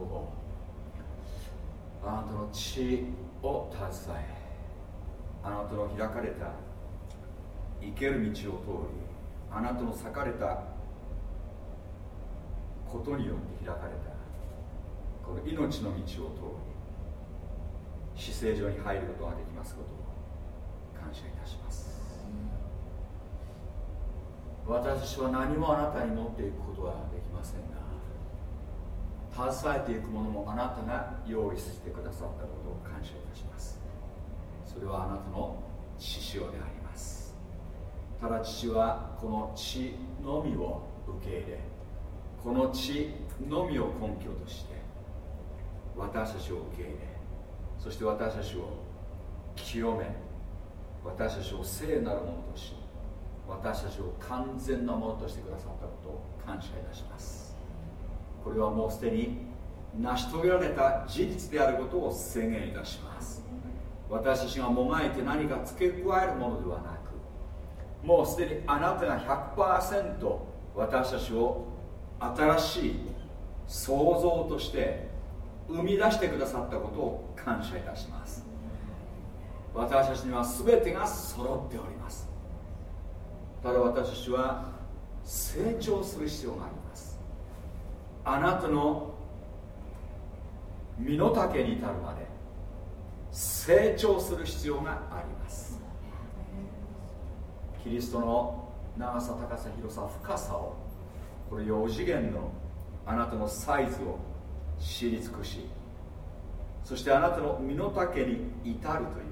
をあなたの血を携えあなたの開かれた生ける道を通りあなたの裂かれたことによって開かれたこの命の道を通り死聖所に入ることができますことを感謝いたします私は何もあなたに持っていくことはできませんが携えていくものもあなたが用意してくださったことを感謝いたします。それはあなたの血潮であります。ただ父はこの血のみを受け入れこの血のみを根拠として私たちを受け入れそして私たちを清め私たちを聖なるものとし私たちを完全なものとしてくださったことを感謝いたします。これはもうすでに成し遂げられた事実であることを宣言いたします。私たちがもがいて何か付け加えるものではなくもうすでにあなたが100%私たちを新しい創造として生み出してくださったことを感謝いたします。私たちには全てが揃っております。ただ私たちは成長する必要がありますあなたの身の丈に至るまで成長する必要があります。キリストの長さ高さ広さ深さをこれ4次元のあなたのサイズを知り尽くしそしてあなたの身の丈に至るという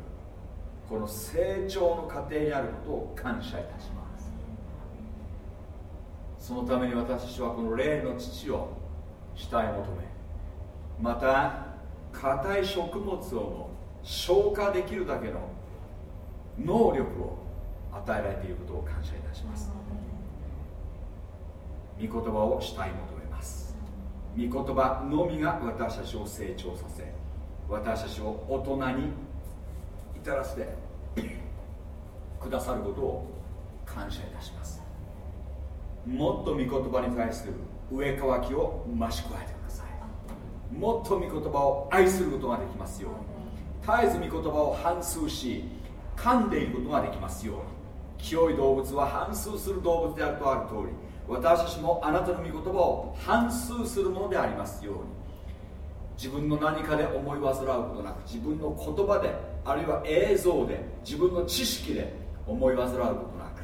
この成長の過程にあることを感謝いたします。そのために私はこの霊の父を主体求め。また硬い食物をも消化できるだけの能力を与えられていることを感謝いたします。御言葉を主体求めます。御言葉のみが私たちを成長させ私たちを大人に至らせてくださることを感謝いたします。もっと御言葉に対する上乾きを増し加えてください。もっと御言葉を愛することができますように。絶えず御言葉を反数し噛んでいることができますように。清い動物は反数する動物であるとある通り私たちもあなたの御言葉を反数するものでありますように。自分の何かで思い煩うことなく自分の言葉であるいは映像で自分の知識で思い煩うことなく。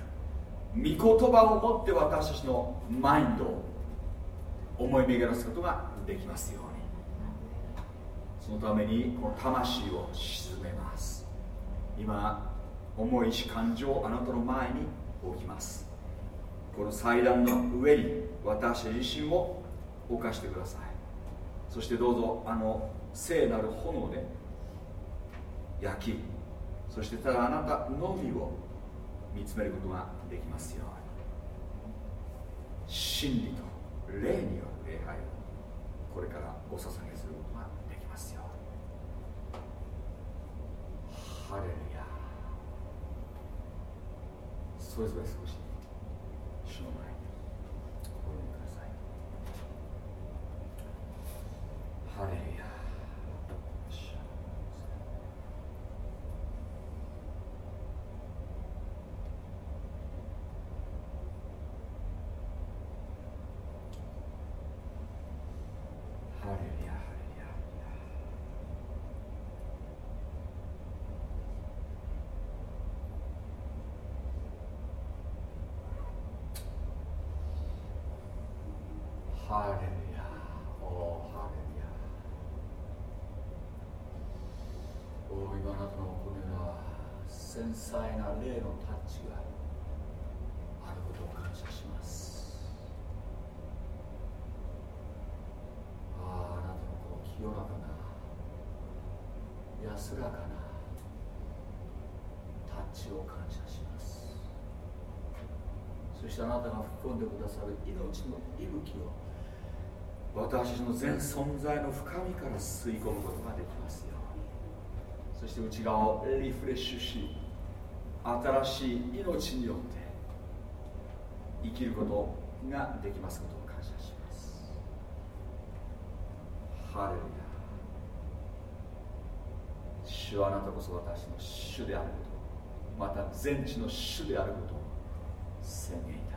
御言葉を持って私たちのマインドを思い巡らすことができますように。そのためにこの魂を沈めます。今重いし感情をあなたの前に置きます。この祭壇の上に私自身を置かしてください。そしてどうぞあの聖なる炎で焼きそしてただあなたのみを見つめることができますように。真理と霊による礼拝をこれからお捧げすることができますよ。ハレルヤ。それぞれ少し。主の前に心にください。ハレルヤハレルヤハレルヤハレルヤおーハレルヤおー今あなたのこのような繊細な霊のタッチがあることを感謝します。ああなたのこの清らかな安らかなタッチを感謝します。そしてあなたが吹き込んでくださる命の息吹を私の全存在の深みから吸い込むことができますよ。そして内側をリフレッシュし新しい命によって生きることができますことを感謝します。ハレルヤ主はあなたこそ私の主であることまた全地の主であることを宣言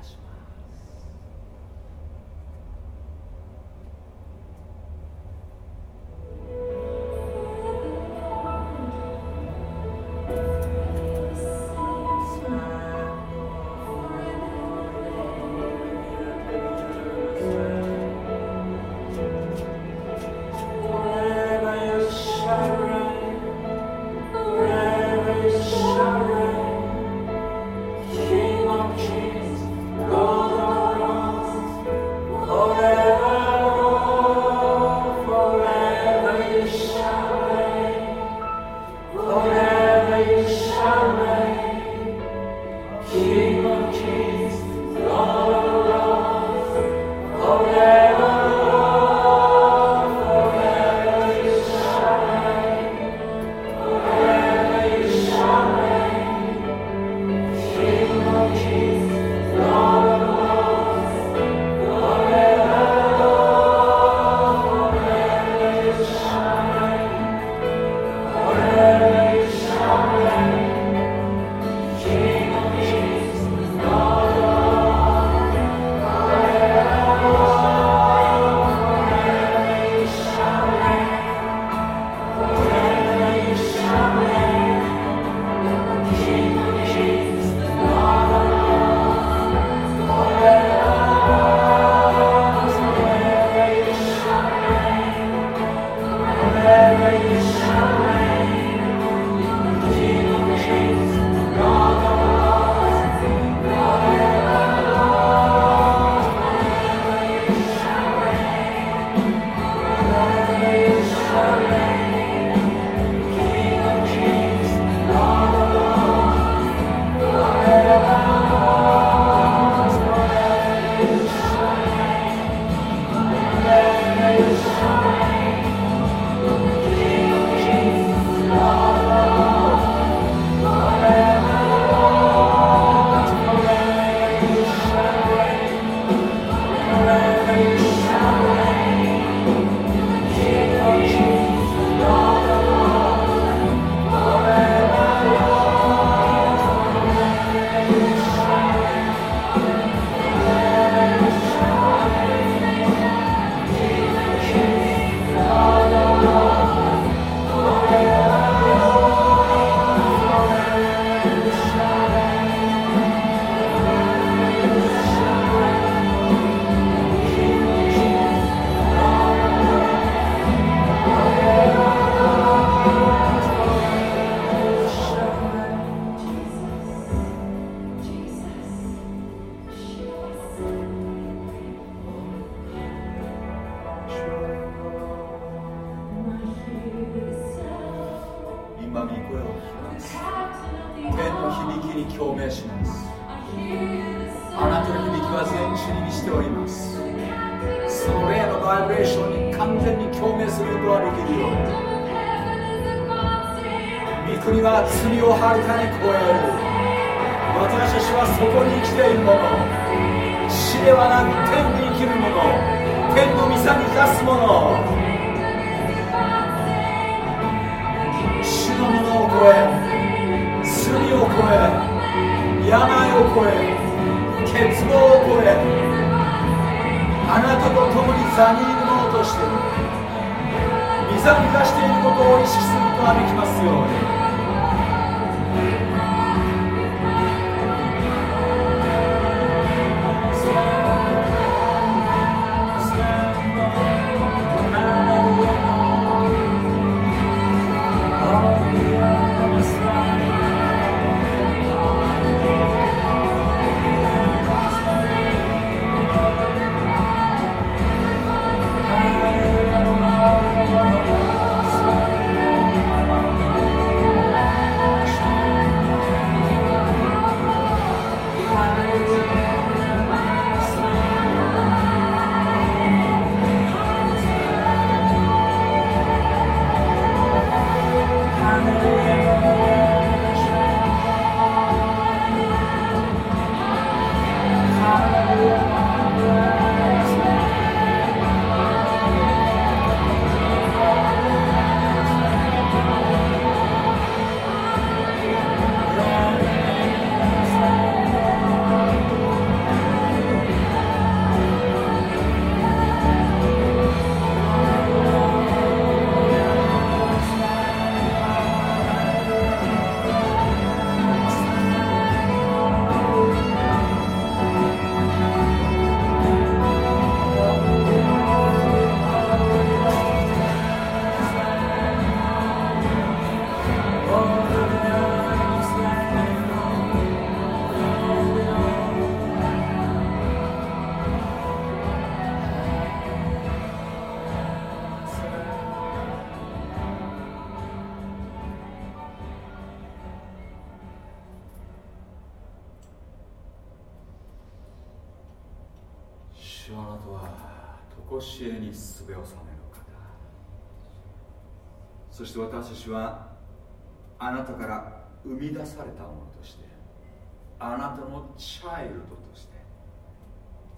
チャイルドとして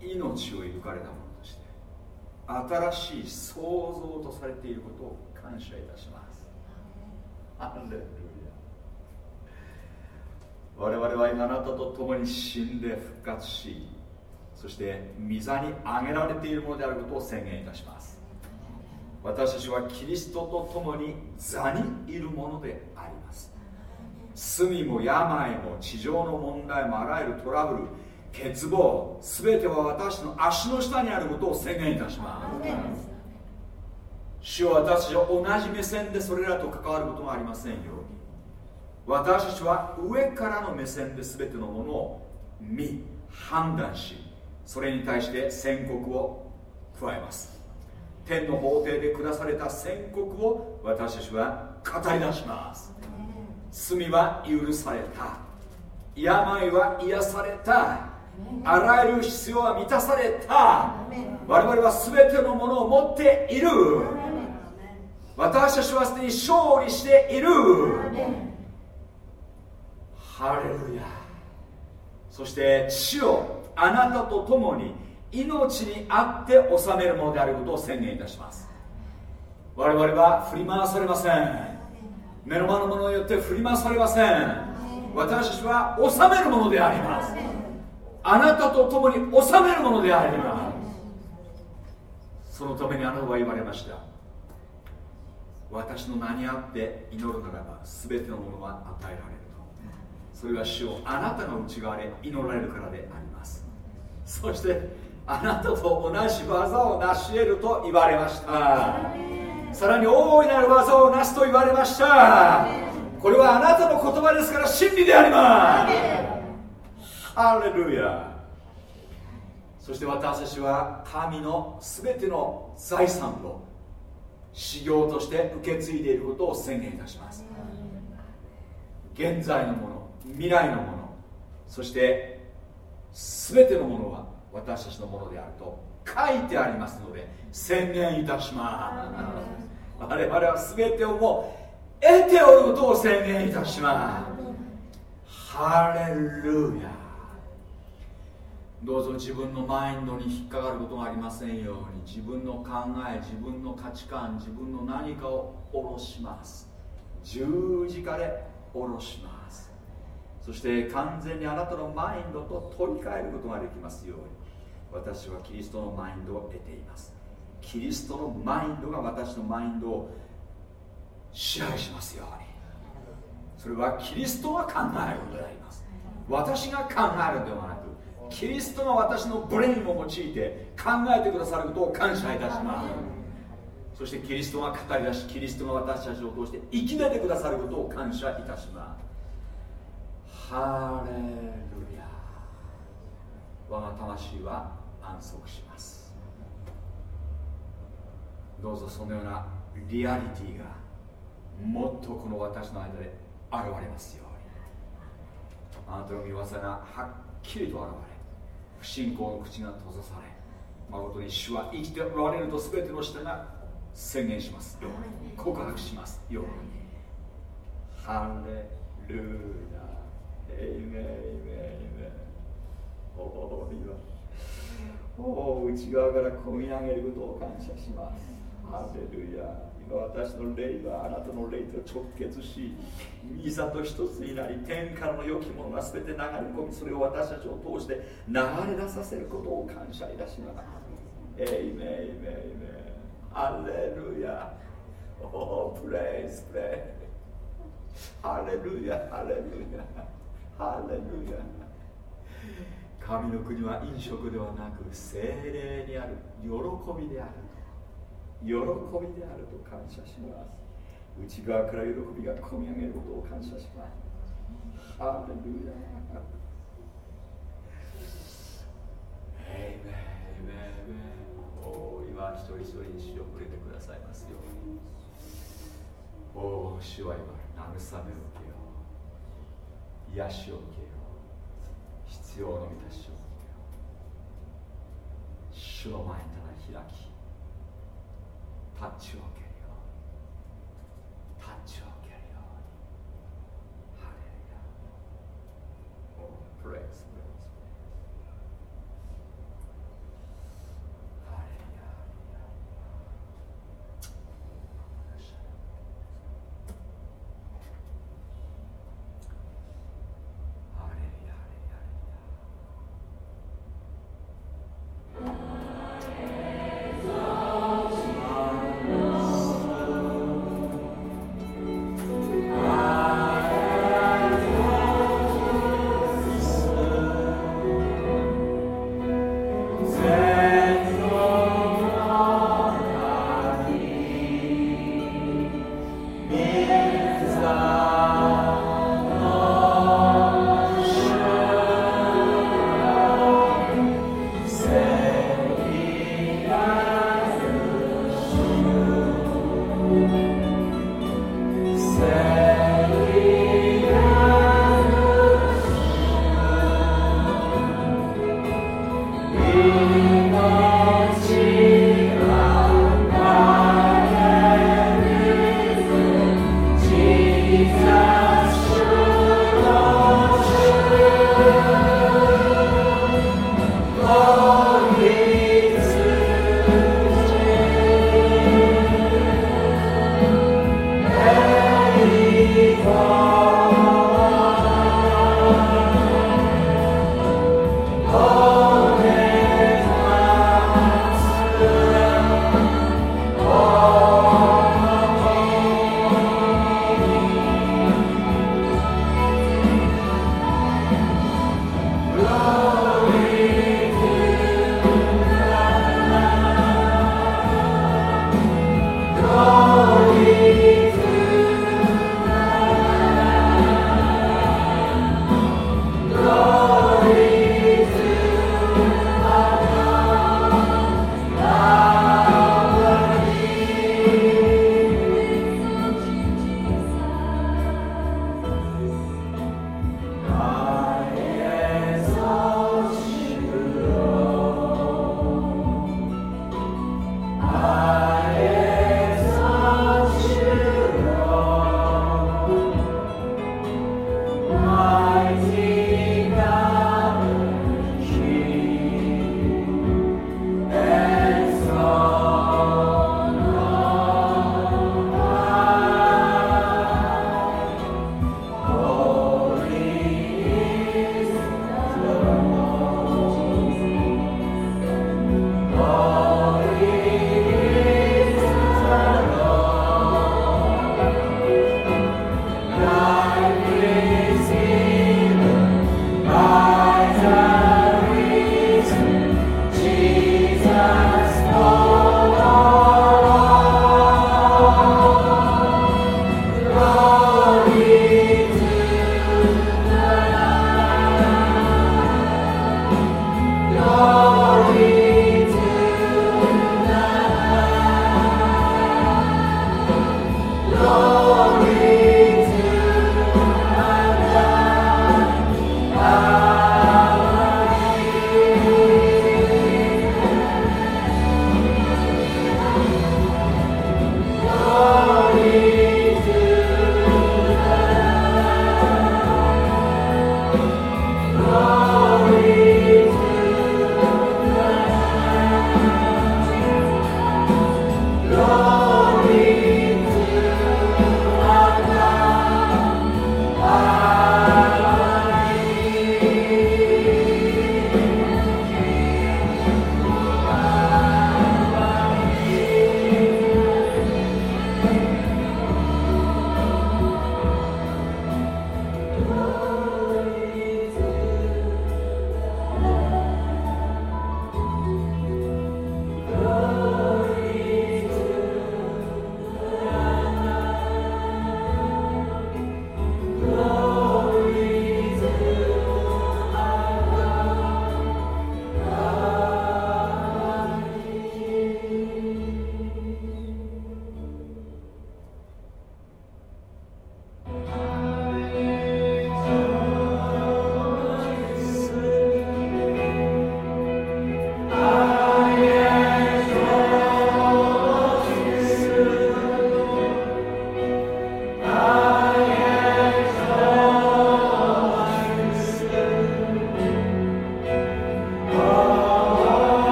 命をゆかれたものとして新しい創造とされていることを感謝いたします。アレルヤ。我々は今あなたと共に死んで復活しそして御座に挙げられているものであることを宣言いたします。私たちはキリストと共に座にいるものであります罪も病も地上の問題もあらゆるトラブル欠乏全ては私の足の下にあることを宣言いたします。主は私たちは同じ目線でそれらと関わることがありませんよ。うに私たちは上からの目線で全てのものを見判断しそれに対して宣告を加えます。天の法廷で下された宣告を私たちは語り出します罪は許された。病は癒された。あらゆる必要は満たされた。我々は全てのものを持っている。私たちはすでに勝利している。ハレルヤ。そして死をあなたと共に命にあって治めるものであることを宣言いたします。我々は振り回されません目の前のものによって振り回されません。私たちは治めるものであります。あなたと共に治めるものであります。そのためにあなたは言われました。私の名にあって祈るならば全てのものは与えられると。それは主をあなたの内側で祈られるからであります。そしてあなたと同じ技を成し得ると言われました。さらに大いなる技を成すと言われました。これはあなたの言葉ですから真理であります。ハレルヤ。そして私たちは神の全ての財産を修行として受け継いでいることを宣言いたします。現在のもの未来のものそして全てのものは私たちのものであると書いてありますので宣言いたします。我々は全てをもう得ておることを宣言いたします。ハレルヤ。どうぞ自分のマインドに引っかかることがありませんように自分の考え自分の価値観自分の何かを下ろします。十字架で下ろします。そして完全にあなたのマインドと取り替えることができますように私はキリストのマインドを得ています。キリストのマインドが私のマインドを支配しますように。それはキリストが考えることであります。私が考えるのではなくキリストが私のブレインを用いて考えてくださることを感謝いたします。そしてキリストが語り出しキリストが私たちを通して生き出てくださることを感謝いたします。ハレルヤ。我が魂は安息します。どうぞそのようなリアリティがもっとこの私の間で現れますように。あなたの見業がはっきりと現れ不信仰の口が閉ざされ誠に主は生きておられると全ての人が宣言します。ように告白しますよハレルヤエイメイメイ内側から込み上げることを感謝します。ハレルヤ今私の霊はあなたの霊と直結しいざと一つになり天からの良きものが全て流れ込みそれを私たちを通して流れ出させることを感謝いたします。エイメイメイメイハレルヤおプレイスプレイハレルヤハレルヤハレルヤ神の国は飲食ではなく精霊にある喜びである喜びであると感謝します内側から喜びが込み上げることを感謝しますハレルヤエイメイメイメイお今一人一人に死を触れてくださいますようにおお主は今慰めを受けよう癒しを受けよう必要の満たしを主の前から開きタッチを受けるようにタッチを受けるようにハレルヤ Oh, praise, praise, praise.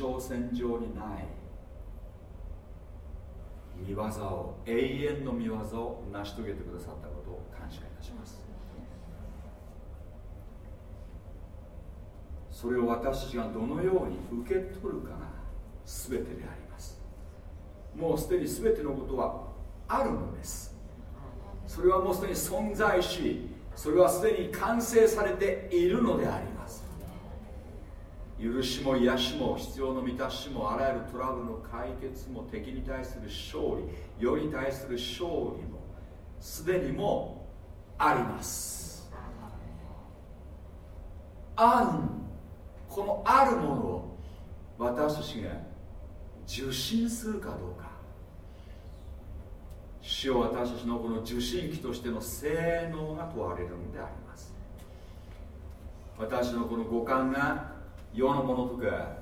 の延長線上にない。見業を永遠の見業を成し遂げてくださったことを感謝いたします。それを私たちがどのように受け取るかが全てであります。もうすでに全てのことはあるのです。それはもうすでに存在しそれはすでに完成されているのであります。許しも癒しも必要の満たしもあらゆるトラブルの解決も敵に対する勝利世に対する勝利もすでにもあります。あるこのあるものを私たちが受信するかどうか。主を私たちのこの受信機としての性能が問われるのであります。私のこの五感が世のものとか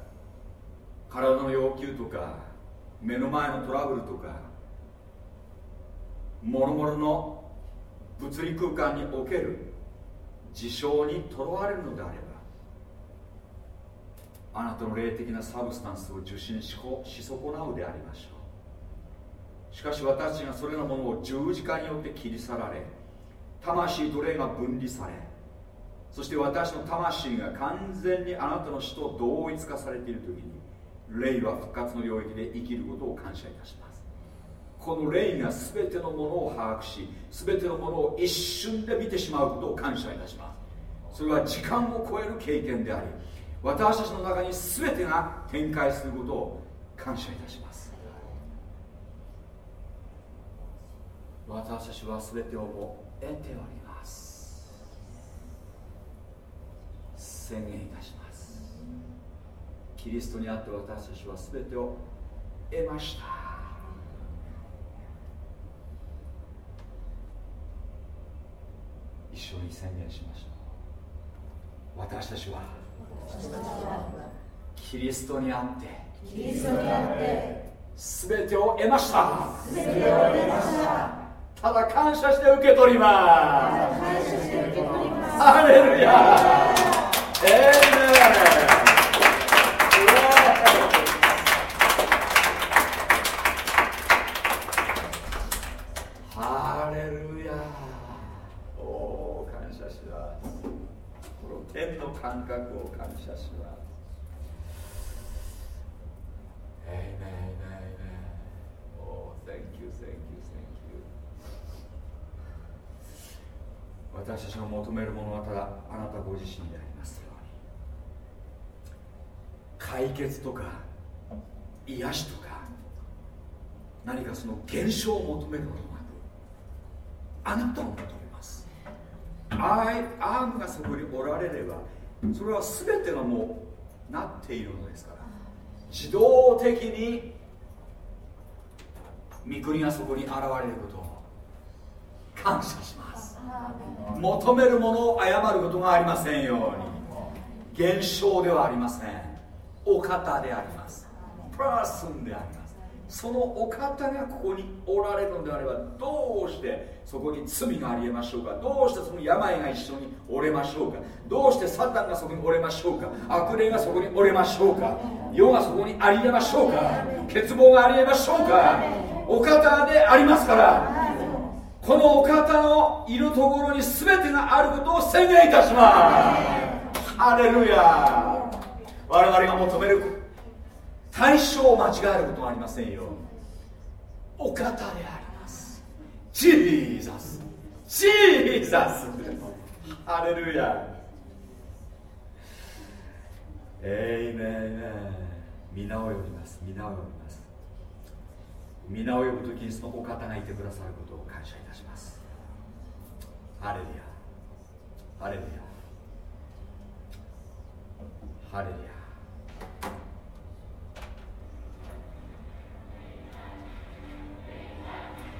体の要求とか目の前のトラブルとかもろもろの物理空間における事象にとらわれるのであればあなたの霊的なサブスタンスを受信しし損なうでありましょう。しかし私がそれらのものを十字架によって切り去られ魂と霊が分離されそして私の魂が完全にあなたの死と同一化されている時に霊は復活の領域で生きることを感謝いたします。この霊が全てのものを把握し全てのものを一瞬で見てしまうことを感謝いたします。それは時間を超える経験であり私たちの中に全てが展開することを感謝いたします。私たちは全てをも得ております。宣言いたします。キリストにあって私たちは全てを得ました。一緒に宣言しましょう。私たちはキリストにあって全てを得ました。ただ感謝して受け取ります。ハレルヤ私たちが求めるものはただあなたご自身であります。解決とか癒しとか何かその現象を求めることなくあなたを求めます。アームがそこにおられればそれは全てがもうなっているのですから自動的に御国がそこに現れることを感謝します。求めるものを誤ることがありませんように。現象ではありませんお方であります。パーソンであります。そのお方がここにおられるのであればどうしてそこに罪がありえましょうか？どうしてその病が一緒に折れましょうか？どうしてサタンがそこに折れましょうか？悪霊がそこに折れましょうか？世がそこにありえましょうか？欠乏がありえましょうか？お方でありますからこのお方のいるところに全てがあることを宣言いたします。ハレルヤ我々が求める対象を間違えることはありませんよ。お方であります。ジーザス。ジーザス。ハレルヤ。えいめい皆を呼びます。皆を呼びます。皆を呼ぶときにそのお方がいてくださることを感謝いたします。ハレルヤ。ハレルヤ。ハレルヤ。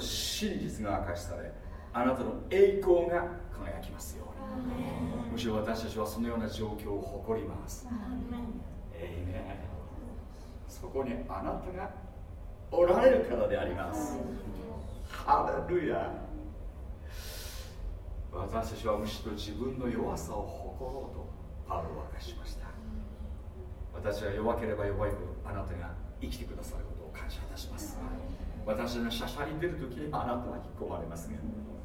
真実が明かしされあなたの栄光が輝きますように。むしろ私たちはそのような状況を誇ります。えいねそこにあなたがおられるからであります。ハレルヤ。私たちはむしろ自分の弱さを誇ろうとパウロは明かしました。私は弱ければ弱いほどあなたが生きてくださる謝いたします。私のしゃしゃり出る時にあなたは引っ込まれますが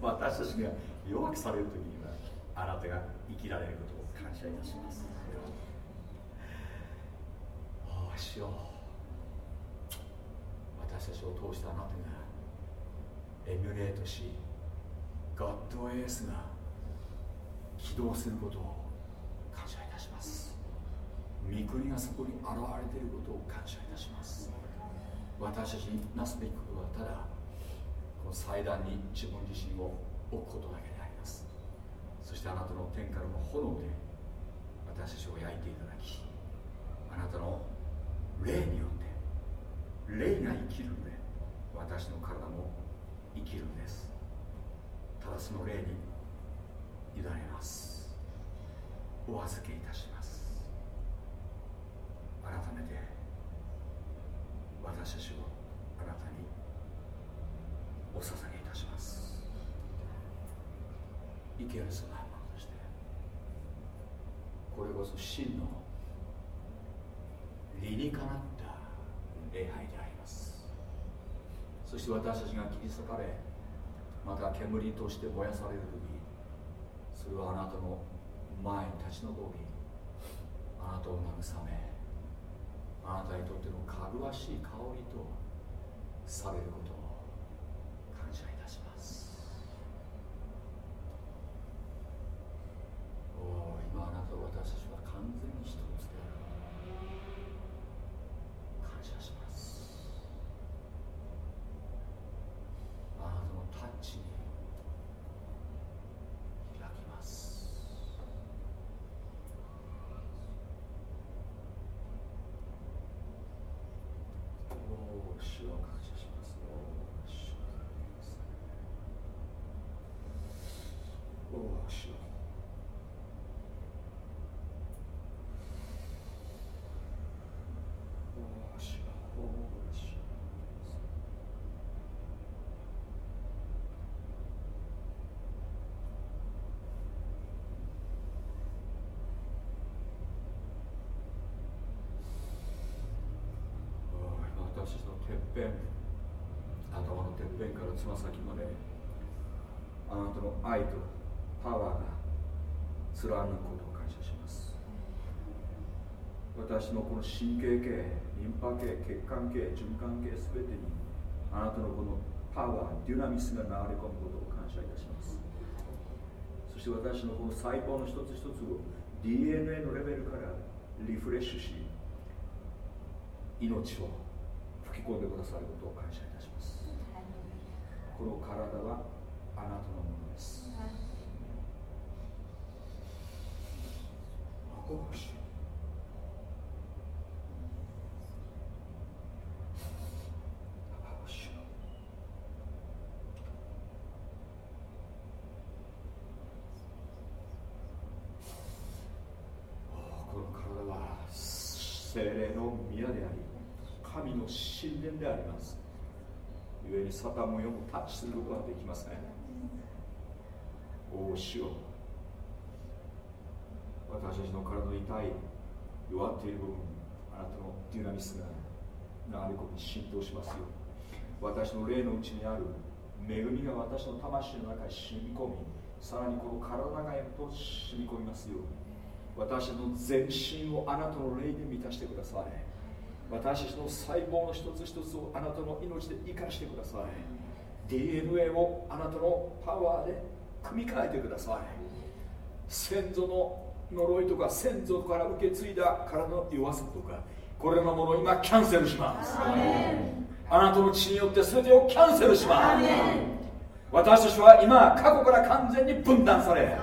私たちが弱くされる時にはあなたが生きられることを感謝いたします。ああしよ私たちを通してあなたがエミュレートしガッドエースが起動することを感謝いたします。御国がそこに現れていることを感謝いたします。私たちになすべきことはただこの祭壇に自分自身を置くことだけであります。そしてあなたの天からの炎で私たちを焼いていただきあなたの霊によって霊が生きる上私の体も生きるんです。ただその霊に委ねます。お預けいたします。改めて私たちをあなたにお捧げいたします。生ける備え物として。これこそ真の理にかなった礼拝であります。そして私たちが切り裂かれまた煙として燃やされる時それはあなたの前に立ち上りあなたを慰めあなたにとってのかぐわしい香りとされることを感謝いたします。おお今あなたは完全に一つである感謝しますあなたのタッチに開きますおお主を感謝します。おお主を感謝しますおお主をおお主をおお主を私たちのてっぺん頭のてっぺんからつま先まであなたの愛とパワーが貫くことを感謝します。私のこの神経系リンパ系血管系循環系すべてにあなたのこのパワーデュナミスが流れ込むことを感謝いたしますそして私のこの細胞の一つ一つを DNA のレベルからリフレッシュし命を吹き込んでくださることを感謝いたします。この体はあなたのものですおお主お主この体は精霊の宮であり神の神殿でありますサタンも世もタッチすることはできません。おお主よ私たちの体の痛い弱っている部分あなたのデュナミスが流れ込み浸透しますよ。私の霊のうちにある恵みが私の魂の中に染み込みさらにこの体がへと染み込みますように。私の全身をあなたの霊で満たしてください私たちの細胞の一つ一つをあなたの命で生かしてください。DNA をあなたのパワーで組み替えてください。先祖の呪いとか先祖から受け継いだ体の弱さとかこれらのものを今キャンセルします。あなたの血によって全てをキャンセルします。私たちは今過去から完全に分断され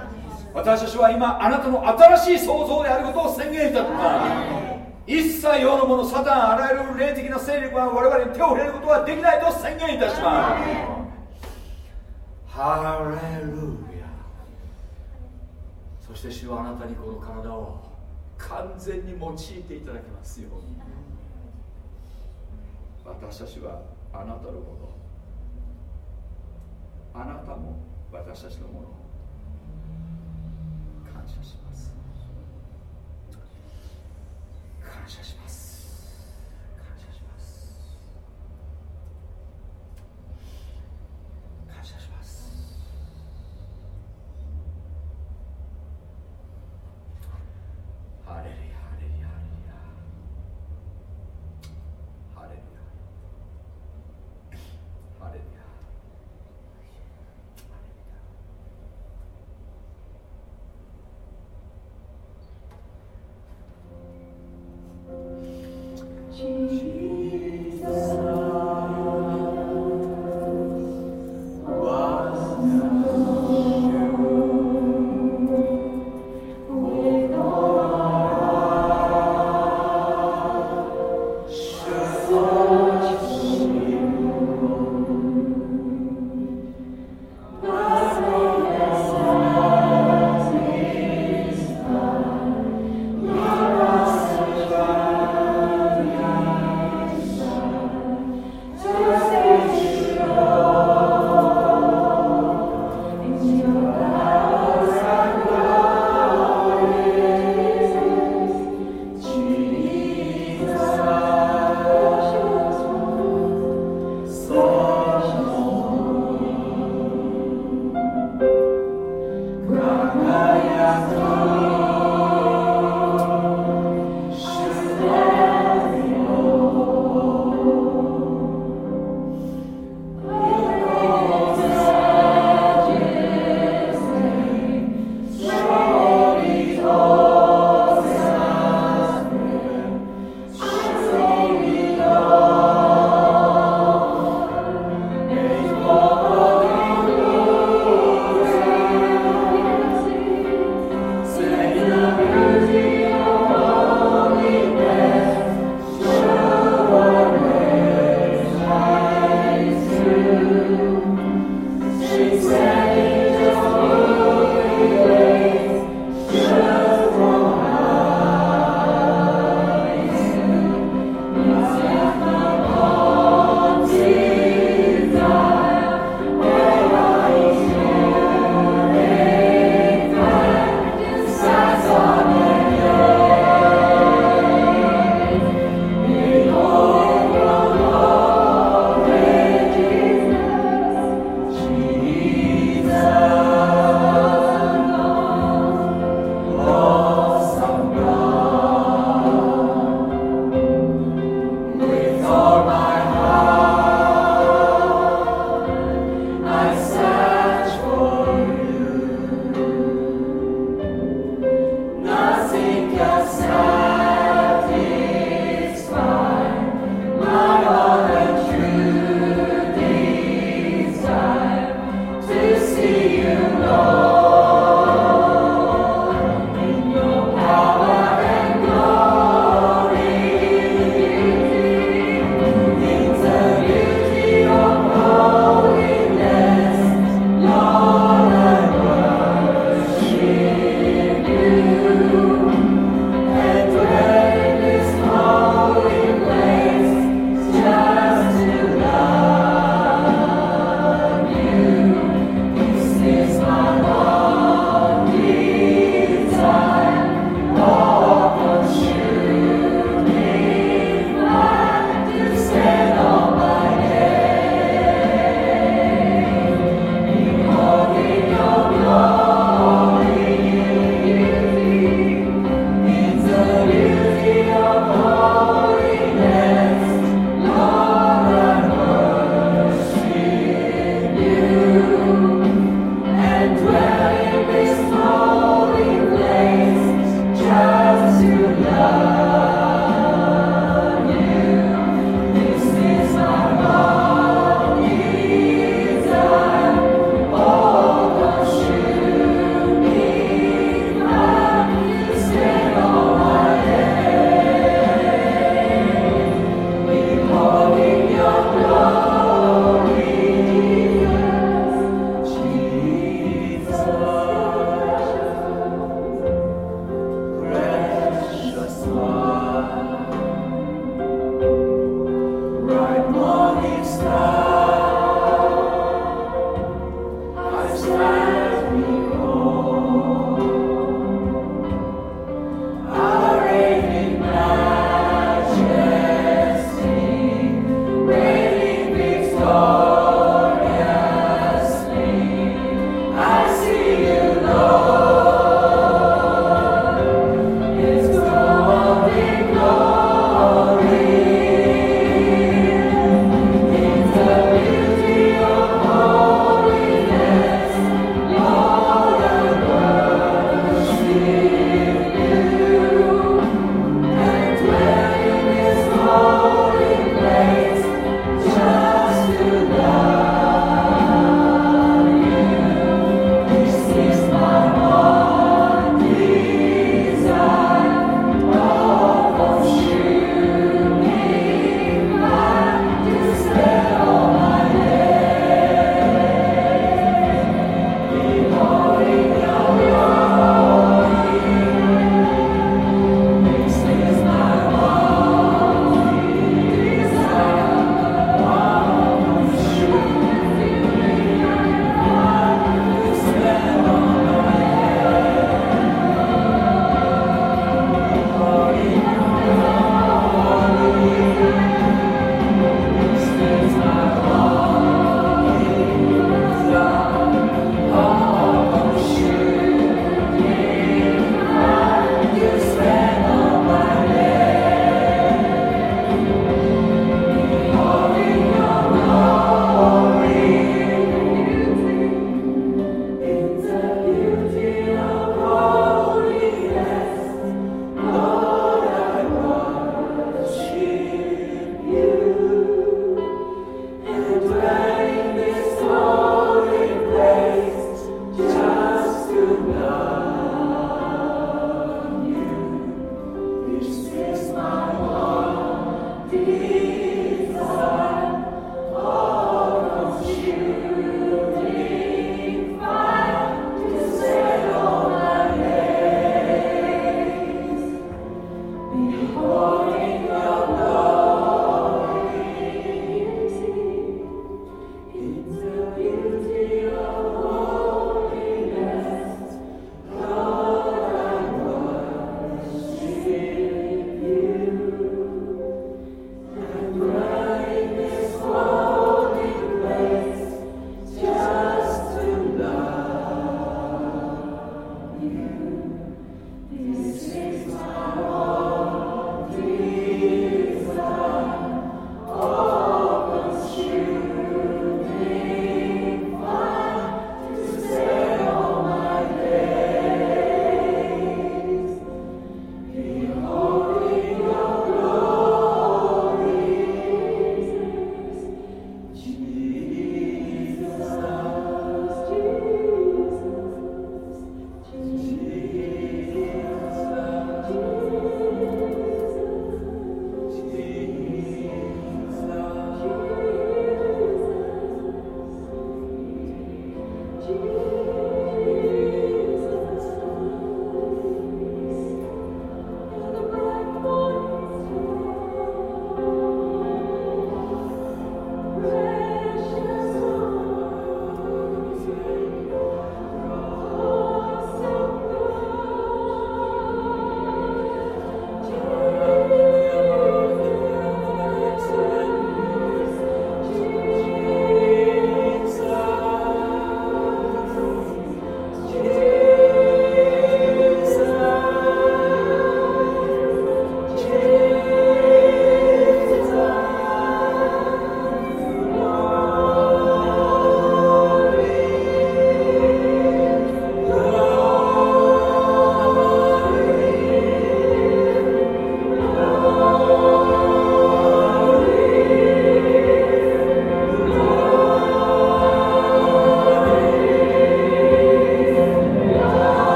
私たちは今あなたの新しい創造であることを宣言いたします一切世のものサタンあらゆる霊的な勢力は我々に手を触れることはできないと宣言いたします。ハレルヤ。そして主はあなたにこの体を完全に用いていただけますように。私たちはあなたのもの。あなたも私たちのもの感謝します感謝します。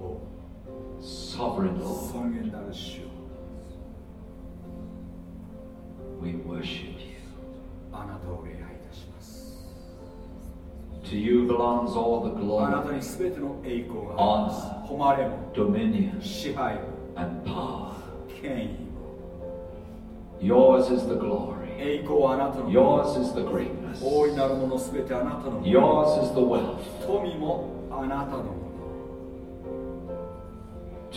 王 Sovereign Lord 尊厳なる主よ We worship you あなたを礼拝いたします To you belongs all the glory あなたにすべての栄光があります誉れも Dominion 支配も and power 権威も Yours is the glory 栄光はあなたの Yours is the greatness 大いなるものすべてあなたの Yours is the wealth 富もあなたのもの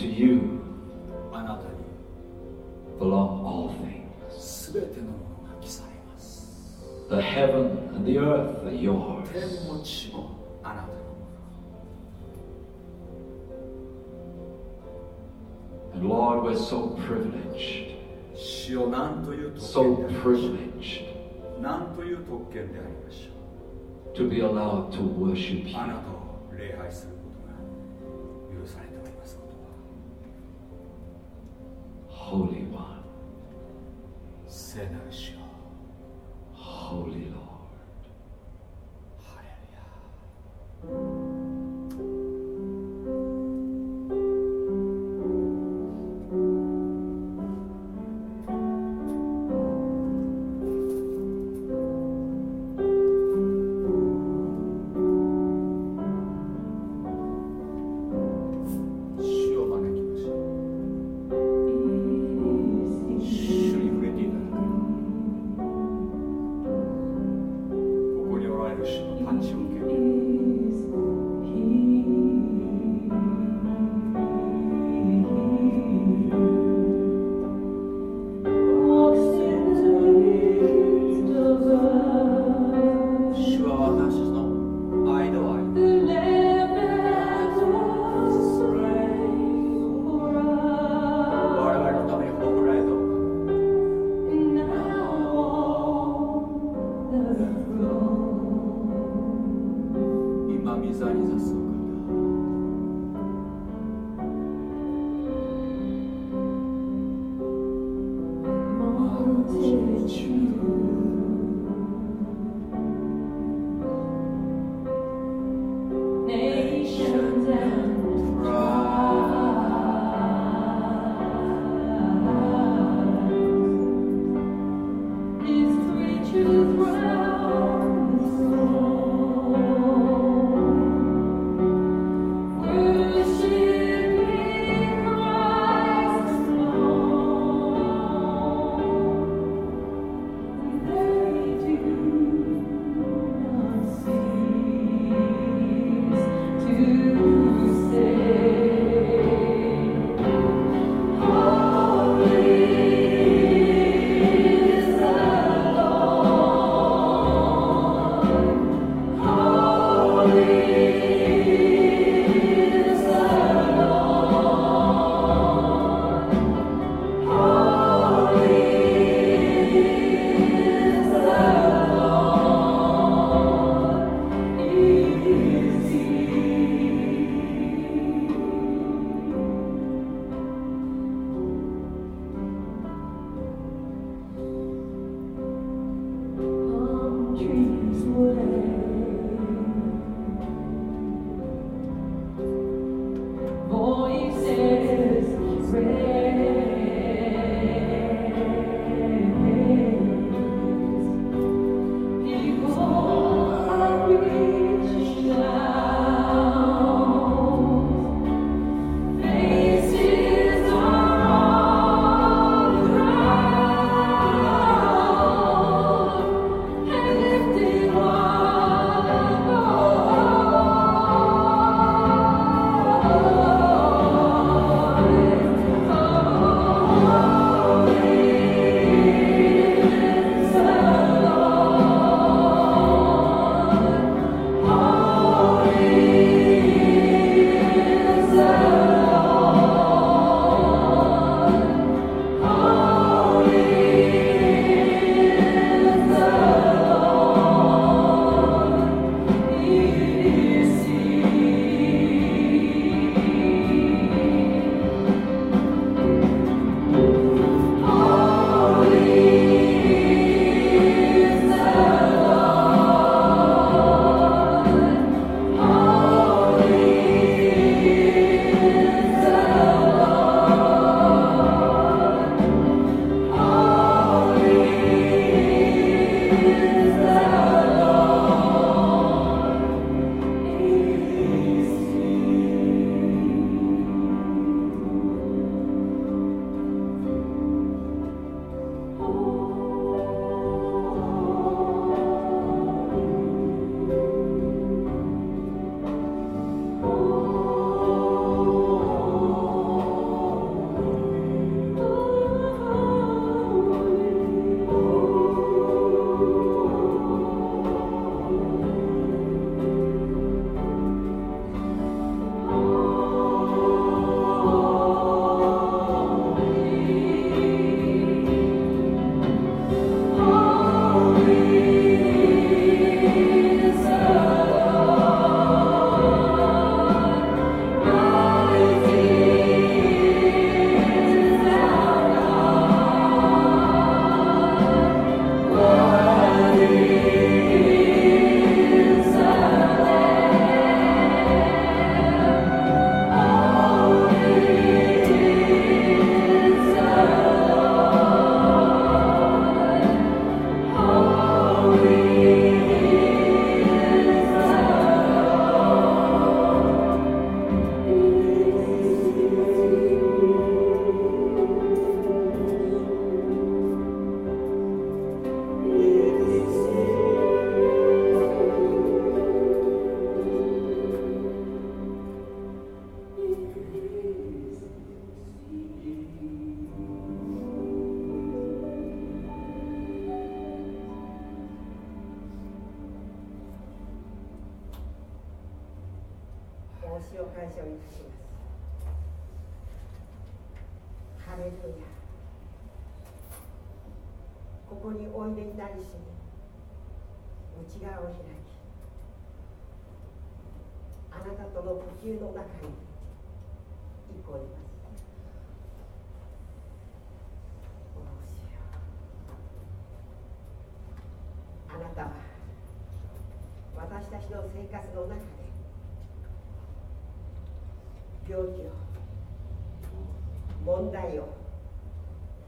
To you, あなたに belong all things. 全てのものが記されます。The heaven and the earth are yours. 天も地もあなたのもの。And Lord, we're so privileged. 主よなんという特権でありましょう。なんという特権でありましょう。To be allowed to worship you. あなたを礼拝する。Holy One. Senna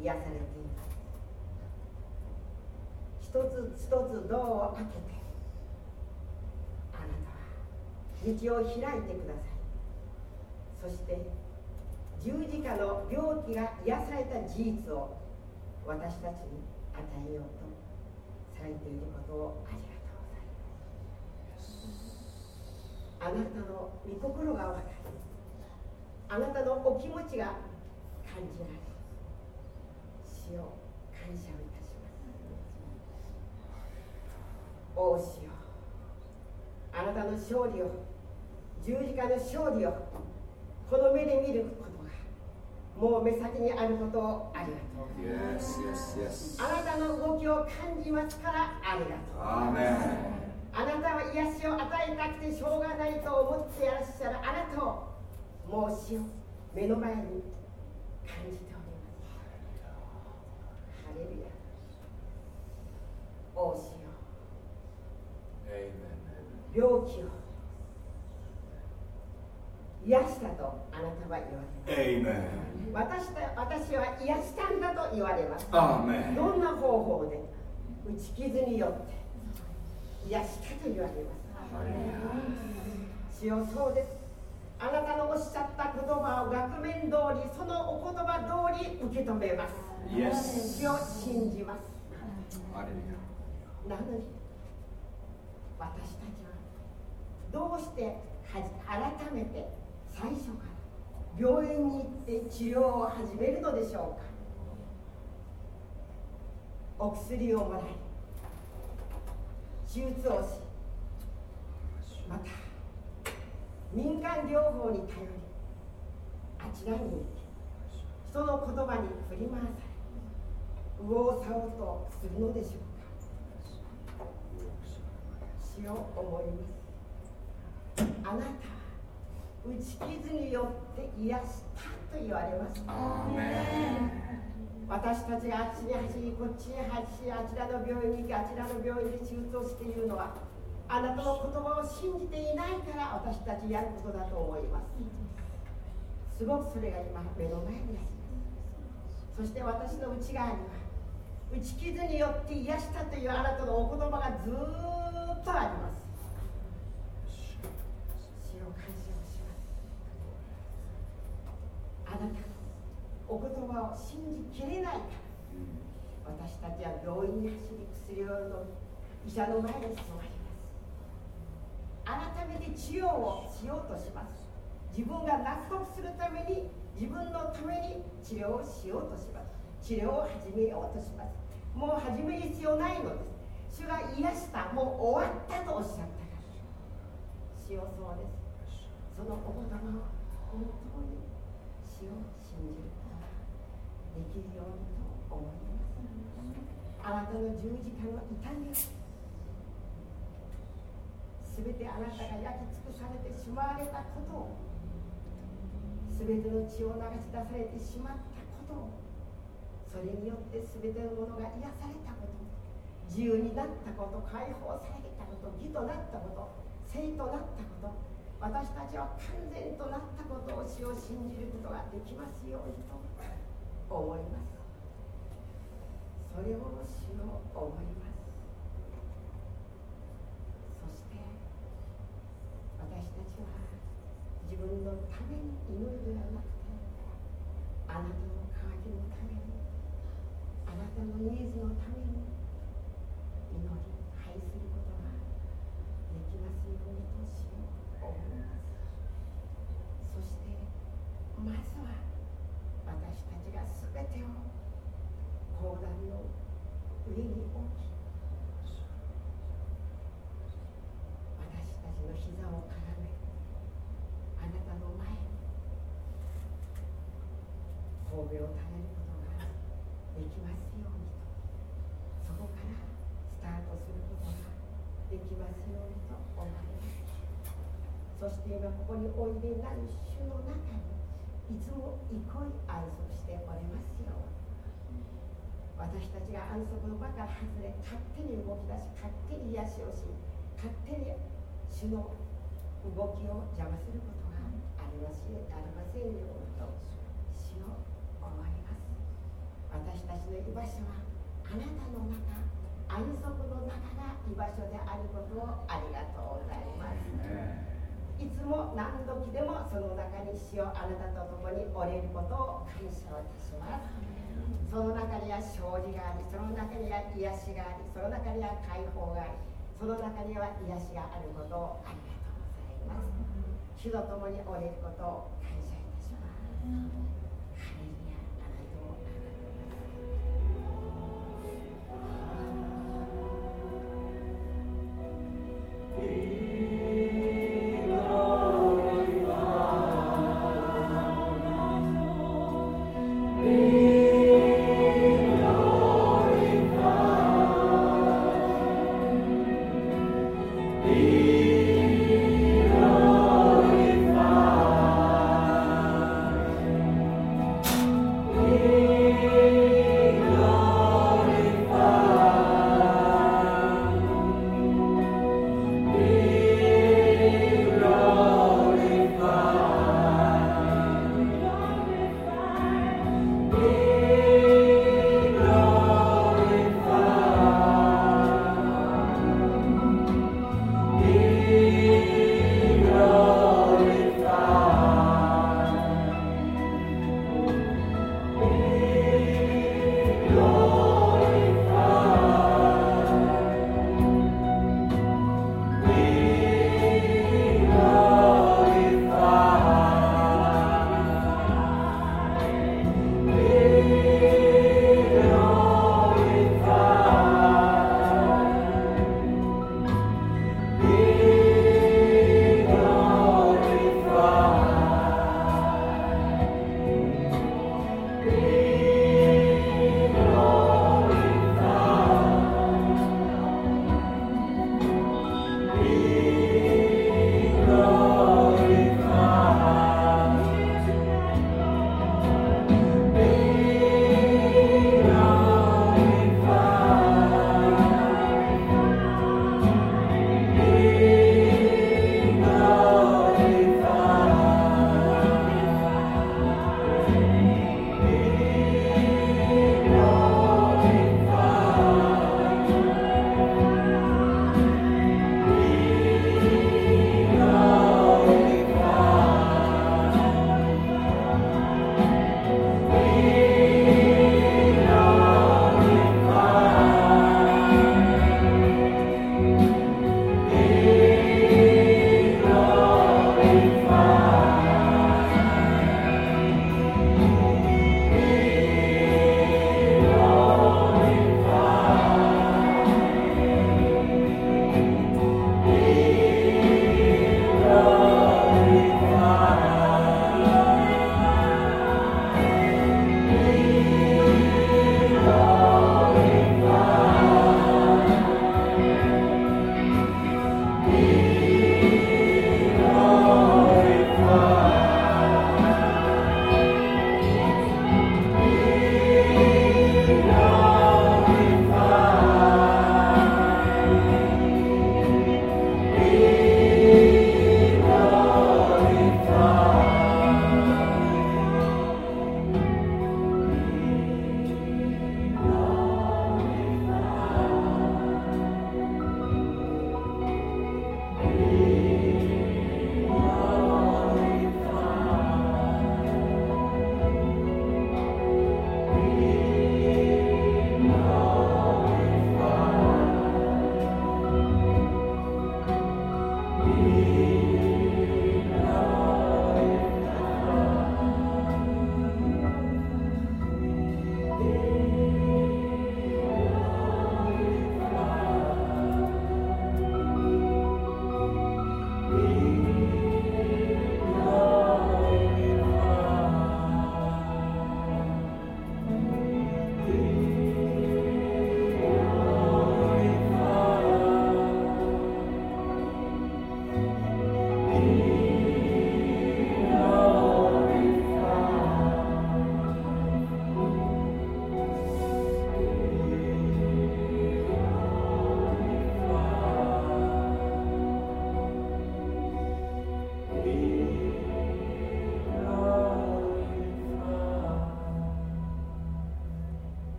癒されています一つ一つドアを開けてあなたは道を開いてくださいそして十字架の病気が癒された事実を私たちに与えようとされていることをありがとうございますあなたの御心が分かりあなたのお気持ちが感じられ死を感謝をいたします。王子よあなたの勝利を十字架の勝利をこの目で見ることがもう目先にあることをありがとう、yes, yes, yes. あなたの動きを感じますからありがとう。アーメンあなたは癒しを与えたくてしょうがないと思っていらっしゃるあなたをもう死を目の前に感じてレルヤ王子よ病気を。癒したとあなたは言われます。私私は癒したんだと言われます。どんな方法で？打ち傷によって。癒したと言われます。主よそうです。あなたのおっしゃった言葉を額面通りそのお言葉通り受け止めます Yes. 主を信じます。なのに私たちはどうしてはじ改めて最初から病院に行って治療を始めるのでしょうか。お薬をもらい手術をしまた民間療法に頼りあちらに行き人の言葉に振り回され右往左往とするのでしょうか。死を思いますあなた打ち傷によって癒したと言われます。私たちがあっちに走りこっちに走りあちらの病院に行きあちらの病院で手術をしているのはあなたの言葉を信じていないから私たちやることだと思います。すごくそれが今目の前にあります。そして私の内側には打ち傷によって癒したというあなたのお言葉がずっとあります。主を感謝をします。あなたのお言葉を信じきれないから私たちは病院に走り薬を飲み医者の前に座ります。改めて治療をしようとします。自分が納得するために自分のために治療をしようとします。治療を始めようとします。もう始める必要ないのです。主が癒したもう終わったとおっしゃったから主をそうですそのお言葉を本当に主を信じる。ことができる。ようにと思いますあなたの十字架の痛みをすべてあなたが焼き尽くされてしまわれたことをすべての血を流し出されてしまったことをそれによって全てのものが癒されたこと自由になったこと解放されたこと義となったこと聖となったこと私たちは完全となったことを死を信じることができますようにと思います。それを死を思います。そして私たちは自分のために祈るではなくてあなたの渇きのため方のニーズのために祈り拝することができますようにとしよう思いますそしてまずは私たちが全てを講談の上に置き私たちの膝を絡めあなたの前に神戸を垂れることができますよスタートすることができますようにと思います。そして今ここにおいでになる主の中にいつも憩い安息しておりますように。私たちが安息の場から外れ勝手に動き出し勝手に癒しをし勝手に主の動きを邪魔することがありますありませんようと主を思います。私たちの居場所はあなたの中。安息の中が居場所であることをありがとうございます、いつも何時でもその中に死をあなたと共におれることを感謝いたしますその中には勝利がありその中には癒しがありその中には解放がありその中には癒しがあることをありがとうございます主と共におれることを感謝いたします You.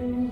Mm-hmm.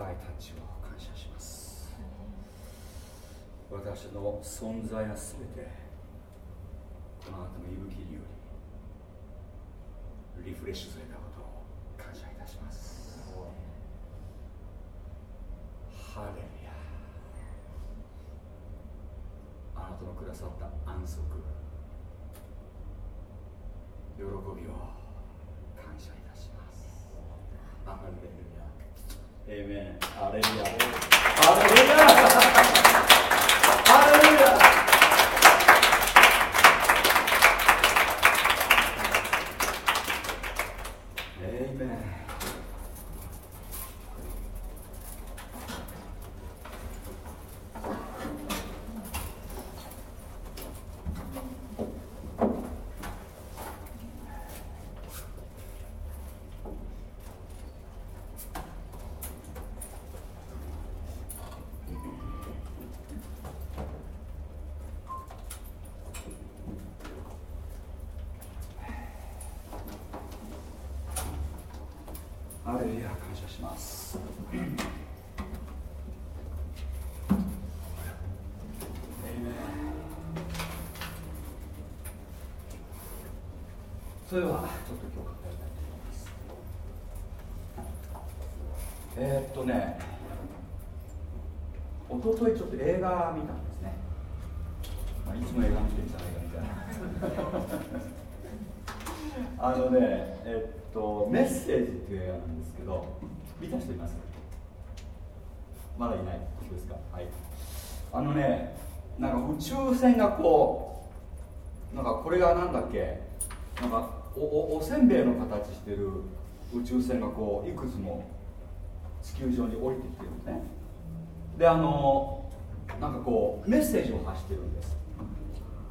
たちを感謝します私の存在は全てこの後の息吹によりリフレッシュされたことを感謝いたしますハレルヤあなたのくださった安息喜びを感謝いたしますアレルヤエイメンアレルヤアレルヤアレルヤそれではちょっと今日語りたいと思いますえー、っとね一昨日ちょっと映画見たんですね、まあ、いつも映画見てるじゃないかみたいな。あのねえっとメッセージっていう映画なんですけど見た人います？まだいない。そうですか？はい。あのねなんか宇宙船がこうなんかこれがなんだっけ？なんかおおおせんべいの形してる宇宙船がこういくつも地球上に降りてきてるんですね。であのなんかこうメッセージを発してるんです。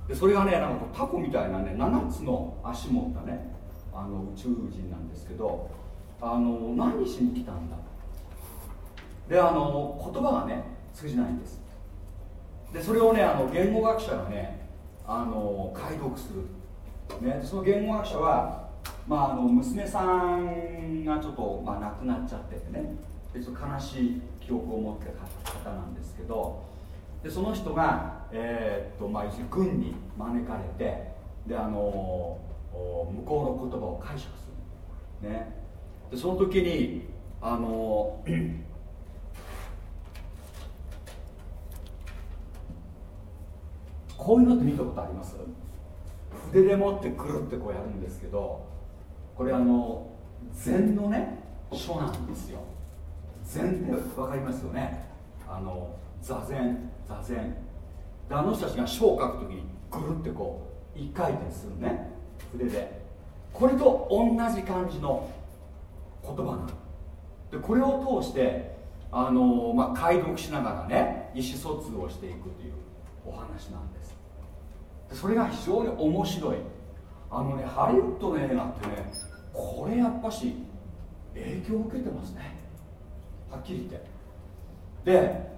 でそれがねなんかタコみたいなね7つの足持ったねあの宇宙人なんですけどあの何しに来たんだ？であの言葉がね通じないんです。でそれをねあの言語学者がねあの解読する。ね、その言語学者は、まあ、あの娘さんがちょっと、まあ、亡くなっちゃっててね。でちょっと悲しい記憶を持ってた方なんですけどでその人が、えー、っとまあ、軍に招かれてであの向こうの言葉を解釈する、ね、でその時にあの こういうのって見たことあります？筆で持ってくるってこうやるんですけどこれあの禅のね書なんですよ。禅って分かりますよね。あの座禅座禅。であの人たちが書を書く時にぐるってこう一回転するね。筆で。これと同じ感じの言葉なの。でこれを通してあの、まあ、解読しながらね意思疎通をしていくというお話なんです。それが非常に面白い。あのねハリウッドの映画ってねこれやっぱし影響を受けてますね。はっきり言って。で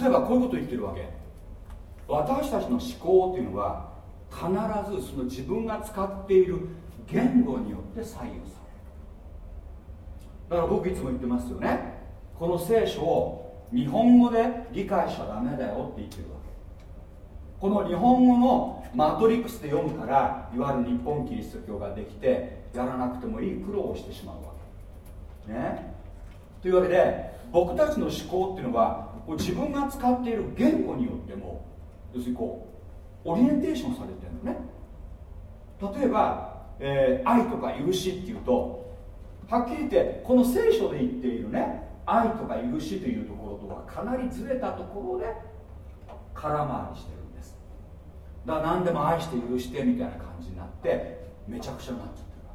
例えばこういうこと言ってるわけ。私たちの思考っていうのは必ずその自分が使っている言語によって左右される。だから僕いつも言ってますよね。この聖書を日本語で理解しちゃダメだよって言ってるわけ。この日本語のマトリックスで読むからいわゆる日本キリスト教ができてやらなくてもいい苦労をしてしまうわけ。ね。というわけで僕たちの思考っていうのは自分が使っている言語によっても要するにこうオリエンテーションされてるのね。例えば、えー、愛とか許しっていうとはっきり言ってこの聖書で言っているね愛とか許しというところとはかなりずれたところで空回りしてるんです。だから何でも愛して許してみたいな感じになってめちゃくちゃになっちゃってるわ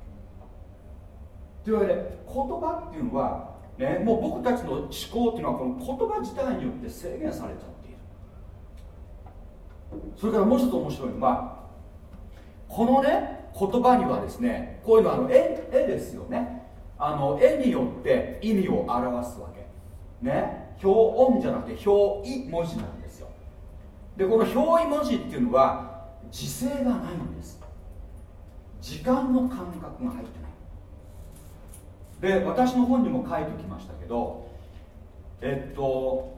け。というわけで言葉っていうのは、ね、もう僕たちの思考っていうのはこの言葉自体によって制限されちゃっている。それからもう一つ面白いのはこのね言葉にはですねこういうのはあの絵絵ですよね。あの絵によって意味を表すわけ。ね。表音じゃなくて表意文字なんですよ。でこの表意文字っていうのは時勢がないんです。時間の感覚が入ってないで私の本にも書いてきましたけどえっと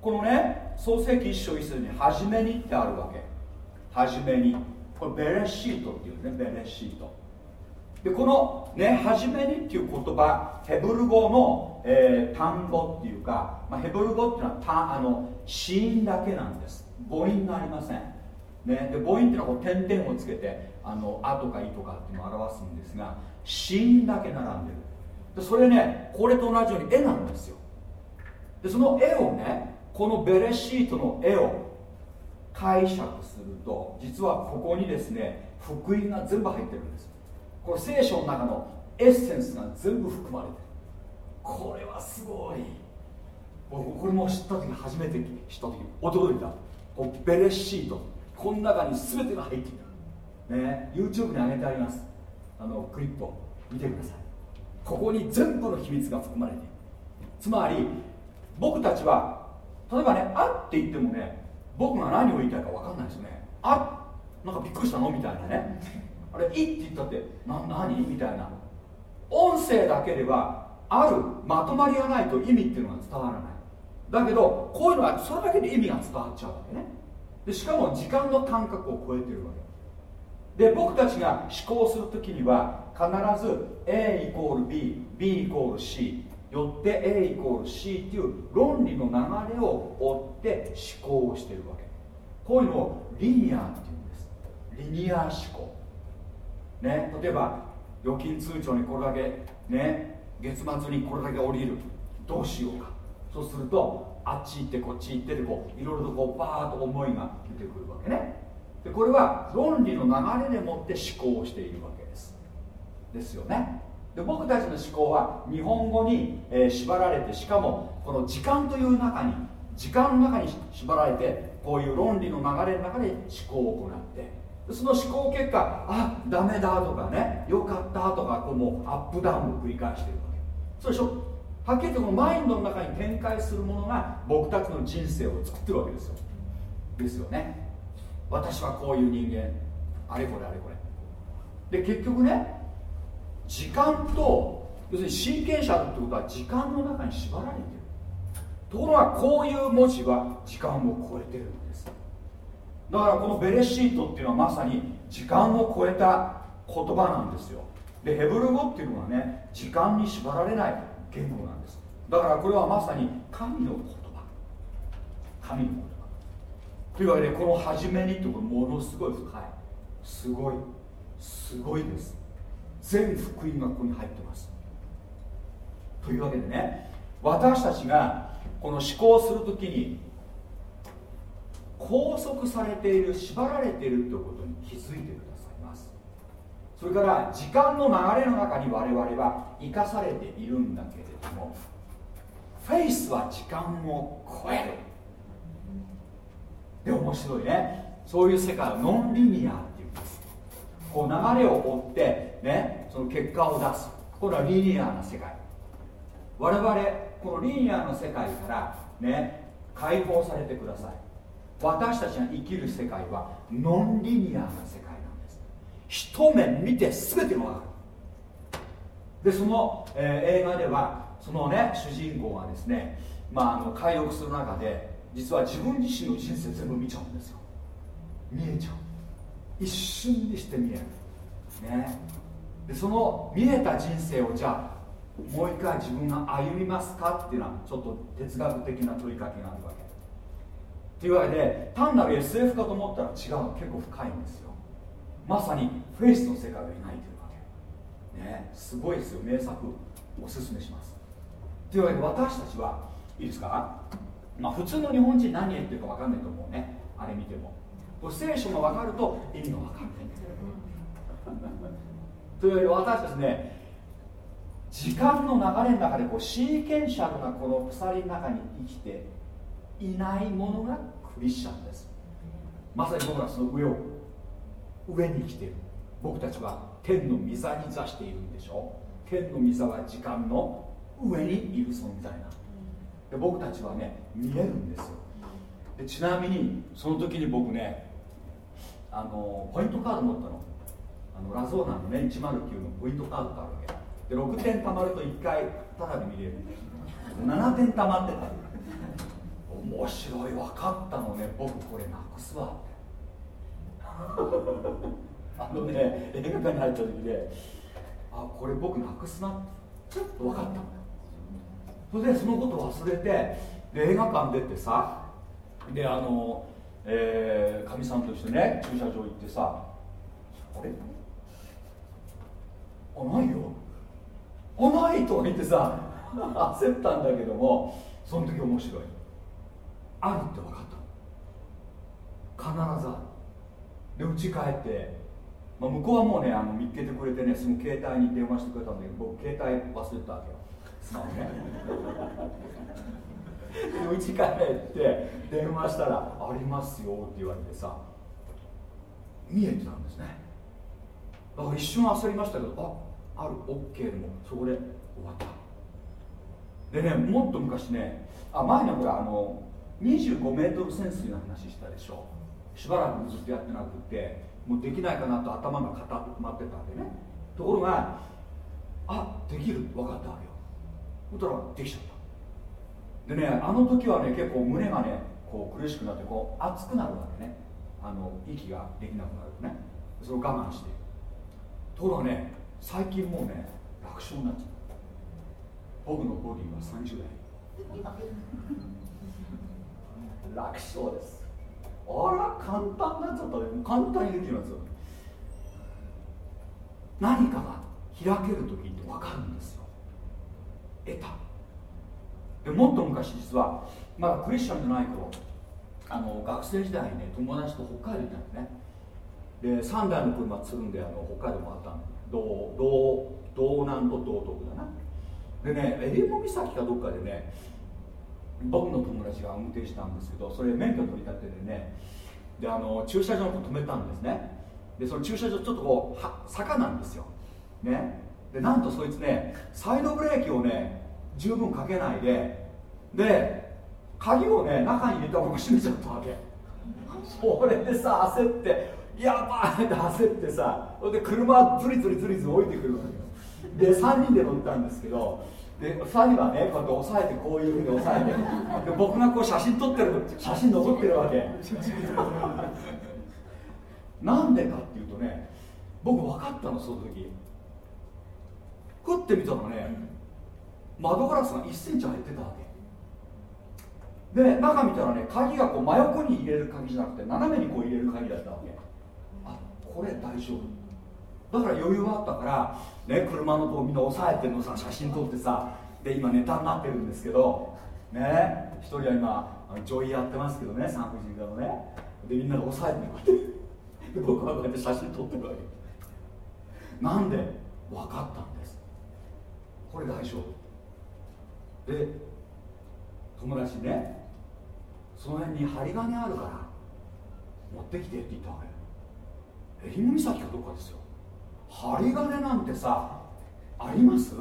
このね創世記一章一節に「初めに」ってあるわけ。初めに。これベレシートっていうねベレシート。でこのね「初めに」っていう言葉ヘブル語の、えー、単語っていうか、まあ、ヘブル語っていうのはたあの子音だけなんです。母音がありません、ね、で母音っていうのはこう点々をつけてあの「あ」とか「い」とかっていうのを表すんですが子音だけ並んでる。それねこれと同じように絵なんですよ。でその絵をねこのベレシートの絵を解釈すると実はここにですね福音が全部入ってるんですこれ聖書の中のエッセンスが全部含まれてる。これはすごい。僕これも知った時初めて知った時驚いた。こうベレシートこの中に全てが入っていた。ね YouTube に上げてあります。あのクリップを見てください。ここに全部の秘密が含まれている。つまり僕たちは例えばね「あ」って言ってもね僕が何を言いたいか分かんないですよね「あなんかびっくりしたの?」みたいなね。あれ「い」って言ったってな何？みたいな。音声だけではあるまとまりがないと意味っていうのが伝わらない。だけどこういうのはそれだけで意味が伝わっちゃうわけね。でしかも時間の感覚を超えてるわけ。で僕たちが思考するときには必ず A イコール BB イコール C よって A イコール C っていう論理の流れを追って思考をしているわけ。こういうのをリニアっていうんです。リニア思考。ね例えば預金通帳にこれだけね月末にこれだけ降りる。どうしようか。そうするとあっち行ってこっち行ってでこういろいろとこうバーッと思いが出てくるわけね。でこれは論理の流れでもって思考をしているわけ。ですよね。で僕たちの思考は日本語に、えー、縛られてしかもこの時間という中に時間の中に縛られてこういう論理の流れの中で思考を行ってその思考結果あダメだとかねよかったとかこうもうアップダウンを繰り返してるわけ。そうでしょ？はっきりとこのマインドの中に展開するものが僕たちの人生を作ってるわけですよ。ですよね。私はこういう人間。あれこれあれこれ。で結局ね時間と要するに真剣者ってことは時間の中に縛られてる。ところがこういう文字は時間を超えてるんです。だからこのベレシートっていうのはまさに時間を超えた言葉なんですよ。でヘブル語っていうのはね時間に縛られない言語なんです。だからこれはまさに神の言葉。神の言葉。というわけでこの初めにってことものすごい深い。すごい。すごいです。全福音がここに入ってます。というわけでね私たちがこの思考するときに拘束されている縛られているということに気づいてくださいます。それから時間の流れの中に我々は生かされているんだけれどもフェイスは時間を超える。で面白いね。そういう世界はノンリニアっていうんです。こう流れを追ってねその結果を出す。これはリニアな世界。我々このリニアの世界からね解放されてください。私たちが生きる世界はノンリニアな世界なんです。一目見て全てが分かる。でその、えー、映画ではそのね主人公がですね、まあ、あの解読する中で実は自分自身の人生全部見ちゃうんですよ。見えちゃう。一瞬にして見える。ね。でその見えた人生をじゃあもう一回自分が歩みますかっていうのはちょっと哲学的な問いかけがあるわけ。というわけで単なる SF かと思ったら違うの。結構深いんですよ。まさにフェイスの世界を描いてるわけ。ねすごいですよ。名作おすすめします。というわけで私たちはいいですか？まあ普通の日本人何言ってるか分かんないと思うね。あれ見ても。聖書が分かると意味が分かるというわけで私たちね時間の流れの中でこうシーケンシャルなこの鎖の中に生きていないものがクリスチャンです。まさに僕らその上を上に来ている僕たちは天の御座に座しているんでしょ？天の御座は時間の上にいる存在なで僕たちはね見えるんですよ。でちなみにその時に僕ねあのポイントカード持ったの。あのラゾーナのね109のポイントカードってあるわけ。で6点貯まると1回ただで見れる。7点溜まってた面白い分かったのね。僕これなくすわ。あのね映画館に入った時であこれ僕なくすな。ちょっと分かった。それでそのこと忘れてで映画館出てさであのえか、みさんとしてね駐車場行ってさあれ？あないよ。あないと言ってさ焦ったんだけどもその時面白い。あるって分かった。必ずある。で家帰って、まあ、向こうはもうねあの見つけてくれてねその携帯に電話してくれたんだけど僕携帯忘れてたわけよ。スマホね。で家帰って電話したら「ありますよ」って言われてさ見えてたんですね。だから一瞬焦りましたけどあある OK でもそこで終わった。でねもっと昔ねあ前にほらあの25メートル潜水の話したでしょ。しばらくずっとやってなくてもうできないかなと頭が固まってたわけね。ところがあできる。分かったわけよ。そしたらできちゃった。でねあの時はね結構胸がねこう苦しくなってこう熱くなるわけね。あの息ができなくなるね。それを我慢して。ところがね最近もうね楽勝になっちゃう。僕のボディは30代。楽勝です。あら簡単になっちゃったね。簡単にできるんですよ何かが開ける時って分かるんですよ。得た。でもっと昔実はまだクリスチャンじゃない頃あの学生時代にね友達と北海道行ったんですね。で3台の車積んであの北海道回ったん道道道南と道東だな。でね襟裳岬かどっかでね僕の友達が運転したんですけどそれ免許取り立てでねであの駐車場に止めたんですね。でその駐車場ちょっとこうは坂なんですよ。ね。でなんとそいつねサイドブレーキをね十分かけないでで鍵をね中に入れたまま閉めちゃったわけ。それでさ焦ってやばいって焦ってさそれで車ずりずりずりずり置いてくるわけよ。で3人で乗ったんですけどで2人はねこうやって押さえてこういうふうに押さえてで僕がこう写真撮ってる写真残ってるわけ。なんでかっていうとね僕分かったのその時。ふってみたらね窓ガラスが1センチ入ってたわけ。で中見たらね鍵がこう真横に入れる鍵じゃなくて斜めにこう入れる鍵だったわけ。これ大丈夫。だから余裕があったから、ね、車のこうみんな押さえてるのさ写真撮ってさで今ネタになってるんですけどね一人は今女医やってますけどね産婦人科のね。でみんなで押さえてこうやって で僕はこうやって写真撮ってるわけ。なんで？分かったんです。これ大丈夫。で友達ねその辺に針金あるから持ってきてって言ったわけ。襟裳岬かどっかですよ。針金なんてさあります？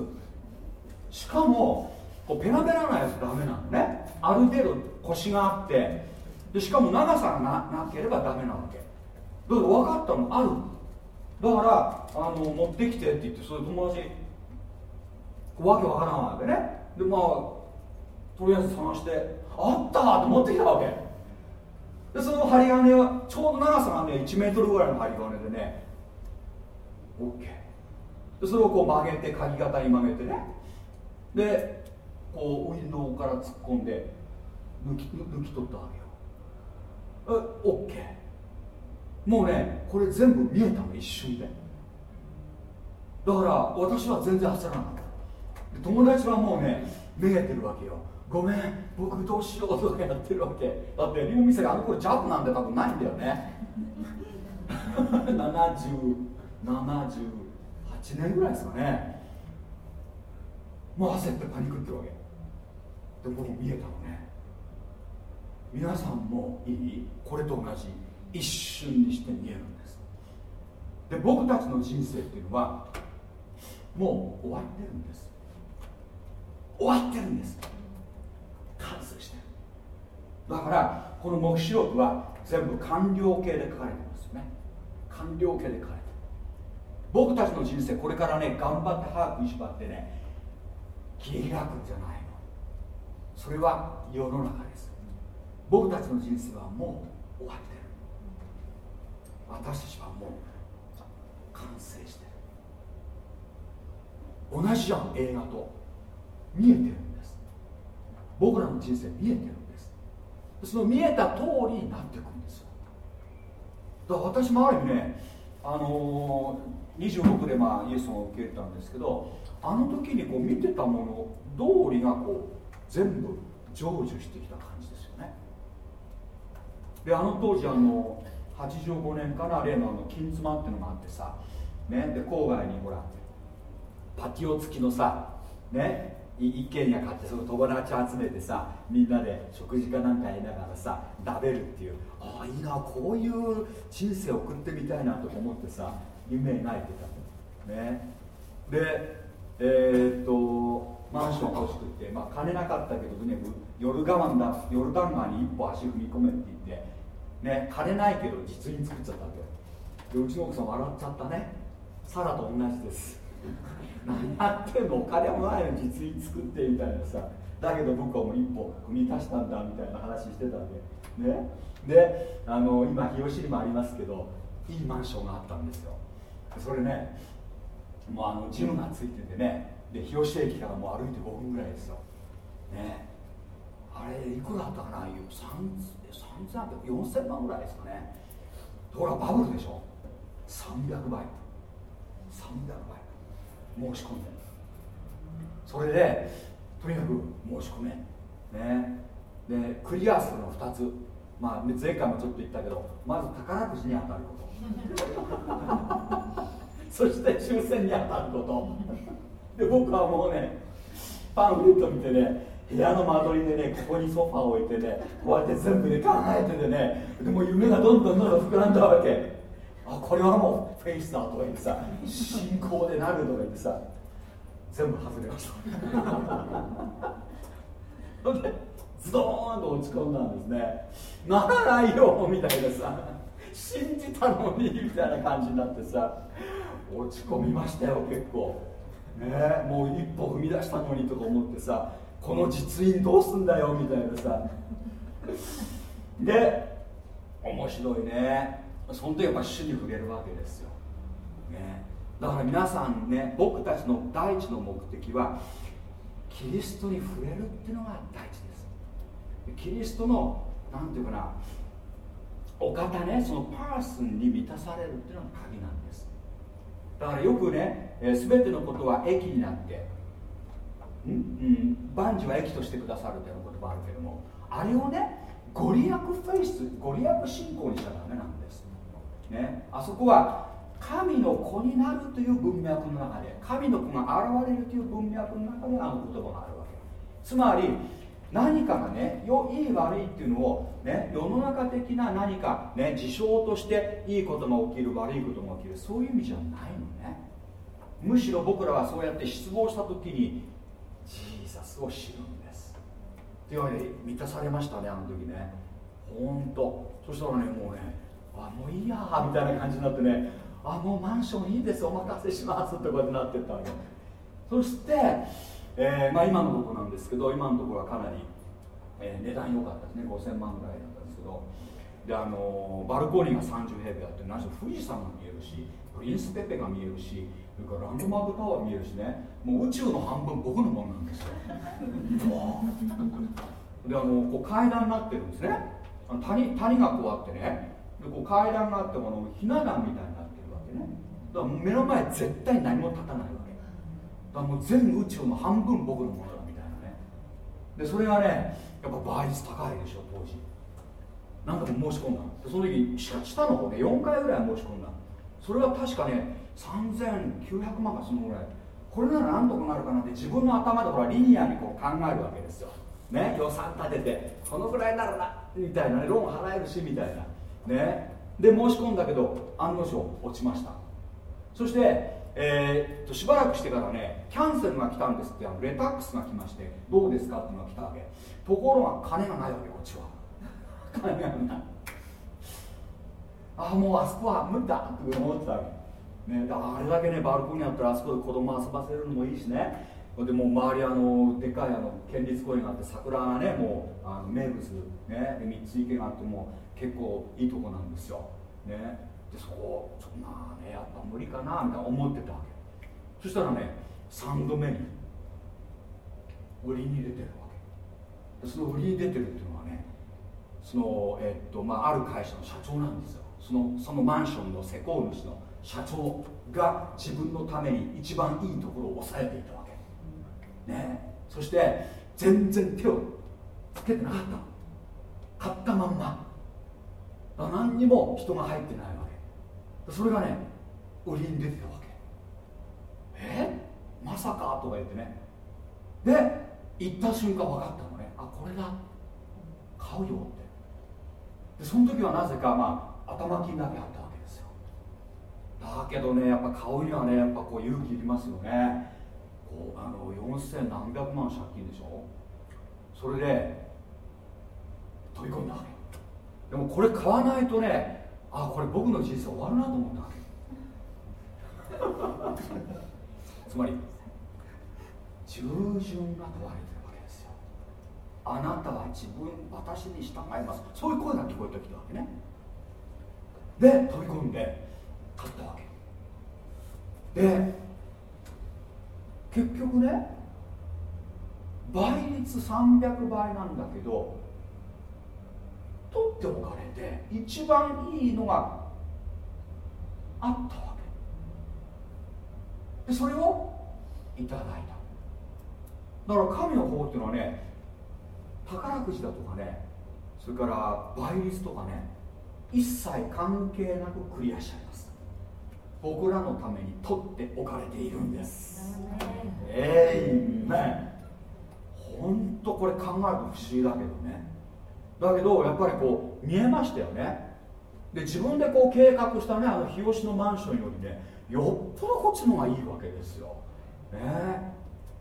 しかもこうペラペラなやつダメなのね。ある程度腰があって。でしかも長さがななければダメなわけ。だから分かったの？あるだからあの持ってきてって言ってそういう友達わけわからないわけね。でまあとりあえず探してあったって持ってきたわけ。でその針金はちょうど長さがね1メートルぐらいの針金でね OK でそれをこう曲げて鍵型に曲げてね。でこうウィンドウから突っ込んで抜き抜き取ったわけよ。え OK もうねこれ全部見えたの一瞬で。だから私は全然焦らなかった。友達はもうねめげてるわけよ。ごめん僕どうしようとかやってるわけ。だってリオ店があの頃ジャブなんて多分ないんだよね。70 78年ぐらいですかね。もう焦ってパニックってるわけ。で僕見えたのね。皆さんもいい？これと同じ。一瞬にして見えるんです。で僕たちの人生っていうのはもう終わってるんです。終わってるんです。完成して。るだからこの黙示録は全部完了形で書かれてますよね。完了形で書かれてる。僕たちの人生これからね頑張って歯食いしばってね切り開くんじゃないの。それは世の中です。僕たちの人生はもう終わってる。私たちはもう完成してる。同じじゃん映画と。見えてる。僕らの人生見えてるんです。その見えた通りになっていくんですよ。だから私もある意味ねあのー、26でまあイエスを受け入れたんですけどあの時にこう見てたもの通りがこう全部成就してきた感じですよね。であの当時あの85年から例のあの金妻っていうのがあってさ、ね、で郊外にほらパティオ付きのさね。一軒家買ってその友達集めてさみんなで食事かなんかやりながらさ食べるっていう。ああいいなこういう人生送ってみたいなと思ってさ夢描いてたね。でえー、っとマンション欲しくて、まあ、金なかったけどとにかく夜我慢だヨルダン川に一歩足踏み込めって言ってね金ないけど実印作っちゃったわけ。でうちの奥さん笑っちゃったね。サラと同じです。何やってんのお金もないのに実印作ってみたいなさ。だけど僕はもう一歩踏み出したんだみたいな話してたんで。ね。であの今日吉にもありますけどいいマンションがあったんですよ。それねもうあのジムがついててね。で日吉駅からもう歩いて5分ぐらいですよ。ね。あれいくらあったかな？4000万ぐらいですかね。ほらバブルでしょ？300倍。300倍。申し込んでそれでとにかく申し込め。ね。でクリアするの2つ。まあ前回もちょっと言ったけどまず宝くじに当たること。そして抽選に当たること。で僕はもうねパンフレット見てね部屋の間取りでねここにソファーを置いてねこうやって全部で考えててねでも夢がどんどんどんどん膨らんだわけあこれはもうフェイスだとか言ってさ信仰でなるとか言ってさ全部外れました。それでズドーンと落ち込んだんですねならないよみたいなさ信じたのにみたいな感じになってさ落ち込みましたよ結構ねもう一歩踏み出したのにとか思ってさこの実印どうすんだよみたいなさ。で面白いね。その時やっぱ主に触れるわけですよ、ね、だから皆さんね僕たちの第一の目的はキリストに触れるっていうのが大事です。キリストの何ていうかなお方ねそのパーソンに満たされるっていうのが鍵なんです。だからよくね、えー、全てのことは益になってうん、万事は益としてくださるという言葉あるけどもあれをねご利益フェイスご利益信仰にしちゃダメなんです。ね、あそこは神の子になるという文脈の中で神の子が現れるという文脈の中であの言葉があるわけ。つまり何かがねよい悪いっていうのを、ね、世の中的な何か、ね、事象としていいことが起きる悪いことが起きるそういう意味じゃないのね。むしろ僕らはそうやって失望した時にジーザスを知るんです。というわけで満たされましたねあの時ね。ほんと。そしたらねもうねあもういいやみたいな感じになってねあもうマンションいいですお任せしますってこうやってなってったわけ。そして、えー、まあ、今のところなんですけど今のところはかなり、えー、値段良かったですね5000万ぐらいだったんですけど。であのバルコニーが30平米あって何しろ富士山が見えるしプリンスペペが見えるしそれからランドマークタワー見えるしね。もう宇宙の半分僕のものなんですよ。であのこう階段になってるんですね。あの谷谷がこうあってね。でこう階段があってもひな壇みたいになってるわけね。だから目の前絶対何も立たないわけ。だからもう全宇宙の半分僕のものだみたいなね。でそれがねやっぱ倍率高いでしょ当時。何度も申し込んだでその時下の方ね4回ぐらい申し込んだそれは確かね3900万かそのぐらい。これなら何とかなるかなって自分の頭でほらリニアにこう考えるわけですよ。ね予算立ててこのぐらいならなみたいなねローン払えるしみたいな。ね。で申し込んだけど案の定落ちました。そして、えー、としばらくしてからねキャンセルが来たんですってあのレタックスが来ましてどうですかっていうのが来たわけ。ところが金がないわけこっちは。金がない。ああもうあそこは無理だって思ってたわけ。ね、あれだけねバルコニーあったらあそこで子供遊ばせるのもいいしね。でも周りあのでかいあの県立公園があって桜がねもうあの名物ねで三つ池があってもう結構いいとこなんですよ。ね。でそこちょっとまあねやっぱ無理かなみたいな思ってたわけ。そしたらね3度目に売りに出てるわけ。その売りに出てるっていうのはねその、えっとまあ、ある会社の社長なんですよ。そのそのマンションの施工主の社長が自分のために一番いいところを抑えていたわけ、ね、そして全然手をつけてなかった買ったまんま。何にも人が入ってないわけ。それがね売りに出てたわけ。え？まさかとか言ってね。で行った瞬間分かったのね。あこれだ。買うよって。でその時はなぜかまあ頭金だけあったわけですよ。だけどねやっぱ買うにはねやっぱこう勇気いりますよね。こうあの4000何百万借金でしょ。それで飛び込んだわけ。でもこれ買わないとねあこれ僕の人生終わるなと思ったわけ。つまり従順が問われてるわけですよ。あなたは自分私に従います。そういう声が聞こえてきたわけね。で飛び込んで買ったわけ。で結局ね倍率300倍なんだけど取っておかれて一番いいのがあったわけ。でそれをいただいた。だから神の方っていうのはね宝くじだとかねそれから倍率とかね一切関係なくクリアしちゃいます。僕らのために取っておかれているんです。ええー、ね本当これ考えると不思議だけどねだけどやっぱりこう見えましたよね。で自分でこう計画したねあの日吉のマンションよりねよっぽどこっちの方がいいわけですよ、ね、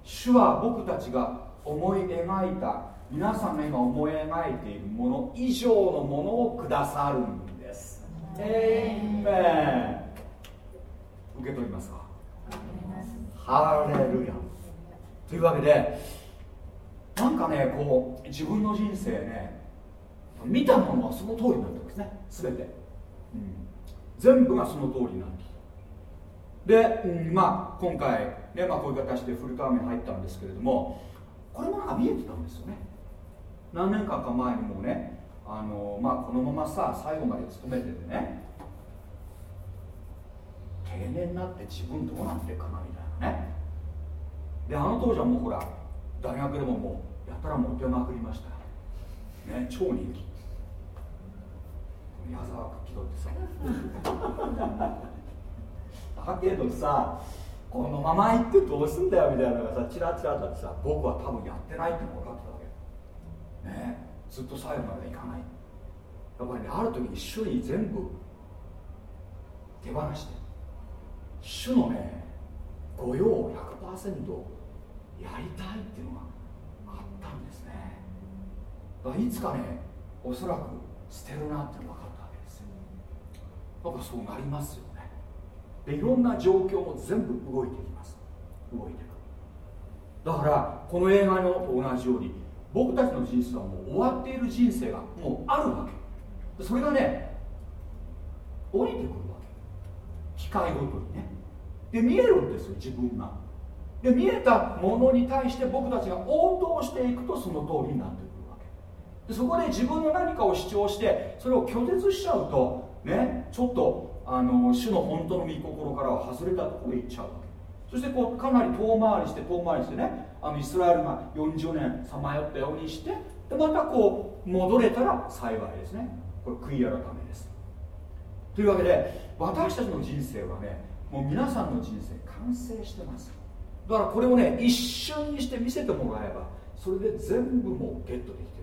主は僕たちが思い描いた皆さんが今思い描いているもの以上のものをくださるんです。ええ受け取りますか？ハレルヤというわけでなんかねこう自分の人生ね見たものはその通りになってるんですね。全て、うん、全部がその通りになってで、うん、まあ今回ね、まあ、こういう形でフルタームに入ったんですけれどもこれもなんか見えてたんですよね。何年間か前にもねあのまあこのままさ最後まで勤めててね定年になって自分どうなっていくかなみたいなね。であの当時はもうほら大学でももうやったらモテまくりました。ね超人気矢沢気取ってさ。だけどさこのまま行ってどうすんだよみたいなのがさチラチラだってさ僕は多分やってないって分かってたわけ。ね。ずっと最後までいかない。やっぱりねある時に主に全部手放して主のね御用を100%やりたいっていうのがあったんですね。だからいつかねおそらく捨てるなって分かった。やっぱそうなりますよね。でいろんな状況も全部動いてきます。動いてくだからこの映画のと同じように僕たちの人生はもう終わっている人生がもうあるわけ。それがね降りてくるわけ。機械ごとにね。で見えるんですよ自分が。で見えたものに対して僕たちが応答していくとその通りになってくるわけ。でそこで自分の何かを主張してそれを拒絶しちゃうとねちょっとあの主の本当の御心からは外れたところへ行っちゃうわけ。そしてこうかなり遠回りして遠回りしてねあのイスラエルが40年さまよったようにしてでまたこう戻れたら幸いですね。これ悔い改めです。というわけで私たちの人生はねもう皆さんの人生完成してます。だからこれをね一瞬にして見せてもらえばそれで全部もうゲットできてるんです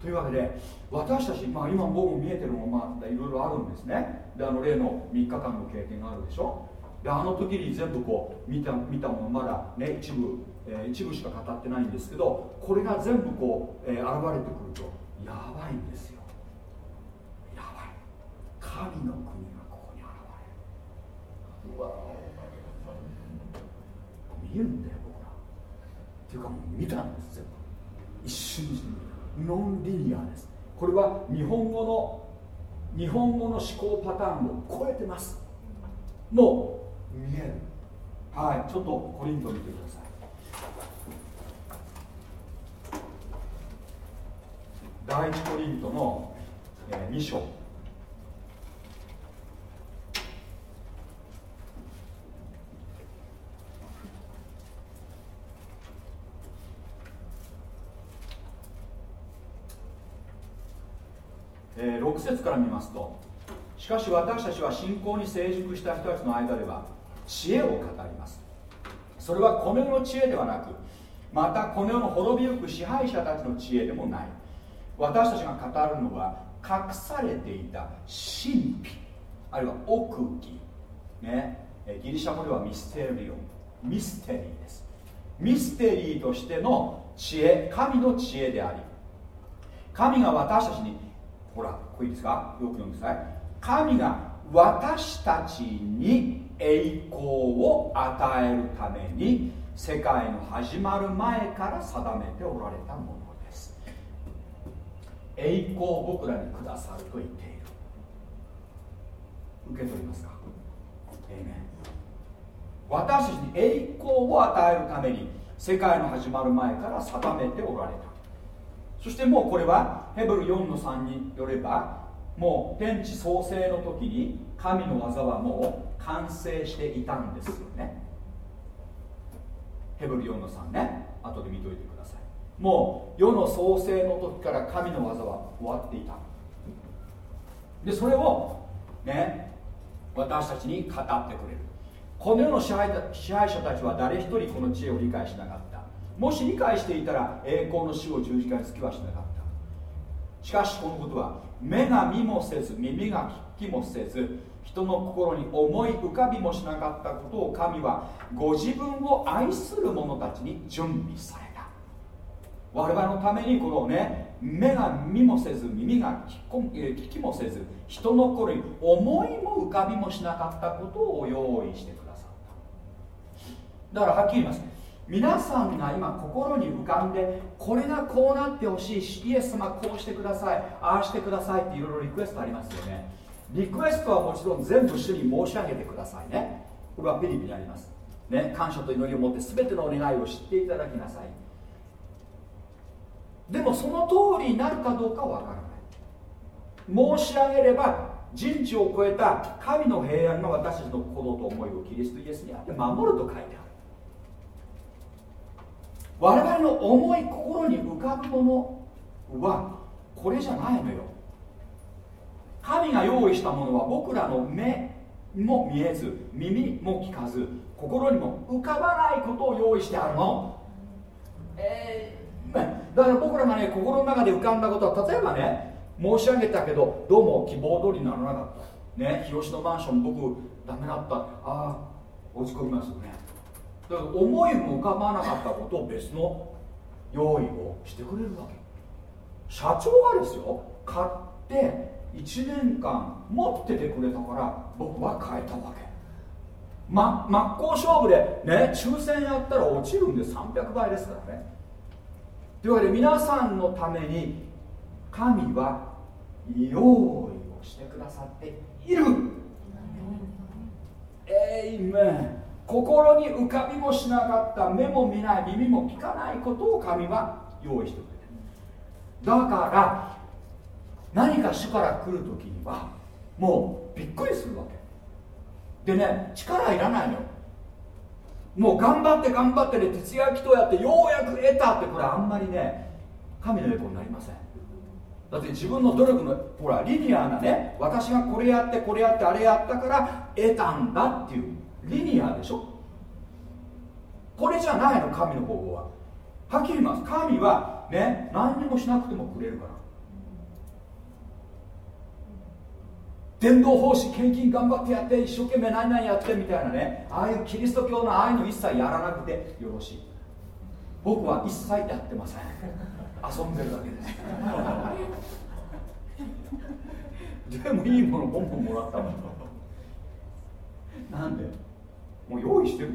というわけで私たち、まあ、今僕も見えてるのもまあいろいろあるんですね。であの例の3日間の経験があるでしょ。であの時に全部こう見た見たものまだね一部、えー、一部しか語ってないんですけどこれが全部こう、えー、現れてくるとやばいんですよ。やばい。神の国がここに現れる。わ見えるんだよ僕ら。っていうかもう見たんですよ一瞬にしてノンリニアです。これは日本語の日本語の思考パターンを超えてます。もう見える。はいちょっとコリント見てください。第一コリントの、2章えー、6節から見ますとしかし私たちは信仰に成熟した人たちの間では知恵を語ります。それはこの世の知恵ではなくまたこの世の滅びゆく支配者たちの知恵でもない。私たちが語るのは隠されていた神秘あるいは奥義。ね。ギリシャ語ではミステリオン。ミステリーです。ミステリーとしての知恵神の知恵であり神が私たちにほらここいいですか？よく読んでください。神が私たちに栄光を与えるために世界の始まる前から定めておられたものです。栄光を僕らにくださると言っている。受け取りますか？ええね私たちに栄光を与えるために世界の始まる前から定めておられた。そしてもうこれはヘブル4の3によればもう天地創生の時に神の技はもう完成していたんですよね。ヘブル4の3ね。後で見といてください。もう世の創生の時から神の技は終わっていた。でそれをね私たちに語ってくれる。この世の支配支配者たちは誰一人この知恵を理解しなかった。もし理解していたら栄光の死を十字架につきはしなかった。しかしこのことは目が見もせず耳が聞きもせず人の心に思い浮かびもしなかったことを神はご自分を愛する者たちに準備された。我々のためにこのね目が見もせず耳が聞きもせず人の心に思いも浮かびもしなかったことを用意してくださった。だからはっきり言います。皆さんが今心に浮かんでこれがこうなってほしいしイエス様こうしてくださいああしてくださいっていろいろリクエストありますよね。リクエストはもちろん全部主に申し上げてくださいね。これはピリピにあります。ね感謝と祈りを持って全てのお願いを知っていただきなさい。でもその通りになるかどうかはわからない。申し上げれば人知を超えた神の平安が私たちの心と思いをキリストイエスにあって守ると書いてある。我々の重い心に浮かぶものはこれじゃないのよ。神が用意したものは僕らの目も見えず耳も聞かず心にも浮かばないことを用意してあるの。えー、だから僕らがね心の中で浮かんだことは例えばね申し上げたけどどうも希望通りにならなかった。ね広島マンション僕ダメだった。ああ落ち込みますよね。だから思いも浮かばなかったことを別の用意をしてくれるわけ。社長がですよ買って1年間持っててくれたから僕は変えたわけ。ま、真っ向勝負でね抽選やったら落ちるんで300倍ですからね。というわけで皆さんのために神は用意をしてくださっている。えいめん心に浮かびもしなかった目も見ない耳も聞かないことを神は用意してくれてだから何か主から来る時にはもうびっくりするわけ。でね力いらないの。もう頑張って頑張ってね徹夜祈祷やってようやく得たってこれあんまりね神の栄光になりませんだって自分の努力のほらリニアなね私がこれやってこれやってあれやったから得たんだっていう。リニアでしょ？これじゃないの神の方法は。はっきり言います。神はね何にもしなくてもくれるから。伝道奉仕献金頑張ってやって一生懸命何々やってみたいなね。ああいうキリスト教のああいうの一切やらなくてよろしい。僕は一切やってません。遊んでるだけです。でもいいものボンボンもらったもんなんで？もう用意してる。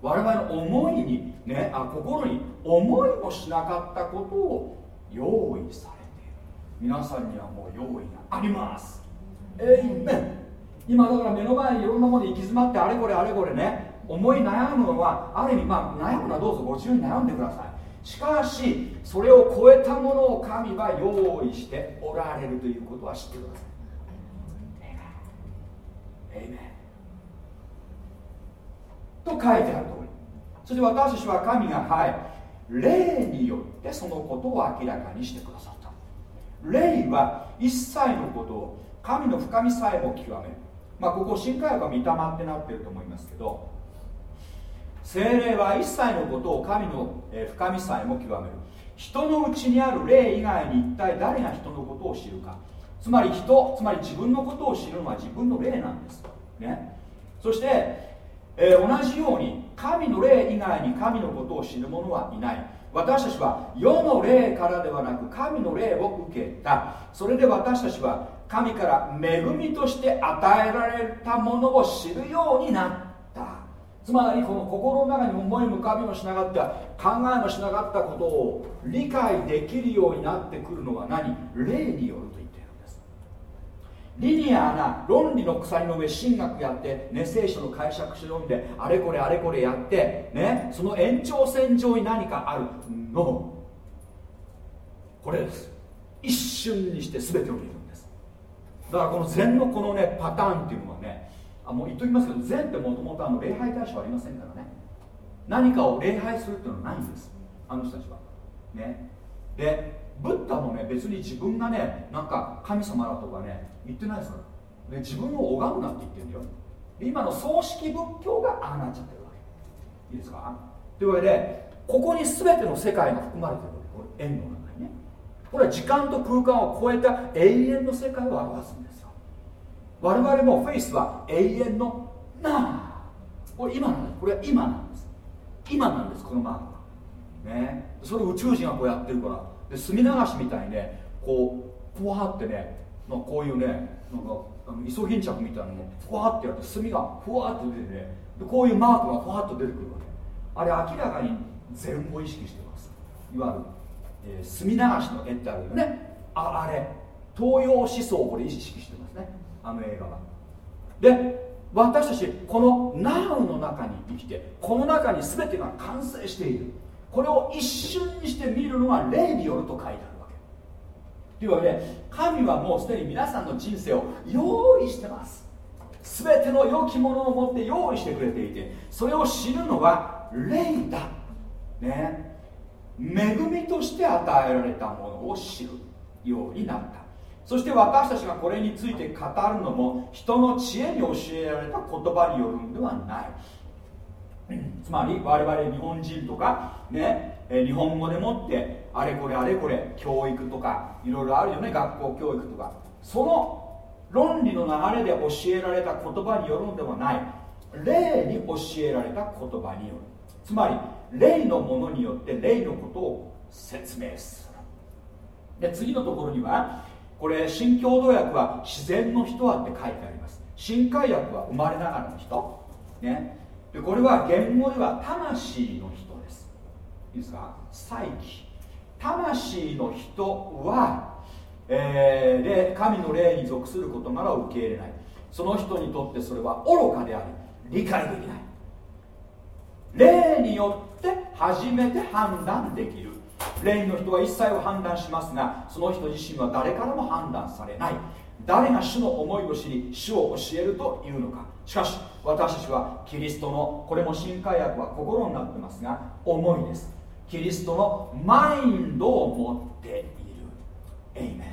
我々の思いにねあ心に思いもしなかったことを用意されている。皆さんにはもう用意があります。えいめん今だから目の前にいろんなもの行き詰まってあれこれあれこれね思い悩むのはある意味まあ悩むのはどうぞご自由に悩んでください。しかしそれを超えたものを神は用意しておられるということは知ってください。エイメンと書いてある通り。そして私たちは神がはい。霊によってそのことを明らかにしてくださった。霊は一切のことを神の深みさえも極める。まあここ新海は御霊ってなってると思いますけど精霊は一切のことを神の深みさえも極める。人のうちにある霊以外に一体誰が人のことを知るか。つまり人つまり自分のことを知るのは自分の霊なんです、ね、そして、えー、同じように神の霊以外に神のことを知る者はいない。私たちは世の霊からではなく神の霊を受けた。それで私たちは神から恵みとして与えられたものを知るようになった。つまりこの心の中に思い向かびもしなかった考えもしなかったことを理解できるようになってくるのは何？霊によると。リニアな論理の鎖の上神学やってね聖書の解釈書読んであれこれあれこれやってねその延長線上に何かある。のこれです。一瞬にして全てを見るんです。だからこの禅のこのねパターンっていうのはねあもう言っときますけど禅ってもともと礼拝対象ありませんからね。何かを礼拝するっていうのはないんです。あの人たちは。ね。でブッダもね別に自分がねなんか神様だとかね言ってないですから。で自分を拝むなって言ってるんだよ。今の葬式仏教がああなっちゃってるわけ。いいですか？というわけでここに全ての世界が含まれてるわけ。これ円の中にね。これは時間と空間を超えた永遠の世界を表すんですよ。我々もフェイスは永遠のなあ。これ今なんですこれは今なんです。今なんですこのマークは。ね。それを宇宙人がこうやってるから。で墨流しみたいにねこうふわってねまあ、こういうねなんかあのイソギンチャクみたいなのふわってやって墨がふわっと出てねでこういうマークがふわっと出てくるわけ。あれ明らかに全を意識してます。いわゆる、えー、墨流しの絵ってあるよね。ああれ東洋思想をこれ意識してますね。あの映画は。で私たちこの Now の中に生きてこの中に全てが完成している。これを一瞬にして見るのが霊によると書いてあるわけ。というわけで神はもうすでに皆さんの人生を用意してます。全ての良きものを持って用意してくれていてそれを知るのは霊だ。ね。恵みとして与えられたものを知るようになった。そして私たちがこれについて語るのも人の知恵に教えられた言葉によるんではない。つまり我々日本人とかね日本語でもってあれこれあれこれ教育とかいろいろあるよね学校教育とか。その論理の流れで教えられた言葉によるのではない。霊に教えられた言葉による。つまり霊のものによって霊のことを説明する。で次のところにはこれ新共同訳は自然の人はって書いてあります。新海訳は生まれながらの人。ね。でこれは言語では魂の人です。いいですか？再起。魂の人は、えー、で神の霊に属する事柄を受け入れない。その人にとってそれは愚かであり理解できない。霊によって初めて判断できる。霊の人は一切を判断しますがその人自身は誰からも判断されない。誰が主の思いを知り主を教えるというのか。しかし私たちはキリストのこれも新海薬は心になってますが思いです。キリストのマインドを持っている。エイメン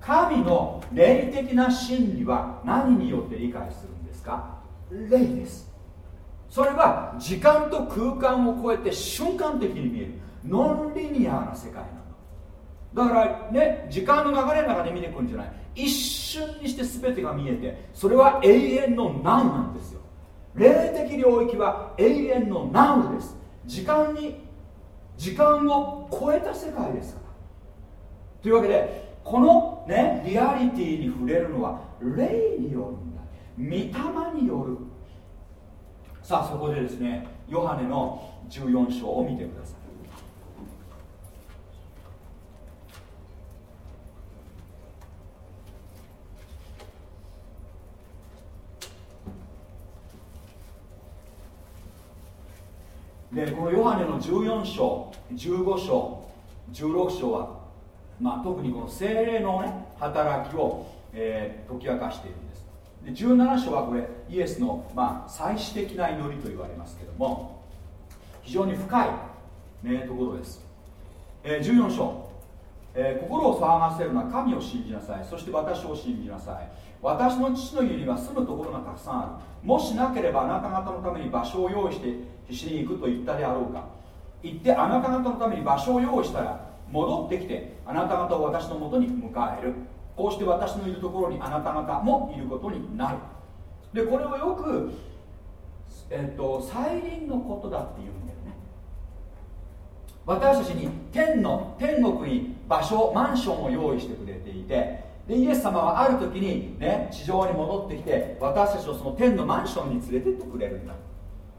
神の霊的な真理は何によって理解するんですか？霊です。それは時間と空間を超えて瞬間的に見える。ノンリニアな世界なの。だからね時間の流れの中で見てくんじゃない？一瞬にして全てが見えてそれは永遠の Now なんですよ。霊的領域は永遠の Now です。時間に時間を超えた世界ですから。というわけでこのねリアリティに触れるのは霊によるんだ。御霊による。さあそこでですねヨハネの14章を見てください。でこのヨハネの14章15章16章は、まあ、特にこの精霊の、ね、働きを、えー、解き明かしているんです。で17章はこれイエスの、まあ、最終的な祈りと言われますけども非常に深い、ね、ところです、えー、14章、えー、心を騒がせるのは神を信じなさい。そして私を信じなさい。私の父の家には住むところがたくさんある。もしなければあなた方のために場所を用意してしに行くと言ったであろうか。行ってあなた方のために場所を用意したら戻ってきてあなた方を私のもとに迎える。こうして私のいるところにあなた方もいることになる。でこれをよく、えっと、再臨のことだっていうんだよね。私たちに天の天国に場所マンションを用意してくれていてでイエス様はある時に、ね、地上に戻ってきて私たちをその天のマンションに連れてってくれるんだ。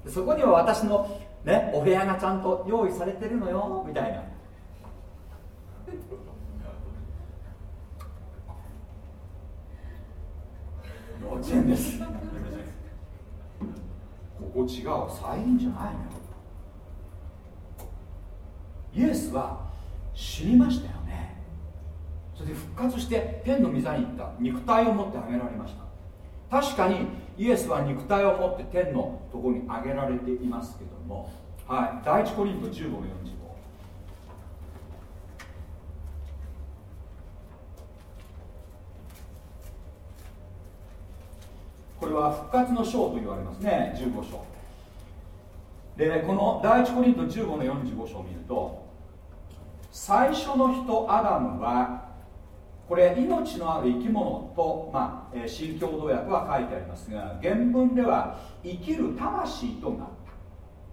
そこには私の、ね、お部屋がちゃんと用意されてるのよみたいな。幼稚園です。ここ違う再臨じゃないの？よイエスは死にましたよね。それで復活して天の御座に行った。肉体を持ってあげられました。確かにイエスは肉体を持って天のところにあげられていますけどもはい。第一コリント15の45これは復活の章と言われますね。15章。でこの第一コリント15の45章を見ると最初の人アダムはこれ命のある生き物と、まあ、新共同訳は書いてありますが原文では生きる魂となっ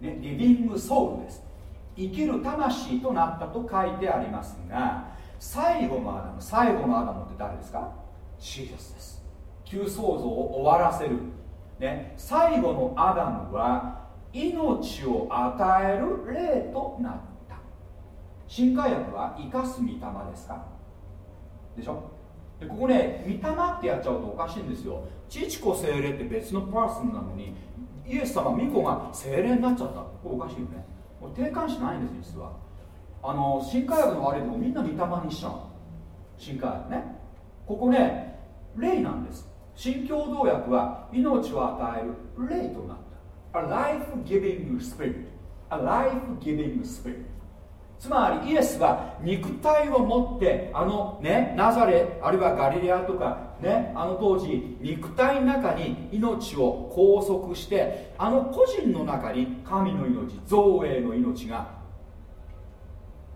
た、ね、 living soul です。生きる魂となったと書いてありますが最後のアダム最後のアダムって誰ですか？ Jesus です。旧創造を終わらせる、ね、最後のアダムは命を与える霊となった。新海薬は生かす御霊ですか？でしょ？でここね御霊ってやっちゃうとおかしいんですよ。父子精霊って別のパーソンなのにイエス様巫女が精霊になっちゃった。これおかしいよね。これ定冠詞ないんです実は。あの新海薬の悪いとこみんな御霊にしちゃう。新海薬ね。ここね霊なんです。新共同訳は命を与える霊となった。A life-giving spirit A life-giving spirit つまりイエスは肉体を持ってあのねナザレあるいはガリレアとかねあの当時肉体の中に命を拘束してあの個人の中に神の命造営の命が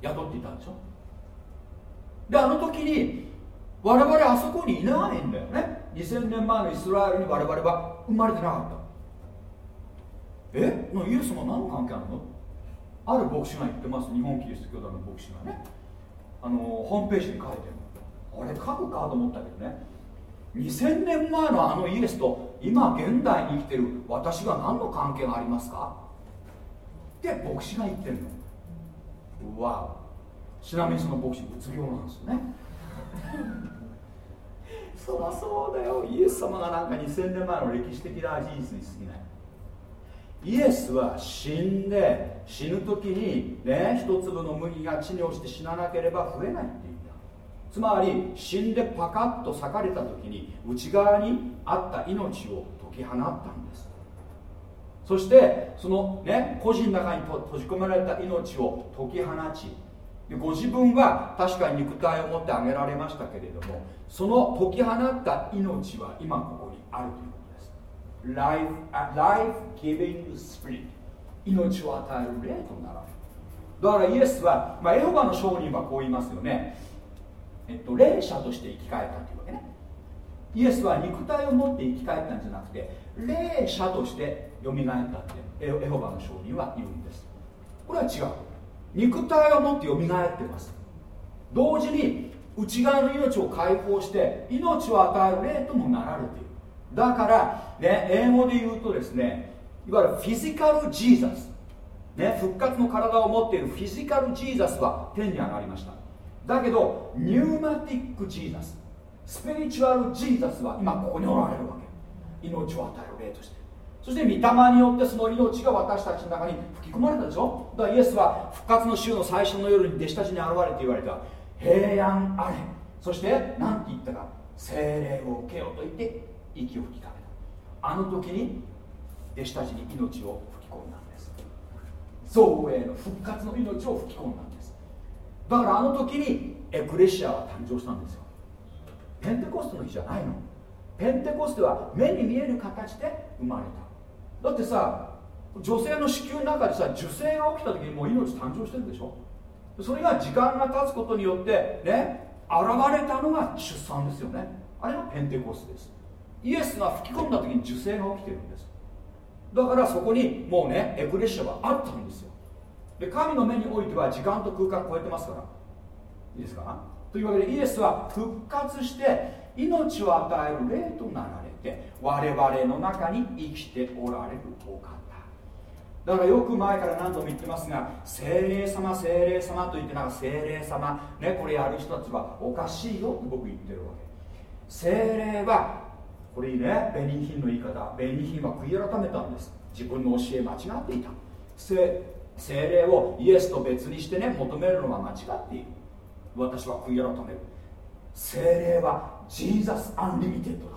宿っていたんでしょ？であの時に我々あそこにいないんだよね。2000年前のイスラエルに我々は生まれてなかった。え？イエス様何の関係あるの？ある牧師が言ってます。日本キリスト教団の牧師がね。あのホームページに書いてる。あれ書くかと思ったけどね。2000年前のあのイエスと今現代に生きてる私が何の関係がありますか？って牧師が言ってるの。うわちなみにその牧師うつ病なんですよね。そりゃそうだよ。イエス様がなんか2000年前の歴史的な事実に過ぎないイエスは死んで死ぬ時にね一粒の麦が地に落ちて死ななければ増えないって言ったつまり死んでパカッと裂かれた時に内側にあった命を解き放ったんです。そしてそのね個人の中に閉じ込められた命を解き放ちでご自分は確かに肉体を持ってあげられましたけれどもその解き放った命は今ここにあるという。Life, life giving spirit. 命を与える霊とならだからイエスは、まあ、エホバの証人はこう言いますよね、えっと、霊者として生き返ったというわけね。イエスは肉体を持って生き返ったんじゃなくて霊者としてよみがえったってエホバの証人は言うんです。これは違う。肉体を持ってよみがえってます。同時に内側の命を解放して命を与える霊ともなられているだから、ね、英語で言うとですねいわゆる physical Jesus ね、復活の体を持っている physical Jesus は天に上がりました。だけど pneumatic Jesus spiritual Jesus は今ここにおられるわけ。命を与える霊として。そして御霊によってその命が私たちの中に吹き込まれたでしょ。だからイエスは復活の週の最初の夜に弟子たちに現れて言われた。平安あれ。そして何て言ったか。精霊を受けようと言って息を吹きかけた。あの時に弟子たちに命を吹き込んだんです。造営の復活の命を吹き込んだんです。だからあの時にエクレシアは誕生したんですよ。ペンテコステの日じゃないの。ペンテコステは目に見える形で生まれた。だってさ女性の子宮の中でさ受精が起きた時にもう命誕生してるでしょ。それが時間が経つことによってね現れたのが出産ですよね。あれがペンテコステです。イエスが吹き込んだ時に受精が起きてるんです。だからそこにもうねエクレッシアはあったんですよ。で神の目においては時間と空間超えてますから。いいですか？というわけでイエスは復活して命を与える霊となられて我々の中に生きておられるお方。だからよく前から何度も言ってますが聖霊様聖霊様と言ってなんか聖霊様ねこれやる人たちはおかしいよって僕言ってるわけ。聖霊はこれいいね。ベニヒンの言い方。ベニヒンは悔い改めたんです。自分の教え間違っていた。聖霊をイエスと別にしてね求めるのは間違っている。私は悔い改める。聖霊は Jesus unlimited だ。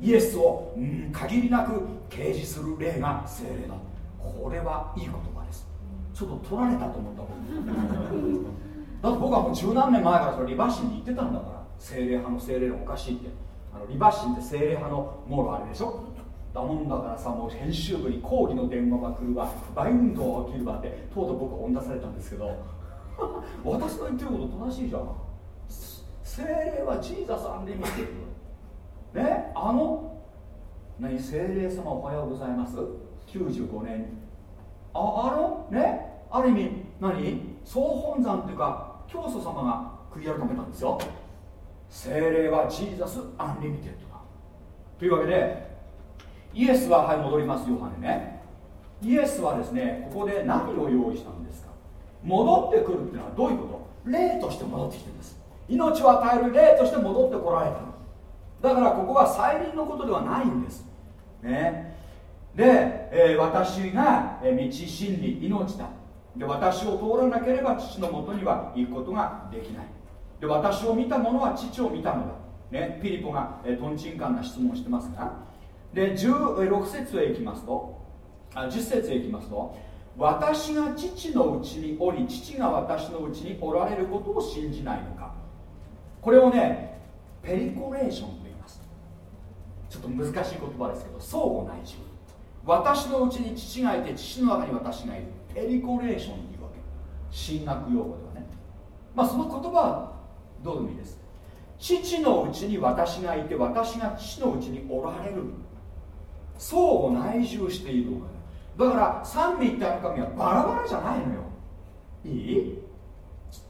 イエスを、うん、限りなく掲示する霊が精霊だ。これはいい言葉です。ちょっと取られたと思ったもん。だって僕はもう十何年前からそれリバーシンに言ってたんだから。精霊派の精霊論おかしいって。あのリバシンって精霊派のモールあれでしょ？だもんだからさもう編集部に抗議の電話が来るわ。大運動が起きるわってとうとう僕は追ん出されたんですけど。私の言ってること正しいじゃん。聖霊は Jesus unlimited ね？あの？何聖霊様おはようございます？95年。ああの？ね？ある意味何？総本山っていうか教祖様が悔い改めたんですよ。聖霊は Jesus unlimited だ。というわけでイエスははい戻りますヨハネね。イエスはですねここで何を用意したんですか。戻ってくるっていうのはどういうこと？霊として戻ってきてるんです。命を与える霊として戻ってこられたの。だからここは再臨のことではないんです。ね。で、えー、私が、道真理命だ。で私を通らなければ父のもとには行くことができない。で私を見た者は父を見たのだ、ね、ピリポが、えー、トンチンカンな質問をしてますが。で16節へ行きますと。あ10節へ行きますと。私が父のうちにおり父が私のうちにおられることを信じないのか。これをねペリコレーションと言います。ちょっと難しい言葉ですけど相互内住私のうちに父がいて父の中に私がいる。ペリコレーションというわけ。神学用語ではね。まあその言葉はどうでもいいです父のうちに私がいて私が父のうちにおられる。相互内住しているだから三位一体の神はバラバラじゃないのよ。いい？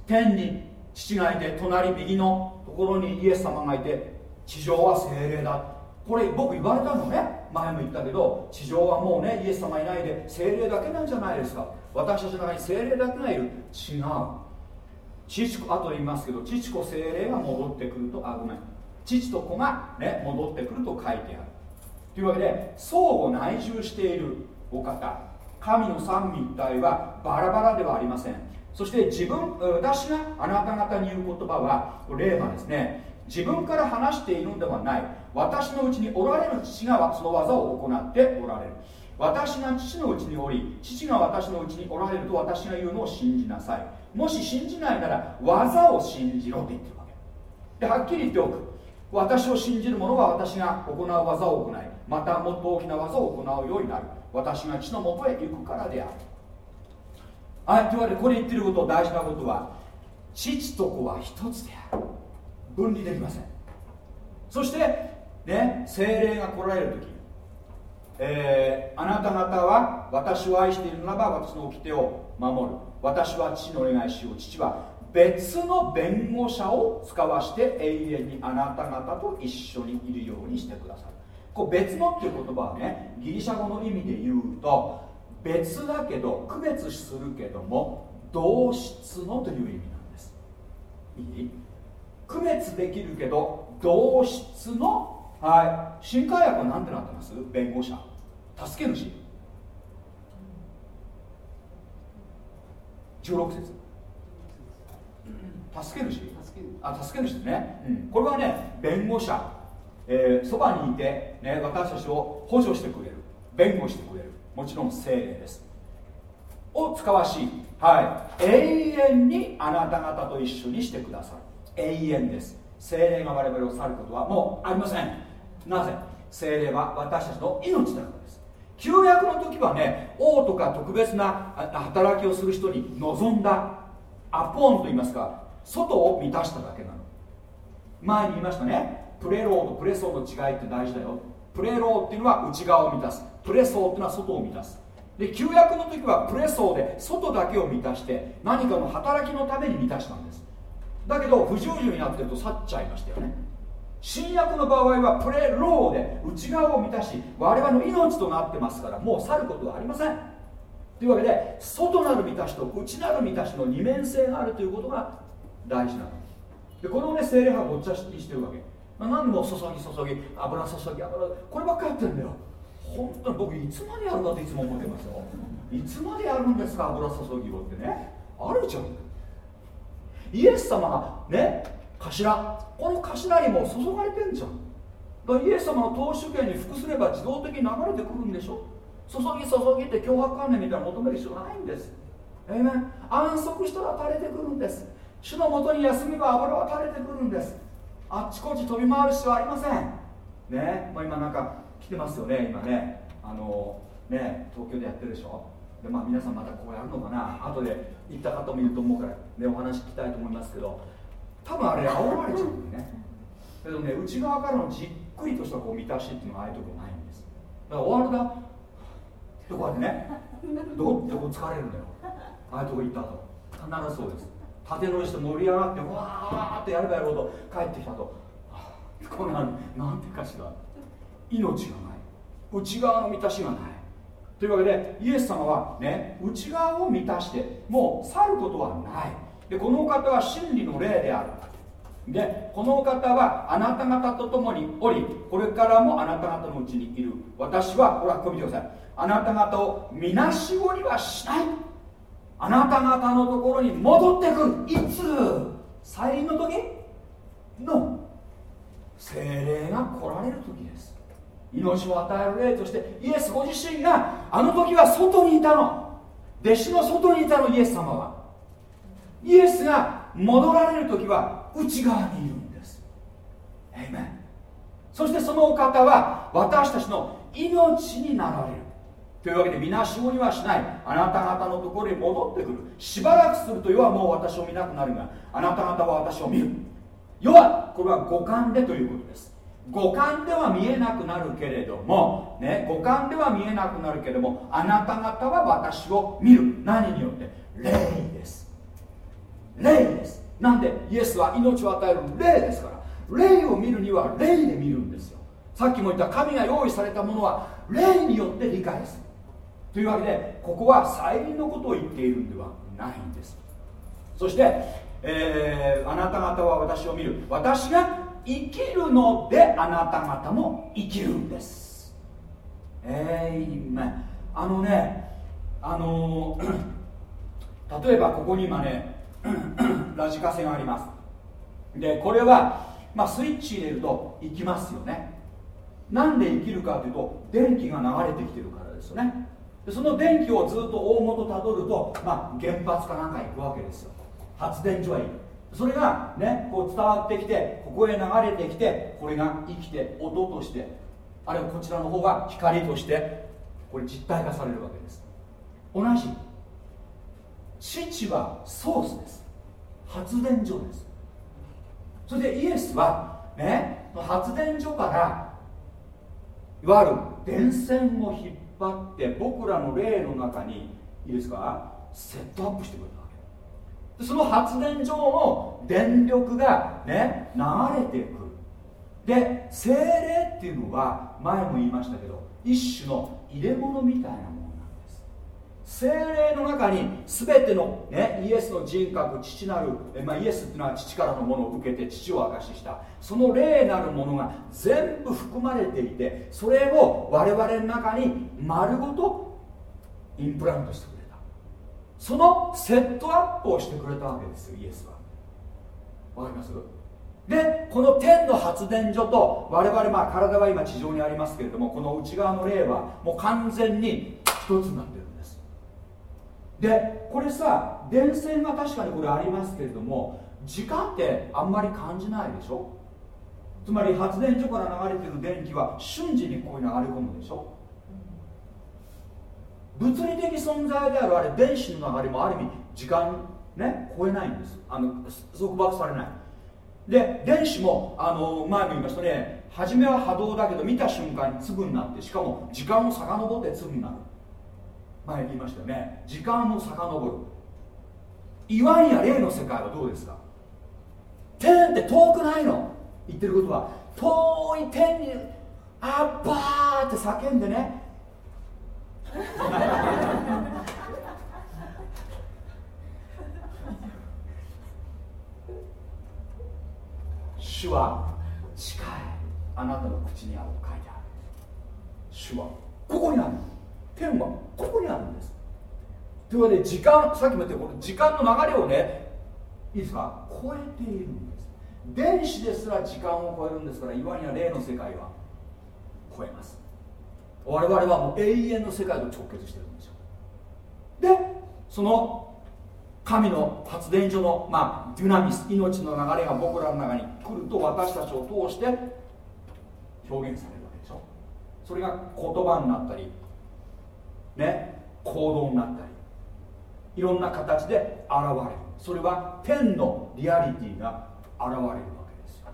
天に父がいて隣右のところにイエス様がいて地上は精霊だ。これ僕言われたのね。前も言ったけど地上はもうねイエス様いないで精霊だけなんじゃないですか。私たちの中に精霊だけがいる。違う。父子後で言いますけど父子精霊が戻ってくるとあごめん父と子がね戻ってくると書いてある。というわけで相互内住しているお方神の三位一体はバラバラではありません。そして自分私があなた方に言う言葉は例はですね自分から話しているのではない。私のうちにおられる父がその技を行っておられる。私が父のうちにおり父が私のうちにおられると私が言うのを信じなさい。もし信じないなら技を信じろって言ってるわけ。ではっきり言っておく。私を信じる者は私が行う技を行いまたもっと大きな技を行うようになる。私が地のもとへ行くからである。はいというわけでこれ言ってること大事なことは父と子は一つである。分離できません。そしてね精霊が来られる時えー、あなた方は私を愛しているならば私の掟を守る。私は父のお願いしよ。う父は別の弁護者を使わして永遠にあなた方と一緒にいるようにしてくださいこう別のっていう言葉はねギリシャ語の意味で言うと別だけど区別するけども同質のという意味なんです。いい？区別できるけど同質の？はい。新海薬は何てなってます？弁護者。助け主。16節。助け主。あ助け主ですね、うん、これはね弁護者。えー、そばにいて、ね、私たちを補助してくれる。弁護してくれる。もちろん精霊です。を使わしい、はい、永遠にあなた方と一緒にしてくださる。永遠です。精霊が我々を去ることはもうありません。なぜ？精霊は私たちの命だからです旧約の時はね王とか特別な働きをする人に望んだアポーンといいますか外を満たしただけなの。前に言いましたね。プレローとプレソーの違いって大事だよ。プレローっていうのは内側を満たす。プレソーっていうのは外を満たす。で旧約の時はプレソーで外だけを満たして何かの働きのために満たしたんです。だけど不従順になってると去っちゃいましたよね。新約の場合はプレローで内側を満たし我々の命となってますからもう去ることはありません。というわけで外なる満たしと内なる満たしの二面性があるということが大事なの。でこのね精霊派ごっちゃにしてるわけ。何も注ぎ注ぎ油注ぎ油こればっかりやってるんだよ。本当に僕いつまでやるかっていつも思ってますよ。いつまでやるんですか油注ぎをってね。あるじゃん。イエス様がね頭。この頭にも注がれてんじゃん。だからイエス様の投手権に服すれば自動的に流れてくるんでしょ。注ぎ注ぎって脅迫観念みたいな求める必要ないんです。えめ安息したら垂れてくるんです。主のもとに休みば油は垂れてくるんです。あっちこっち飛び回る必要ありません。ね、まあ、今なんか来てますよね。今ね。あのね東京でやってるでしょ。でまあ皆さんまたこうやるのかな。後で行った方もいると思うからねお話聞きたいと思いますけど。多分あれ煽られちゃうんだよね。けどね内側からのじっくりとしたこう満たしっていうのはああいうとこないんです。だから終わるだってこうやってね。どってこう疲れるんだよ。ああいうとこ行った後。必ずそうです。立て直して盛り上がってわーってやればやるほど帰ってきたとこれなんなんてかしら命がない。内側の満たしがない。というわけでイエス様はね内側を満たしてもう去ることはない。でこのお方は真理の霊である。でこの方はあなた方と共におりこれからもあなた方のうちにいる。私はほらこう見てくださいあなた方をみなしごにはしない。あなた方のところに戻ってくる。いつ再臨の時？の精霊が来られる時です。命を与える霊としてイエスご自身があの時は外にいたの。弟子の外にいたのイエス様は。イエスが戻られる時は内側にいるんです。エイメンそしてそのお方は私たちの命になられる。というわけでみなしごにはしない。あなた方のところに戻ってくる。しばらくすると世はもう私を見なくなるがあなた方は私を見る。世はこれは五感でということです五感では見えなくなるけれども、ね、五感では見えなくなるけれどもあなた方は私を見る。何によって？霊です。霊です。なんでイエスは命を与える霊ですから。霊を見るには霊で見るんですよ。さっきも言った神が用意されたものは霊によって理解する。というわけでここは再臨のことを言っているんではないんです。そして、えー、あなた方は私を見る。私が生きるのであなた方も生きるんです。えー、あのねあの、例えばここに今ねラジカセがあります。でこれは、まあ、スイッチ入れると行きますよね。なんで生きるかというと電気が流れてきてるからですよね。でその電気をずっと大元たどると、まあ、原発かなんか行くわけですよ。発電所へ行く。それがねこう伝わってきてここへ流れてきてこれが生きて音としてあるいはこちらの方が光としてこれ実体化されるわけです。同じ。父はソースです。発電所です。それでイエスはね発電所からいわゆる電線を引っ張って僕らの霊の中にいいですか？セットアップしてくれたわけ。でその発電所の電力がね流れてくる。で精霊っていうのは前も言いましたけど一種の入れ物みたいなもの。精霊の中に全ての、ね、イエスの人格父なる、えまあ、イエスっていうのは父からのものを受けて父を明かしした。その霊なるものが全部含まれていてそれを我々の中に丸ごとインプラントしてくれた。そのセットアップをしてくれたわけですよイエスは。わかります？でこの天の発電所と我々まあ体は今地上にありますけれどもこの内側の霊はもう完全に一つになってる。でこれさ電線が確かにこれありますけれども時間ってあんまり感じないでしょ？つまり発電所から流れてる電気は瞬時にこういう流れ込むでしょ？物理的存在であるあれ電子の流れもある意味時間ね超えないんです。あの束縛されない。で電子もあの前も言いましたね。初めは波動だけど見た瞬間に粒になってしかも時間を遡って粒になる。前言いましたよね。時間を遡る。いわや霊の世界はどうですか？天って遠くないの。言ってることは遠い天にあっばーって叫んでね。主は近い。あなたの口にあると書いてある。主はここにある天はここにあるんです。というわけで時間さっきも言ったこの時間の流れをねいいですか？超えているんです。電子ですら時間を超えるんですからいわゆる霊の世界は超えます。我々はもう永遠の世界と直結してるんですよ。でその神の発電所の、まあ、デュナミス命の流れが僕らの中に来ると私たちを通して表現されるわけでしょ。それが言葉になったりね行動になったりいろんな形で現れる。それは天のリアリティが現れるわけですよ。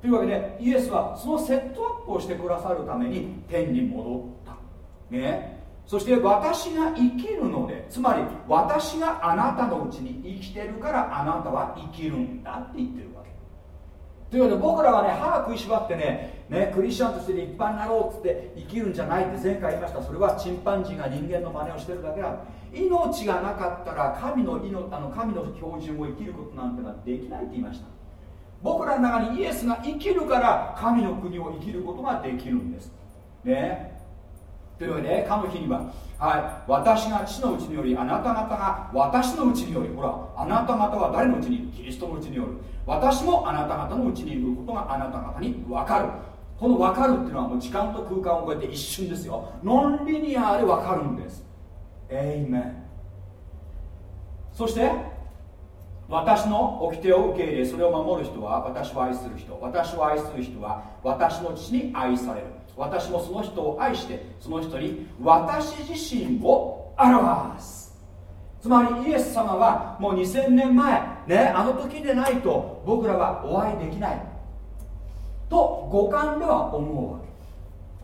というわけでイエスはそのセットアップをしてくださるために天に戻った。ね。そして私が生きるのでつまり私があなたのうちに生きてるからあなたは生きるんだって言ってるわけ。というので僕らはね歯食いしばってねねクリスチャンとして立派になろうっつって生きるんじゃないって前回言いました。それはチンパンジーが人間の真似をしてるだけだ。命がなかったら神の命あの神の標準を生きることなんてができないって言いました。僕らの中にイエスが生きるから神の国を生きることができるんです。ね。というわけで、かの日には、はい、私が父のうちにより、あなた方が私のうちにより、ほら、あなた方は誰のうちにいるキリストのうちによる。私もあなた方のうちにいることがあなた方に分かる。この分かるっていうのはもう時間と空間を超えて一瞬ですよ。ノンリニアで分かるんです。エイメン。そして、私の掟を受け入れ、それを守る人は私を愛する人。私を愛する人は私の父に愛される。私もその人を愛してその人に私自身を表す。つまりイエス様はもう2000年前ねあの時でないと僕らはお会いできない。と五感では思うわ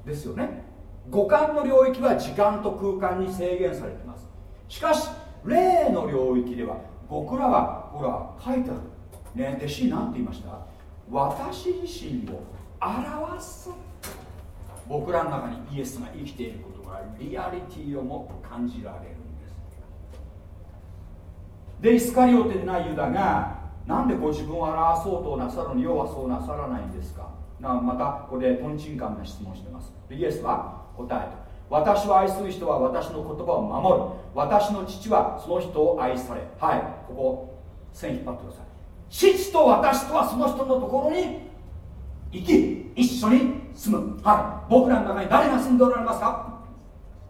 けですよね。五感の領域は時間と空間に制限されています。しかし霊の領域では僕らはほら書いてある。ね弟子に何て言いました？私自身を表す。僕らの中にイエスが生きていることがリアリティをもっと感じられるんです。でイスカリオテでないユダがなんでご自分を表そうとなさるのに要はそうなさらないんですか？なまたここでトンチンカンな質問してます。でイエスは答えた。私を愛する人は私の言葉を守る。私の父はその人を愛され。はい。ここ線引っ張ってください。父と私とはその人のところに生き一緒に住む。はい。僕らの中に誰が住んでおられますか？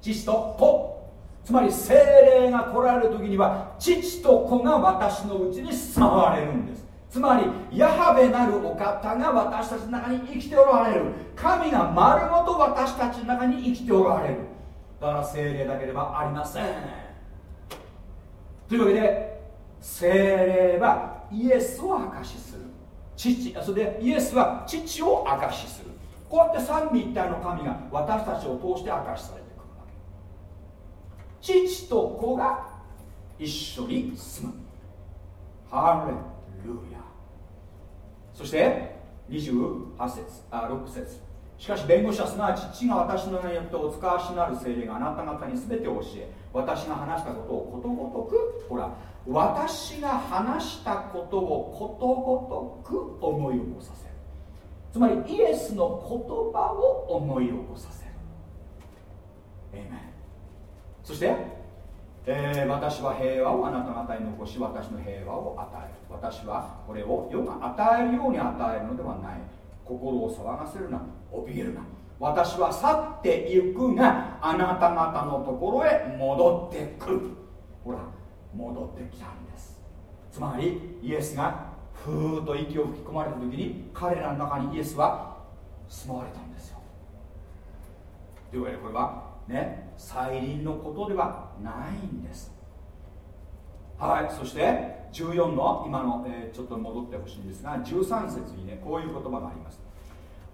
父と子。つまり精霊が来られる時には父と子が私のうちに住まわれるんです。つまりヤハベなるお方が私たちの中に生きておられる。神が丸ごと私たちの中に生きておられる。だから精霊だけではありません。というわけで精霊はイエスを証しする。父それでイエスは父を証しする。こうやって三位一体の神が私たちを通して明かしされてくるわけ。父と子が一緒に住む。ハレルヤ。そして28節。あ6節。しかし弁護士はすなわち父が私の名によってお使わしなる精霊があなた方に全てを教え私が話したことをことごとくほら私が話したことをことごとく思い起こさせる。つまりイエスの言葉を思い起こさせる。そしてえー、私は平和をあなた方に残し私の平和を与える。私はこれを世が与えるように与えるのではない。心を騒がせるな。怯えるな。私は去ってゆくがあなた方のところへ戻ってくる。ほら戻ってきたんです。つまりイエスがふーっと息を吹き込まれた時に彼らの中にイエスは住まわれたんですよ。というわけでこれはね再臨のことではないんです。はいそして14の今の、えー、ちょっと戻ってほしいんですが13節にねこういう言葉があります。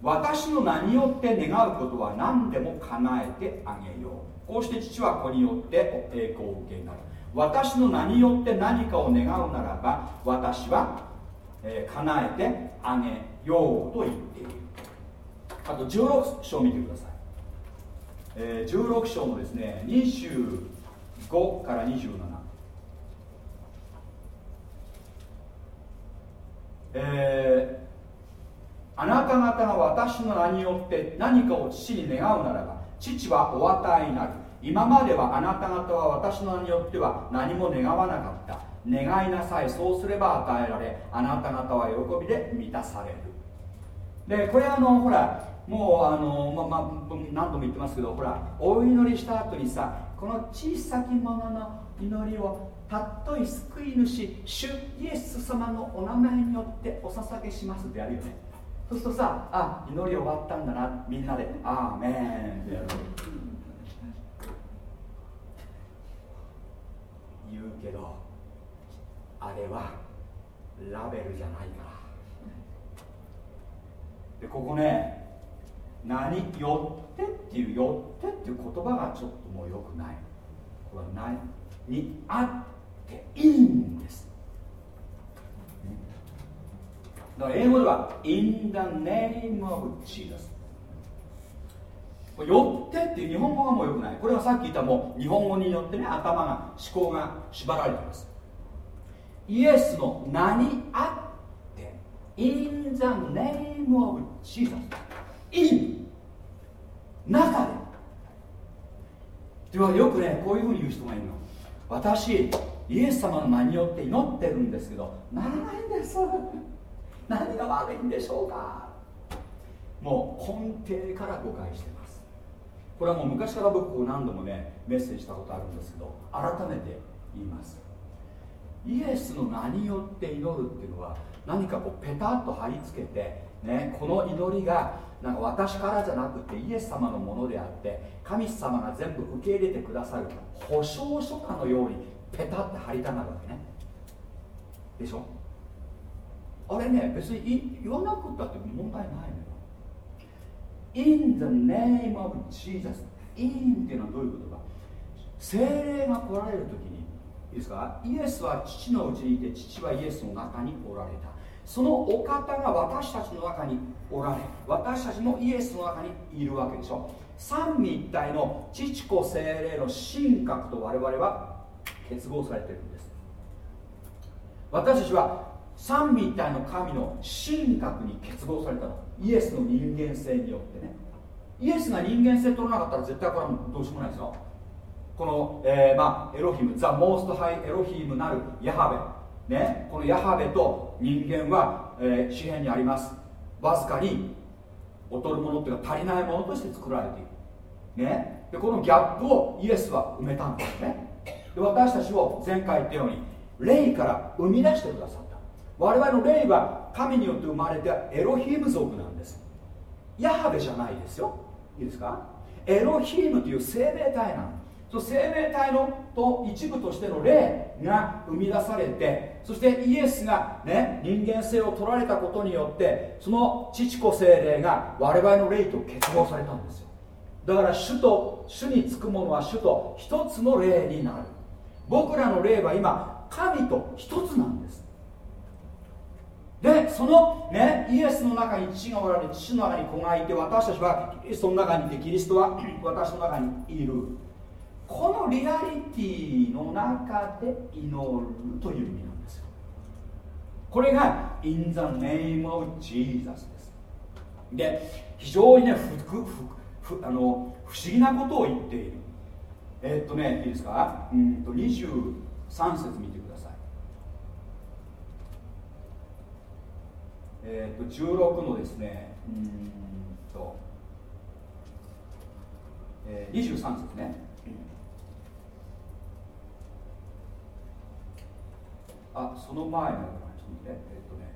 私の名によって願うことは何でも叶えてあげよう。こうして父は子によって栄光を受けになる。私の名によって何かを願うならば私は、えー、叶えてあげようと言っている。あと16章見てください、えー、16章のですね25から27えーあなた方が私の名によって何かを父に願うならば父はお与えになる。今まではあなた方は私の名によっては何も願わなかった。願いなさい。そうすれば与えられあなた方は喜びで満たされる。でこれあのほらもうあの、ままあ、何度も言ってますけどほらお祈りした後にさこの小さきものの祈りをたっとい救い主主イエス様のお名前によってお捧げしますってやるよね。そうするとさあ祈り終わったんだなみんなで「アーメン」ってやる。言うけどあれはラベルじゃないから。でここね何よってっていうよってっていう言葉がちょっともうよくない。これは何にあっていいんです。だから英語では In the name of Jesus よってっていう日本語がもうよくない。これはさっき言ったもう日本語によってね頭が思考が縛られてます。イエスの名にあって In the name of Jesus in 中で。ではよくねこういうふうに言う人がいるの。私イエス様の名によって祈ってるんですけどならないんです？何が悪いんでしょうか？もう根底から誤解してます。これはもう昔から僕何度もねメッセージしたことあるんですけど改めて言います。イエスの名によって祈るっていうのは何かこうペタッと貼り付けて、ね、この祈りがなんか私からじゃなくてイエス様のものであって神様が全部受け入れてくださる保証書かのようにペタッと貼りたがるわけね。でしょ？あれね別に言わなくったって問題ないのよ。In the name of Jesus in っていうのはどういうことか。精霊が来られる時にいいですか？イエスは父のうちにいて父はイエスの中におられた。そのお方が私たちの中におられ私たちもイエスの中にいるわけでしょ。三位一体の父子精霊の神格と我々は結合されてるんです。私たちは三位一体の神の神格に結合されたの。イエスの人間性によってね。イエスが人間性取らなかったら絶対これはどうしようもないですよ。この、えー、まあ、エロヒムザ・モースト・ハイ・エロヒムなるヤハベ、ね、このヤハベと人間は、えー、紙幣にあります。わずかに劣るものっていうか足りないものとして作られている、ね、でこのギャップをイエスは埋めたんですね。で私たちを前回言ったように霊から生み出してくださった。我々の霊は神によって生まれたエロヒム族なんです。ヤハベじゃないですよ。いいですか？エロヒムという生命体なのその生命体のと一部としての霊が生み出されてそしてイエスが、ね、人間性を取られたことによってその父子精霊が我々の霊と結合されたんですよ。だから主と主につくものは主と一つの霊になる。僕らの霊は今神と一つなんです。でそのねイエスの中に父がおられ父の中に子がいて私たちはキリストの中にいてキリストは私の中にいる。このリアリティの中で祈るという意味なんですよ。これが In the name of Jesus です。で非常にねふふふあの不思議なことを言っている。え、っとねいいですか？うんと23節見てください。え、っと16のですねうんと、えー、23節ね。あその前の感じでえっとね。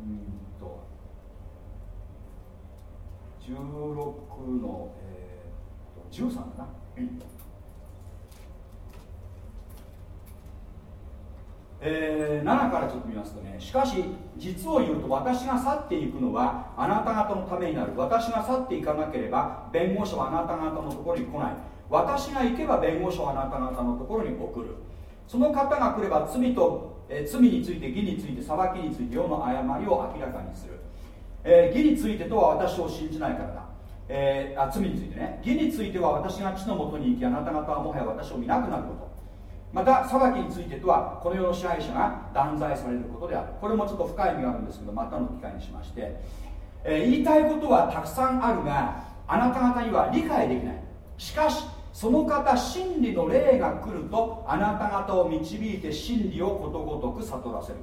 うんと。16の、えー、と13かな、えー、7からちょっと見ますとねしかし実を言うと私が去っていくのはあなた方のためになる。私が去っていかなければ弁護士はあなた方のところに来ない。私が行けば弁護士はあなた方のところに送る。その方が来れば罪と、え、罪について義について裁きについて世の誤りを明らかにする、え、義についてとは私を信じないからだ、えー、あ罪についてね。義については私が地のもとに行きあなた方はもはや私を見なくなること。また裁きについてとはこの世の支配者が断罪されることである。これもちょっと深い意味があるんですけどまたの機会にしまして、えー、言いたいことはたくさんあるがあなた方には理解できない。しかしその方真理の霊が来るとあなた方を導いて真理をことごとく悟らせる。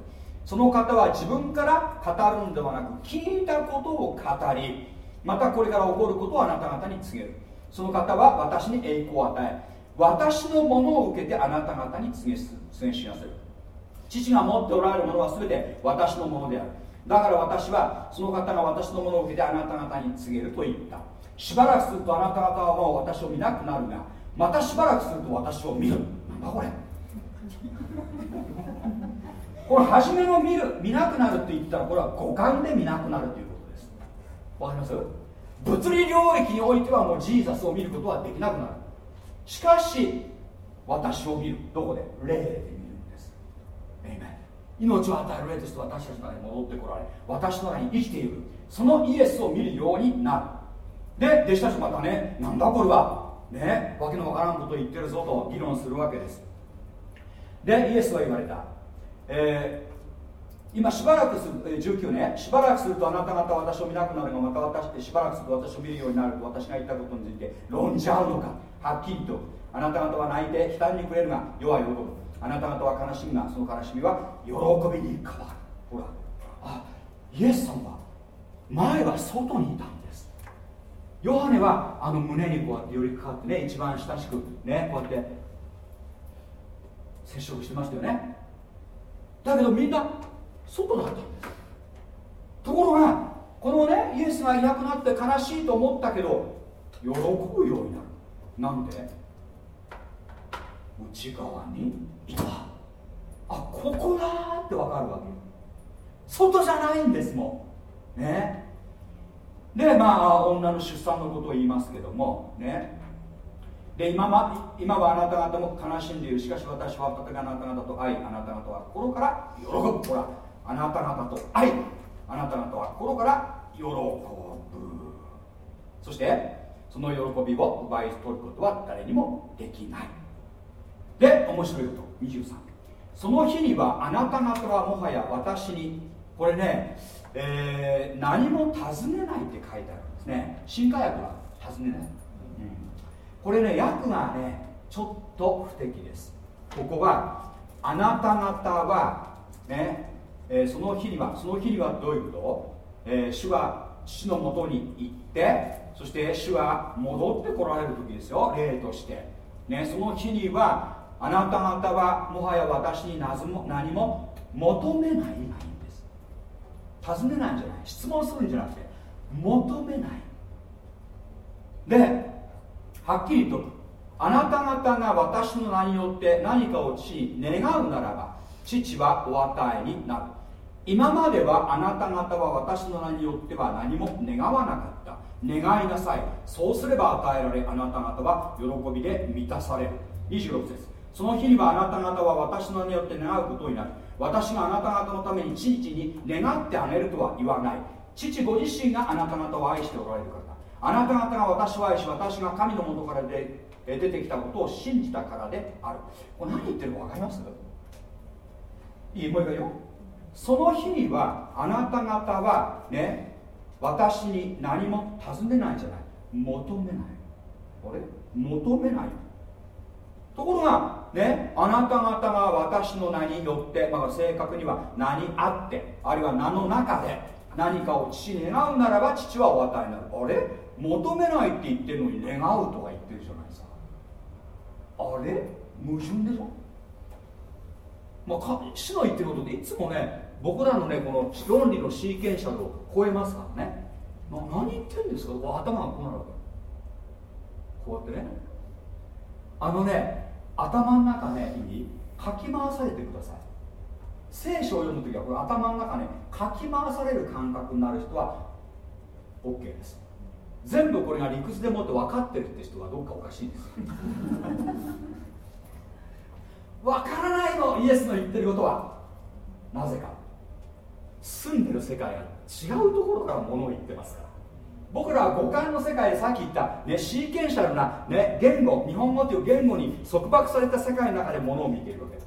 その方は自分から語るんではなく聞いたことを語りまたこれから起こることをあなた方に告げる。その方は私に栄光を与え私のものを受けてあなた方に告げ告げ知らせる。父が持っておられるものは全て私のものである。だから私はその方が私のものを受けてあなた方に告げると言った。しばらくするとあなた方はもう私を見なくなるがまたしばらくすると私を見る。なんだこれ。これ初めの見る見なくなるって言ったらこれは五感で見なくなるということです。わかります？物理領域においてはもうジーザスを見ることはできなくなる。しかし私を見る。どこで？霊で見るんです。命を与える霊として私たちの中に戻ってこられ私の中に生きている。そのイエスを見るようになる。で弟子たちまたねなんだこれは。ねわけのわからんこと言ってるぞと議論するわけです。でイエスは言われた、えー、今しばらくする、え19ねしばらくするとあなた方は私を見なくなるがまた私しばらくすると私を見るようになると私が言ったことについて論じ合うのか。はっきりと。あなた方は泣いて悲嘆にくれるが世は喜ぶあなた方は悲しみがその悲しみは喜びに変わる。ほら。あイエス様は前は外にいたんだヨハネはあの胸にこうやって寄りかかってね一番親しくねこうやって接触してましたよね。だけどみんな外だったんです。ところがこのねイエスがいなくなって悲しいと思ったけど喜ぶようになる。なんで？内側にいた。あここだって分かるわけ外じゃないんですもん。ね？でまあ女の出産のことを言いますけどもね。で今ま今はあなた方も悲しんでいる。しかし私は再びあなた方と愛あなた方は心から喜ぶ。ほらあなた方と愛あなた方は心から喜ぶ。そしてその喜びを奪い取ることは誰にもできない。で面白いこと。23その日にはあなた方はもはや私にこれねえー、何も尋ねないって書いてあるんですね。新化訳は尋ねない、うん、これね訳がねちょっと不適です。ここはあなた方はね、えー、その日にはその日にはどういうこと、えー、主は父のもとに行ってそして主は戻ってこられる時ですよ。例として、ね、その日にはあなた方はもはや私に何も求めない。尋ねないんじゃない。質問するんじゃなくて求めない。ではっきりとあなた方が私の名によって何かを父に願うならば父はお与えになる。今まではあなた方は私の名によっては何も願わなかった。願いなさい。そうすれば与えられあなた方は喜びで満たされる。26節。その日にはあなた方は私の名によって願うことになる。私があなた方のために父に願ってあげるとは言わない。父ご自身があなた方を愛しておられるからだ。あなた方が私を愛し私が神のもとからで出てきたことを信じたからである。これ何言ってるか分かります？いいもう一回よ。その日にはあなた方はね私に何も尋ねないじゃない。求めない。あれ？求めない。ところがねあなた方が私の名によって、まあ、正確には名にあってあるいは名の中で何かを父に願うならば父はお与えになる。あれ？求めないって言ってるのに願うとか言ってるじゃないですかあれ？矛盾でしょ？まあ、主の言ってることっていつもね僕らのねこの論理のシーケンシャルを超えますからね、まあ、何言ってるんですか？頭がこうなるわけ。こうやってね。あのね頭の中ねにかき回されてください。聖書を読む時はこれ頭の中ねかき回される感覚になる人は OK です。全部これが理屈でもって分かってるって人はどうかおかしいです。分からないのイエスの言ってることは。なぜか。住んでる世界が違うところからものを言ってますから。僕らは五感の世界でさっき言った、ね、シーケンシャルな、ね、言語日本語という言語に束縛された世界の中でものを見ているわけ。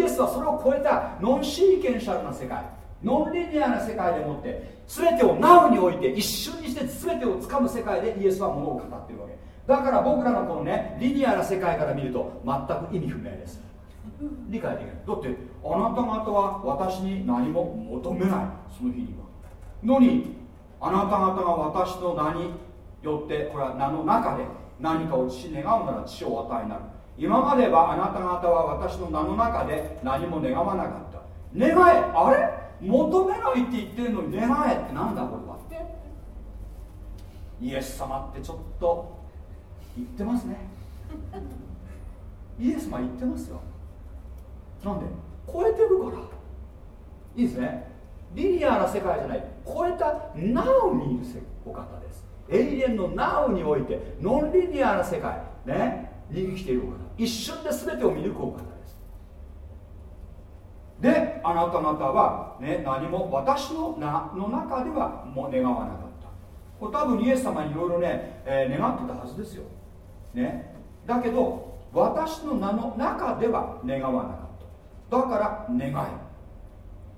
イエスはそれを超えたノンシーケンシャルな世界ノンリニアな世界でもって全てをナウにおいて一瞬にして全てをつかむ世界でイエスはものを語っているわけ。だから僕らのこのねリニアな世界から見ると全く意味不明です。理解できないだってあなた方は私に何も求めない。その日には。のにあなた方が私の名によってこれは名の中で何かを父願うなら父を与えになる。今まではあなた方は私の名の中で何も願わなかった。願えあれ？求めないって言ってるのに願えってなんだこれはって。イエス様ってちょっと言ってますね。イエス様言ってますよ。なんで？超えてるから。いいですね。リニアな世界じゃない。超えた Now にいるお方です。永遠の Now においてノンリニアな世界。ね。に生きているお方。一瞬で全てを見抜くお方です。であなた方は、ね、何も私の名の中ではもう願わなかった。これ多分イエス様にいろいろね、えー、願ってたはずですよ、ね、だけど私の名の中では願わなかった。だから願い。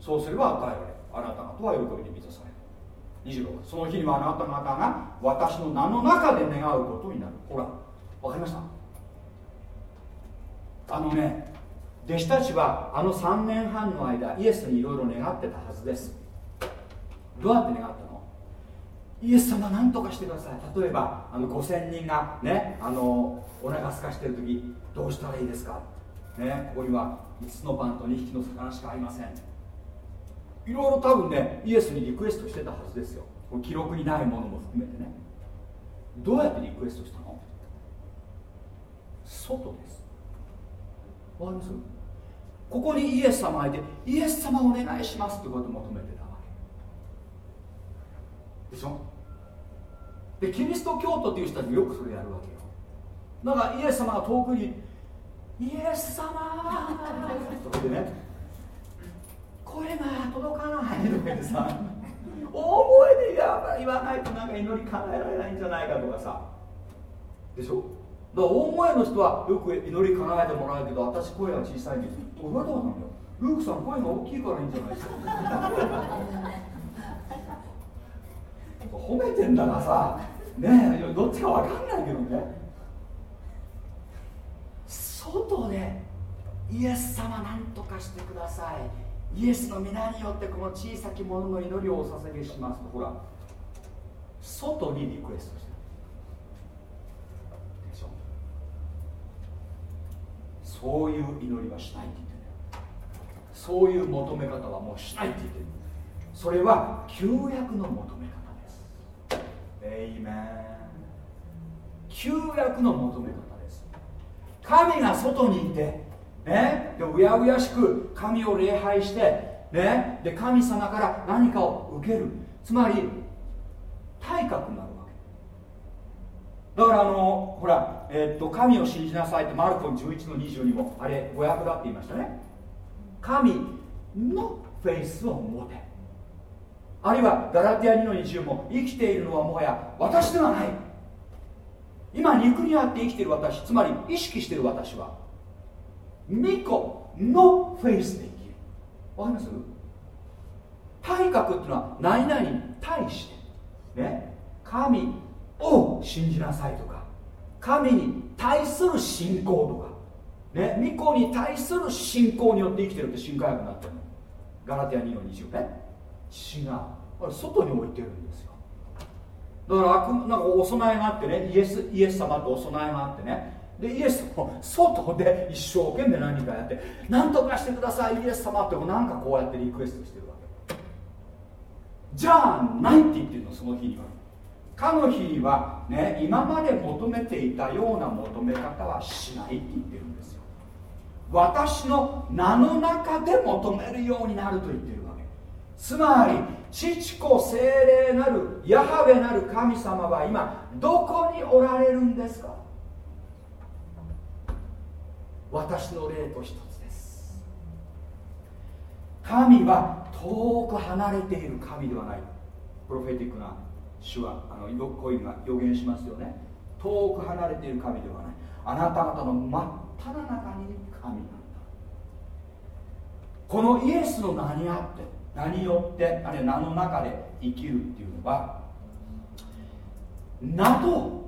そうすれば与えられる。あなた方は喜びに満たされる。26その日にはあなた方が私の名の中で願うことになる。ほら分かりました？あのね弟子たちはあの3年半の間イエスにいろいろ願ってたはずです。どうやって願ったの？イエス様何とかしてください。例えばあの5000人がねあのお腹すかしてる時どうしたらいいですか？ねここには5つのパンと2匹の魚しかありません。いろいろ多分ねイエスにリクエストしてたはずですよ。記録にないものも含めてね。どうやってリクエストしたの？外です。わかります？ここにイエス様がいてイエス様お願いしますってことを求めてたわけ。でしょ？でキリスト教徒っていう人たちよくそれやるわけよ。だからイエス様が遠くにイエス様それでね。声が届かないとか言ってさ大声で言わないとなんか祈り叶えられないんじゃないかとかさ。でしょ？だから大声の人はよく祈り叶えてもらうけど私声が小さいんです。これどうなんだよ？ルークさん声が大きいからいいんじゃないですか。褒めてんだからさ。ねえどっちか分かんないけどね。外でイエス様何とかしてください。イエスの皆によってこの小さき者の祈りをお捧げしますとほら外にリクエストしてるでしょ？そういう祈りはしないって言ってるそういう求め方はもうしないって言ってるそれは旧約の求め方です。エイメン旧約の求め方です。神が外にいてね、でうやうやしく神を礼拝して、ね、で神様から何かを受ける。つまり体格になるわけ。だからあのほら、えー、っと神を信じなさいってマルコン11の22もあれ誤訳だって言いましたね。神のフェイスを持て。あるいはガラティア2の20も生きているのはもはや私ではない。今肉にあって生きている私つまり意識している私は巫女のフェイスで生きる。わかります？体格っていうのは何々に対してね神を信じなさいとか神に対する信仰とかね巫女に対する信仰によって生きてるって新科学になってるガラティア2の20ね。違う。これ外に置いてるんですよ。だからなんかお供えがあってねイエスイエス様とお供えがあってねでイエスも外で一生懸命何かやって何とかしてくださいイエス様ってなんかこうやってリクエストしてるわけ。じゃあないって言ってるのその日には。かの日にはね今まで求めていたような求め方はしないって言ってるんですよ。私の名の中で求めるようになると言ってるわけ。つまり父子精霊なるヤハベなる神様は今どこにおられるんですか？私の霊と一つです。神は遠く離れている神ではない。プロフェティックな主はあのコインが予言しますよね。遠く離れている神ではない。あなた方の真っ只中に神なんだ。このイエスの名にあって名によってあれ名の中で生きるっていうのは名と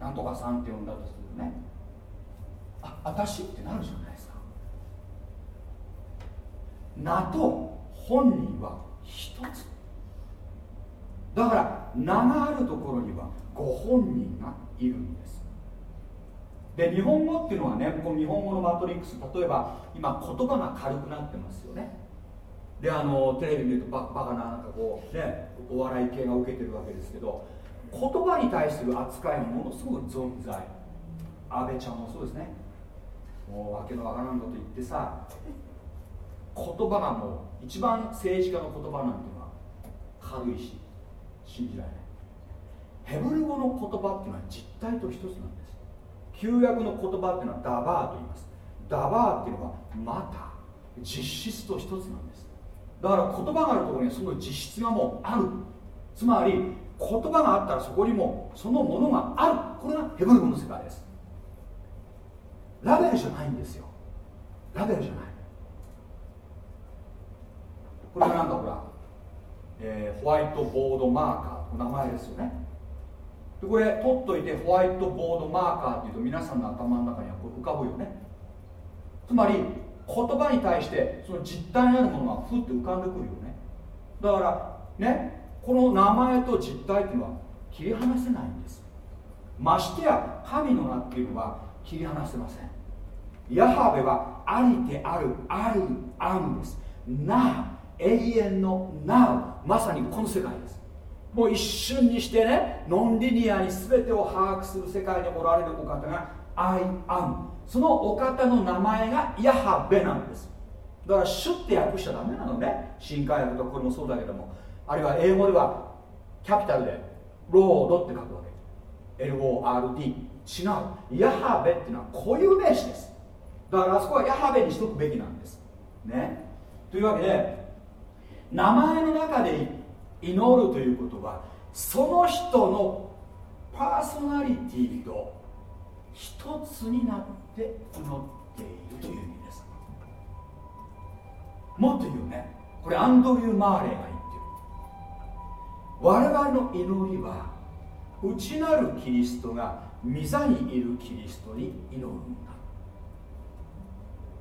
なんとかさんって呼んだとする。ね。あ私ってなるじゃないですか。名と本人は一つ。だから名があるところにはご本人がいるんです。で日本語っていうのはねこの日本語のマトリックス例えば今言葉が軽くなってますよね。であのテレビ見るとババカななんかこうねお笑い系が受けてるわけですけど言葉に対する扱いがものすごく存在。安倍ちゃんもそうですね。もう訳のわからんこと言ってさ言葉がもう一番政治家の言葉なんていうのは軽いし信じられない。ヘブル語の言葉っていうのは実体と一つなんです。旧約の言葉っていうのはダバーと言います。ダバーっていうのはまた実質と一つなんです。だから言葉があるところにはその実質がもうある。つまり言葉があったらそこにもそのものがある。これがヘブル語の世界です。ラベルじゃないんですよ。ラベルじゃない。これがなんかほら、えー、ホワイトボードマーカーの名前ですよね。でこれ取っといてホワイトボードマーカーっていうと皆さんの頭の中にはこれ浮かぶよね。つまり言葉に対してその実体にあるものがふって浮かんでくるよね。だからねこの名前と実体っていうのは切り離せないんです。ましてや神の名っていうのは切り離せません。ヤハベはありであるあるあるんです。な永遠のなまさにこの世界です。もう一瞬にしてねノンリニアに全てを把握する世界におられるお方が I am そのお方の名前がヤハベなんです。だから主って訳しちゃダメなのね。新海訳とこれもそうだけども。あるいは英語ではキャピタルでロードって書くわけ。LORD 違う。ヤハベっていうのは固有名詞です。だからあそこはヤハベにしとくべきなんです。ね。というわけで名前の中で祈るということはその人のパーソナリティと一つになって祈っているという意味です。もっと言うね。これアンドリュー・マーレーが言ってる。我々の祈りは内なるキリストが御座にいるキリストに祈るんだ。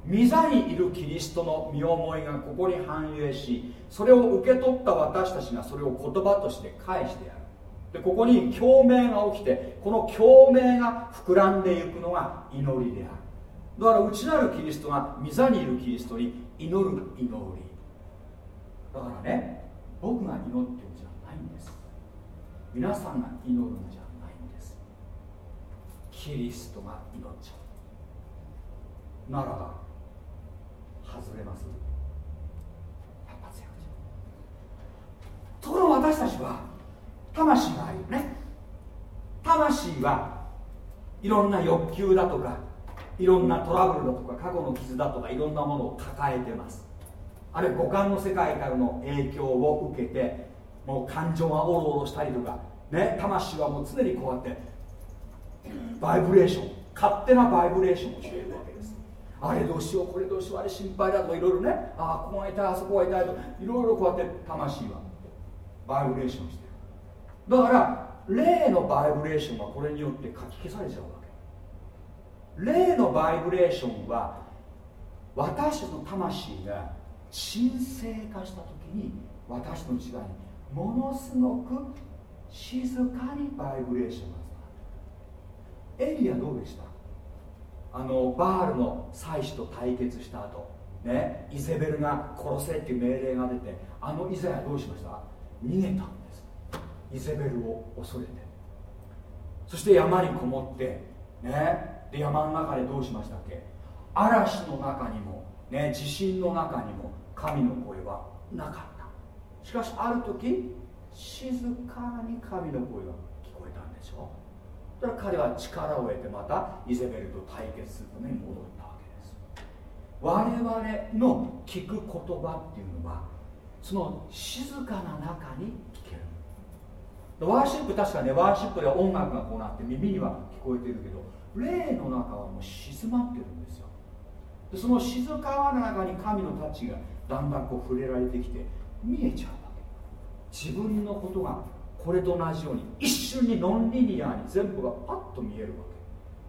御座にいるキリストの身思いがここに反映しそれを受け取った私たちがそれを言葉として返してやる。でここに共鳴が起きてこの共鳴が膨らんでいくのが祈りである。だから内なるキリストが御座にいるキリストに祈る祈り。だからね僕が祈ってるんじゃないんです。皆さんが祈るんじゃないキリストが祈っちゃうならば外れます。ところが私たちは魂があるよね。魂はいろんな欲求だとかいろんなトラブルだとか過去の傷だとかいろんなものを抱えてます。あるいは五感の世界からの影響を受けてもう感情がおろおろしたりとかね魂はもう常にこうやってバイブレーション勝手なバイブレーションをしているわけです。あれどうしようこれどうしようあれ心配だとかいろいろね。ああここが痛いあそこが痛いといろいろこうやって魂はバイブレーションしてる。だから霊のバイブレーションはこれによって書き消されちゃうわけ。霊のバイブレーションは私の魂が神聖化した時に私の内側にものすごく静かにバイブレーションがエリアどうでした？あのバールの祭司と対決した後。ねイゼベルが殺せっていう命令が出てあのイザヤどうしました？逃げたんです。イゼベルを恐れて。そして山にこもってねで山の中でどうしましたっけ？嵐の中にも、ね、地震の中にも神の声はなかった。しかしある時静かに神の声が聞こえたんでしょう。だから彼は力を得てまたイゼベルと対決するために戻ったわけです。我々の聞く言葉っていうのはその静かな中に聞ける。ワーシップ確かねワーシップでは音楽がこうなって耳には聞こえてるけど霊の中はもう静まってるんですよ。でその静かな中に神のタッチがだんだんこう触れられてきて見えちゃうわけ。自分のことがこれと同じように一瞬にノンリニアに全部がパッと見えるわ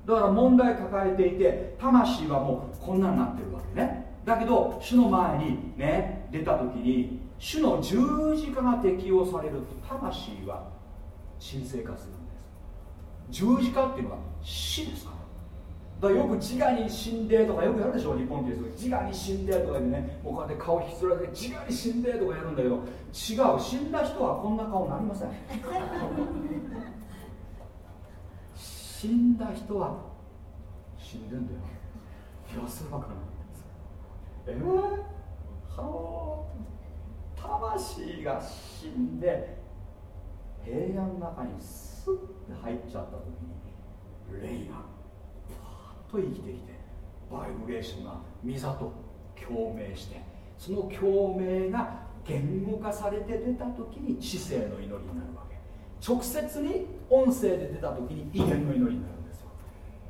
け。だから問題抱えていて魂はもうこんなになってるわけね。だけど主の前にね出た時に主の十字架が適用されると魂は新生活なんです。十字架っていうのは死ですかだよく自我に死んでとかよくやるでしょ日本って自我に死んでとかでねもうこうやって顔引きずられて自我に死んでとかやるんだけど違う死んだ人はこんな顔なりません。死んだ人は死んでんだよ。安らかなんですえー、は魂が死んで平安の中にスッて入っちゃった時に霊がと生きてきてバイブレーションが御座と共鳴してその共鳴が言語化されて出た時に知性の祈りになるわけ。直接に音声で出た時に威厳の祈りになるんですよ。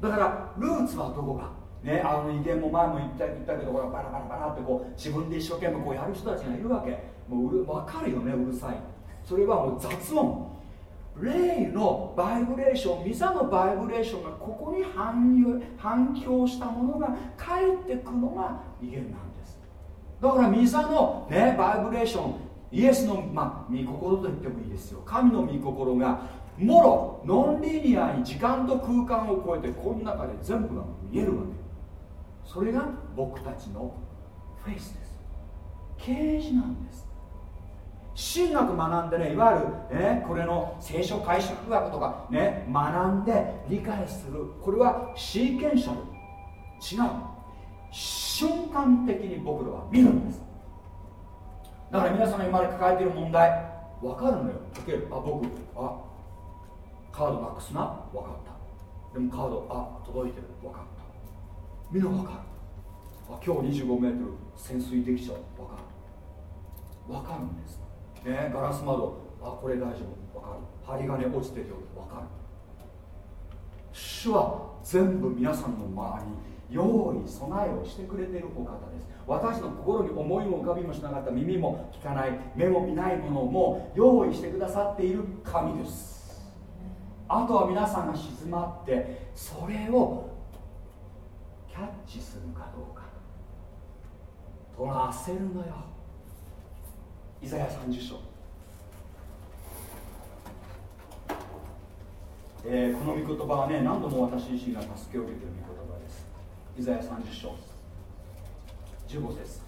だからルーツはどこか。ねあの威厳も前も言った言ったけどほらバラバラバラってこう自分で一生懸命こうやる人たちがいるわけ。もううる分かるよねうるさい。それはもう雑音。霊のバイブレーションミザのバイブレーションがここに反響したものが返ってくのが威厳なんです。だからミザの、ね、バイブレーションイエスの、まあ、御心と言ってもいいですよ。神の御心がもろノンリニアに時間と空間を超えてこの中で全部が見えるわけ。それが僕たちのフェイスです。啓示なんです。神学学んでねいわゆる、ね、これの聖書解釈学とかね学んで理解する。これはシーケンシャル。違う。瞬間的に僕らは見るんです。だから皆さんが今まで抱えている問題分かるのよ。けるあ僕あカードなくすな。分かった。でもカードあ届いてる。分かった。みんな分かる。あ今日25メートル潜水できちゃう。分かる。分かるんです。ね、ガラス窓。あこれ大丈夫。分かる。針金落ちてるよ。分かる。主は全部皆さんの周りに用意備えをしてくれてるお方です。私の心に思いも浮かびもしなかった耳も聞かない目も見ないものも用意してくださっている神です。あとは皆さんが静まってそれをキャッチするかどうか。取らせるのよ。イザヤ30章、えー、この御言葉はね何度も私自身が助けを受けている御言葉です。イザヤ30章。15節。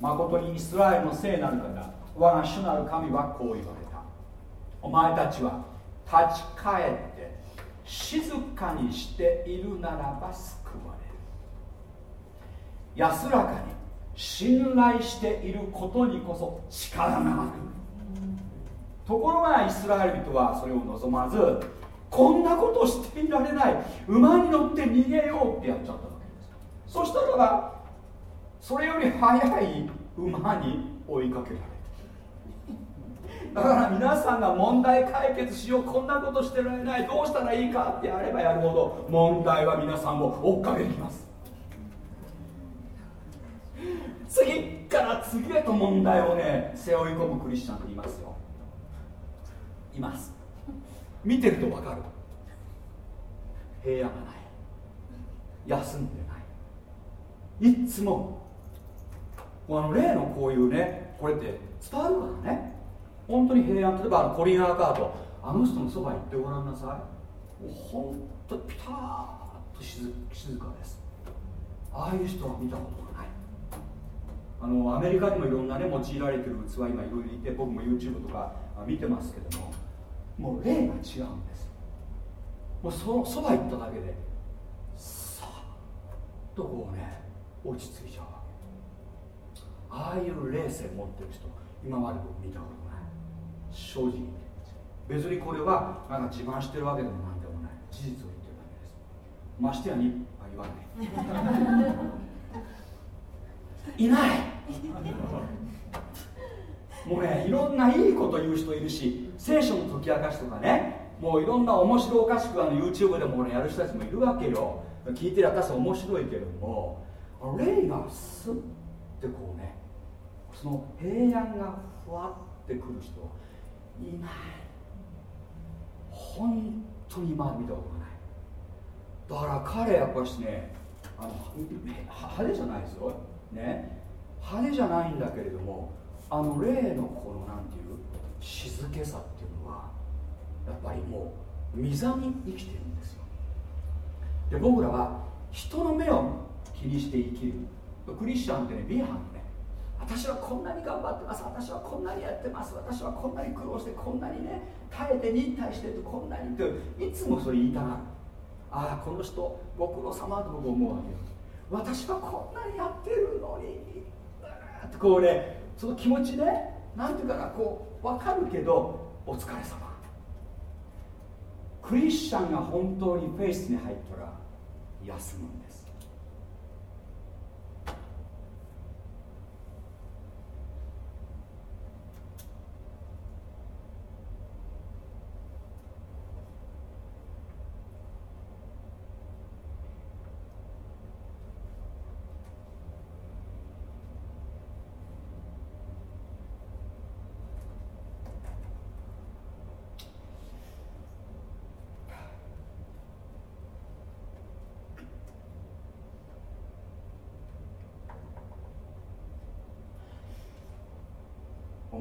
誠にイスラエルの聖なる方我が主なる神はこう言われた。お前たちは立ち返って静かにしているならば救わ安らかに信頼していることにこそ力があるところがイスラエル人はそれを望まずこんなことしていられない。馬に乗って逃げようってやっちゃったわけです。そしたらばそれより速い馬に追いかけられだから皆さんが問題解決しよう。こんなことしてられない。どうしたらいいかってやればやるほど問題は皆さんを追っかけてきます。次から次へと問題をね背負い込むクリスチャンっていますよ。います。見てると分かる。平野がない。休んでない。いつもあの例のこういうねこれって伝わるからね。本当に平安例えばコリン・アーカートあの人のそば行ってごらんなさい。もう本当にピタッと静かです。ああいう人は見たことあのアメリカにもいろんなね用いられてる器今いろいろいて僕も YouTube とか見てますけどももう霊が違うんです。もうそそば行っただけでさっとこうね落ち着いちゃうわけ。ああいう霊性持ってる人今まで僕見たことない。正直に別にこれはなんか自慢してるわけでもなんでもない。事実を言ってるだけです。ましてやには言わない。いない。もうねいろんないいこと言う人いるし聖書の解き明かしとかねもういろんな面白おかしくあの YouTube でも、ね、やる人たちもいるわけよ。聞いてる私面白いけども霊がスッてこうねその平安がふわってくる人いない。本当に今見たことがない。だから彼やっぱしねあの派手じゃないですよ。ね派手じゃないんだけれどもあの霊のこのなんていう静けさっていうのはやっぱりもう御座に生きてるんですよ。で僕らは人の目を気にして生きる。クリスチャンってねビハンね。私はこんなに頑張ってます。私はこんなにやってます。私はこんなに苦労してこんなにね耐えて忍耐してるとこんなにっていつもそれ言いたがる。ああこの人ご苦労様と僕思うわけよ。私はこんなにやってるのに。ってこうねその気持ちねなんていうかなこう分かるけどお疲れ様。クリスチャンが本当にフェイスに入ったら休むんだす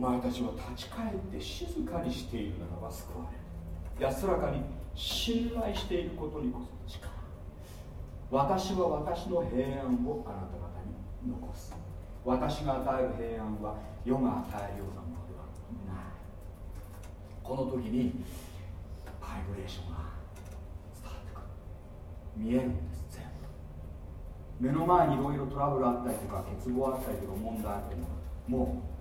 前たちは立ち返って静かにしているならば救われ安らかに信頼していることにこそ力私は私の平安をあなた方に残す。私が与える平安は世が与えるようなものではない。この時にバイブレーションが伝わってくる見えるんです。全部。目の前にいろいろトラブルあったりとか欠乏あったりとか問題あったりとかもう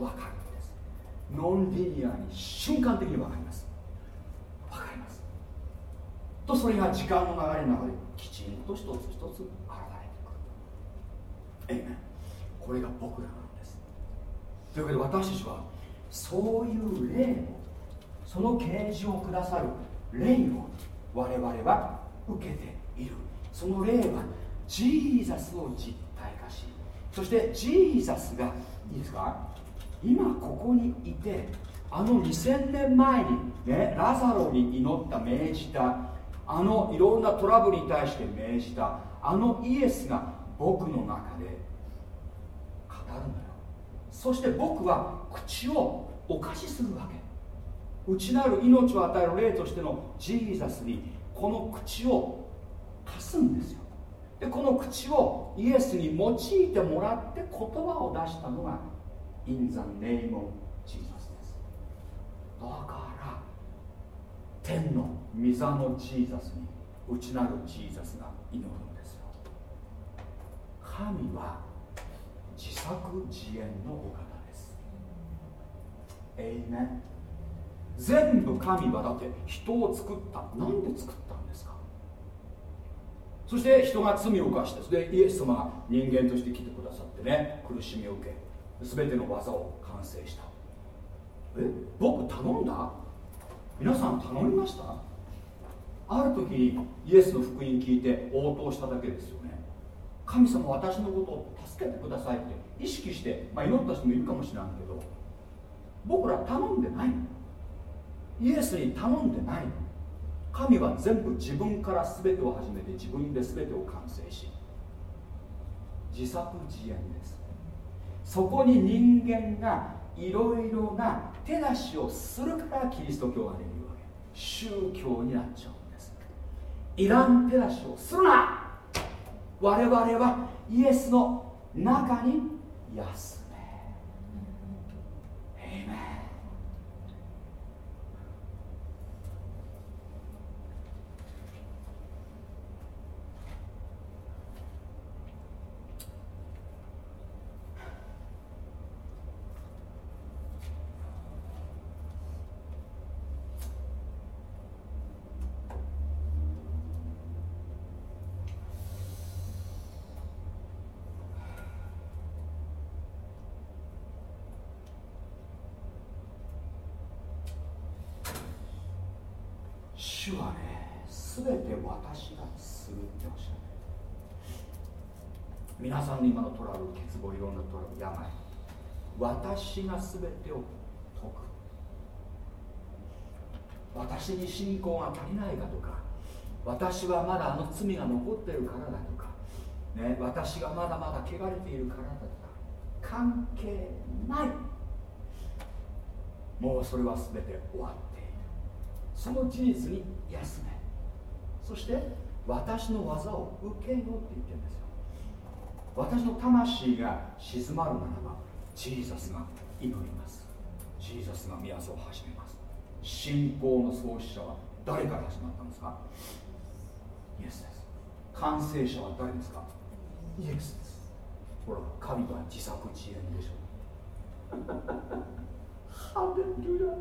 分かるんです。ノンリニアに瞬間的に分かります。分かります。とそれが時間の流れの中できちんと一つ一つ現れてくる。えこれが僕らなんです。というわけで私たちはそういう霊をその啓示をくださる霊を我々は受けている。その霊はジーザスを実体化しそしてジーザスがいいですか？今ここにいてあの2000年前に、ね、ラザロに祈った命じたあのいろんなトラブルに対して命じたあのイエスが僕の中で語るのよ。そして僕は口をお貸しするわけ。内なる命を与える霊としてのジーザスにこの口を貸すんですよ。でこの口をイエスに用いてもらって言葉を出したのが in the name of Jesus です。だから天の御座のジーザスに内なるジーザスが祈るんですよ。神は自作自演のお方です。エイメン全部神はだって人を作った。なんで作ったんですか？そして人が罪を犯してそれでイエス様が人間として来てくださってね苦しみを受け全ての技を完成した。え？僕頼んだ？皆さん頼みました？ある時にイエスの福音聞いて応答しただけですよね。神様私のことを助けてくださいって意識して、まあ、祈った人もいるかもしれないけど僕ら頼んでないの。イエスに頼んでないの。神は全部自分から全てを始めて自分で全てを完成し自作自演ですそこに人間がいろいろな手出しをするからキリスト教ができるわけ。宗教になっちゃうんです。いらん手出しをするな。我々はイエスの中に休めエイメン主はね全て私がするっておっしゃる皆さんの今のトラブル欠乏いろんなトラブル病私が全てを解く。私に信仰が足りないかとか私はまだあの罪が残ってるからだとか、ね、私がまだまだ汚れているからだとか関係ない。もうそれは全て終わっている。その事実に休め。そして私の技を受けようって言ってるんですよ。私の魂が静まるならばジーザスが祈ります。ジーザスが宮を始めます。信仰の創始者は誰から始まったんですか？イエスです。完成者は誰ですか？イエスです。ほら神は自作自演でしょ。ハレルヤ。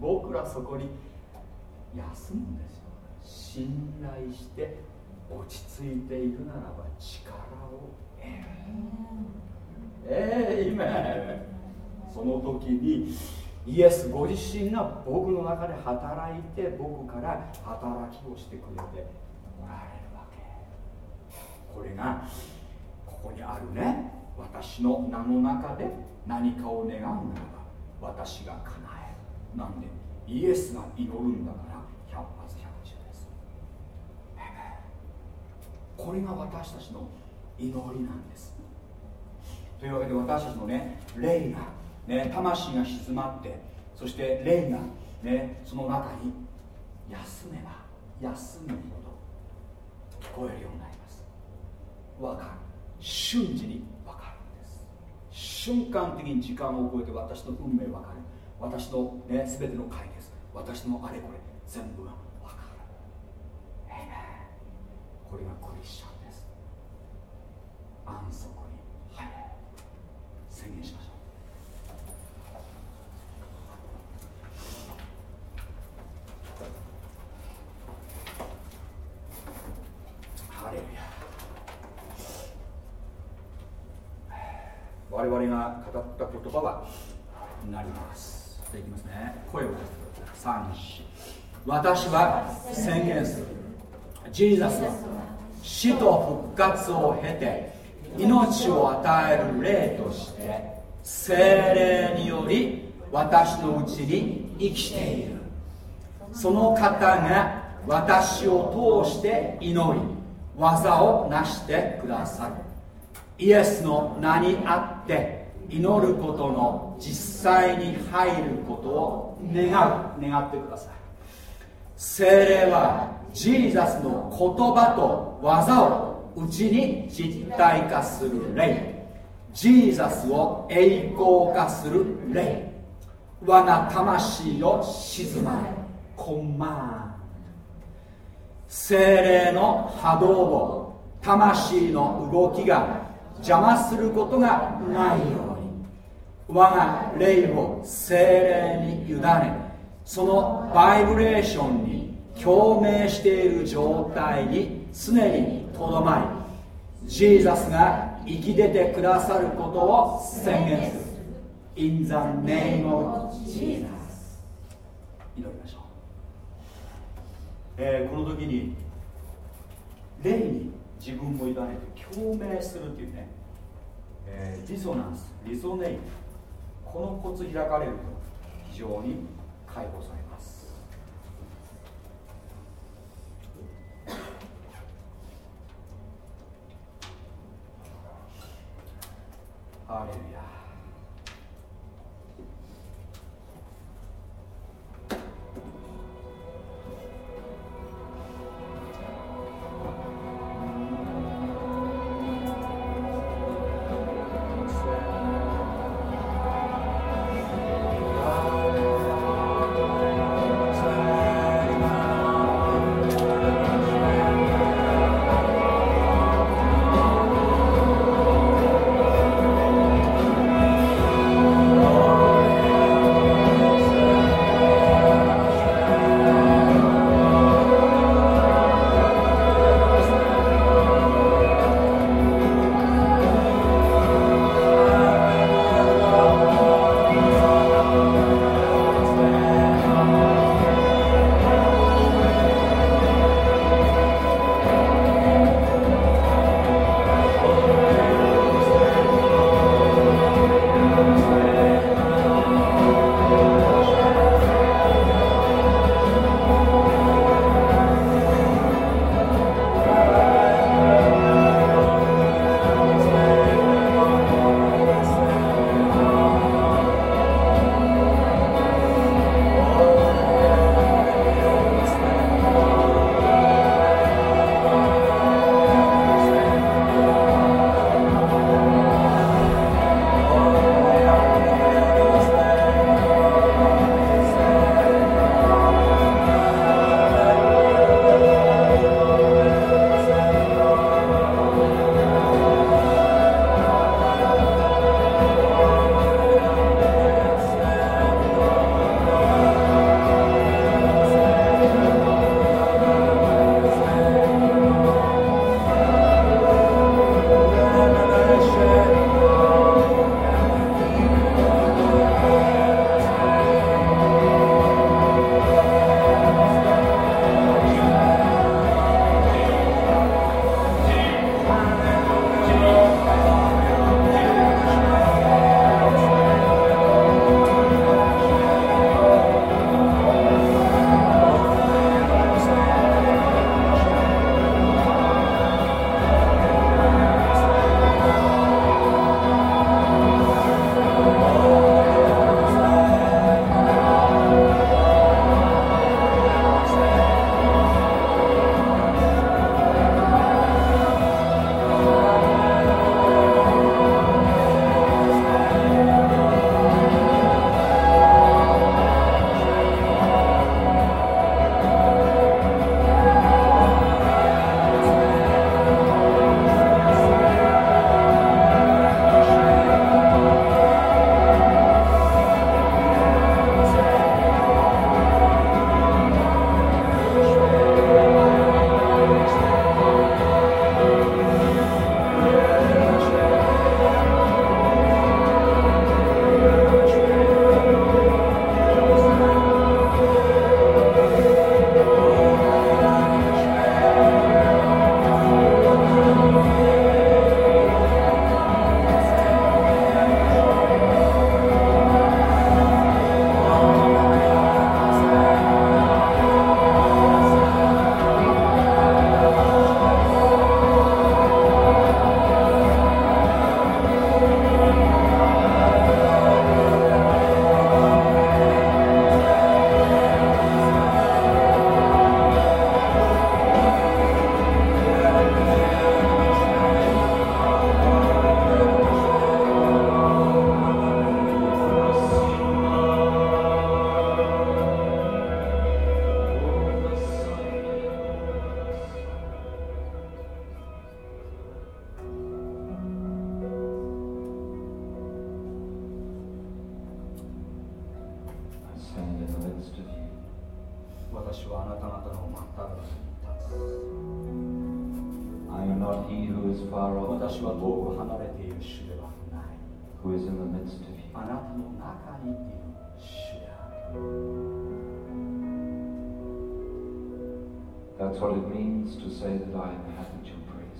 僕らそこに休むんですよ。信頼して落ち着いているならば力を得る。ええー、今その時にイエスご自身が僕の中で働いて僕から働きをしてくれておられるわけ。これがここにあるね。私の名の中で何かを願うならば私が叶える。なんでイエスが祈るんだから。百発百中です。これが私たちの祈りなんです。というわけで私たちのね霊が、ね、魂が静まってそして霊が、ね、その中に休めば休むほど聞こえるようになります。わかる。瞬時にわかるんです。瞬間的に時間を超えて私の運命わかる。私の、ね、全ての解決私のあれこれ全部がこれがクリスチャンです。安息。宣言しましょう。ハレルヤ。我々が語った言葉はなります。できますね。声を出してください。私は宣言する。ジーザスは死と復活を経て命を与える霊として精霊により私のうちに生きている。その方が私を通して祈り技を成してくださる。イエスの名にあって祈ることの実際に入ることを願う。願ってください。精霊はジーザスの言葉と技をうちに実体化する霊。ジーザスを栄光化する霊。我が魂を静まれ。コンマン精霊の波動を魂の動きが邪魔することがないように。我が霊を精霊に委ねそのバイブレーションに共鳴している状態に常にとどまりジーザスが生き出てくださることを宣言する。In the name of Jesus 祈りましょう、えー、この時に霊に自分を委ねて共鳴するっていうね、えー、ディソナンスリゾネイトこのコツ開かれると非常に解放されますハレ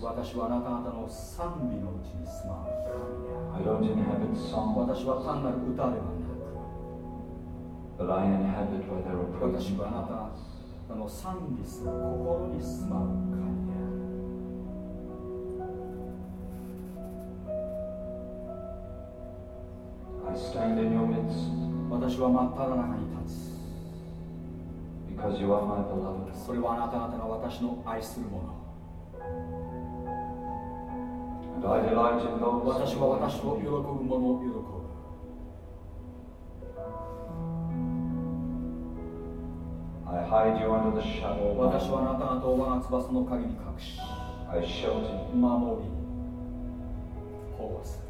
私はあなた方の賛美のうちに住まう。私は単なる歌ではなく。私はあなた方の賛美する心に住まう。私はまっただ中に立つ。それはあなた方が私の愛するもの And I delight in those 私は私を喜ぶ in 者を喜ぶ I hide you under the shadow of 私はあなた方を我が翼の陰に隠し I shelter you 守り保護する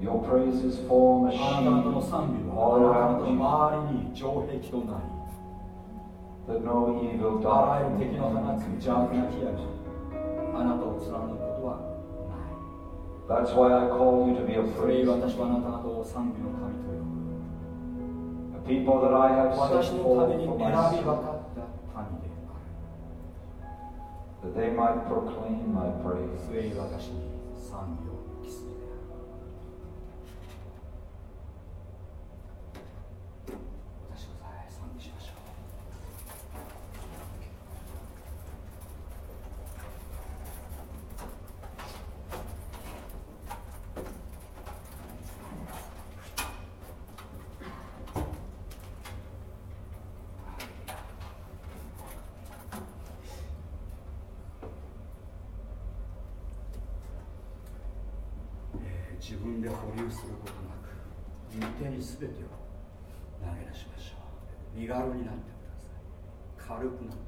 Your praises form a あなた方の shield 賛美はあ all なた方 around の you 周りに城壁となり that no evil あら dart ゆる from 敵 the の放 enemy つ can 邪悪な penetrate. 火があなたを貫くことはない That's why I call you to be a それゆ praise え私はあなた方を賛美の神と呼ぶ a people that I have 私 set の forth ために for 選び myself 分かった民であ that they might proclaim my る praise. それゆえ私に賛美を 保留することなく右手に全てを投げ出しましょう。身軽になってください。軽くなって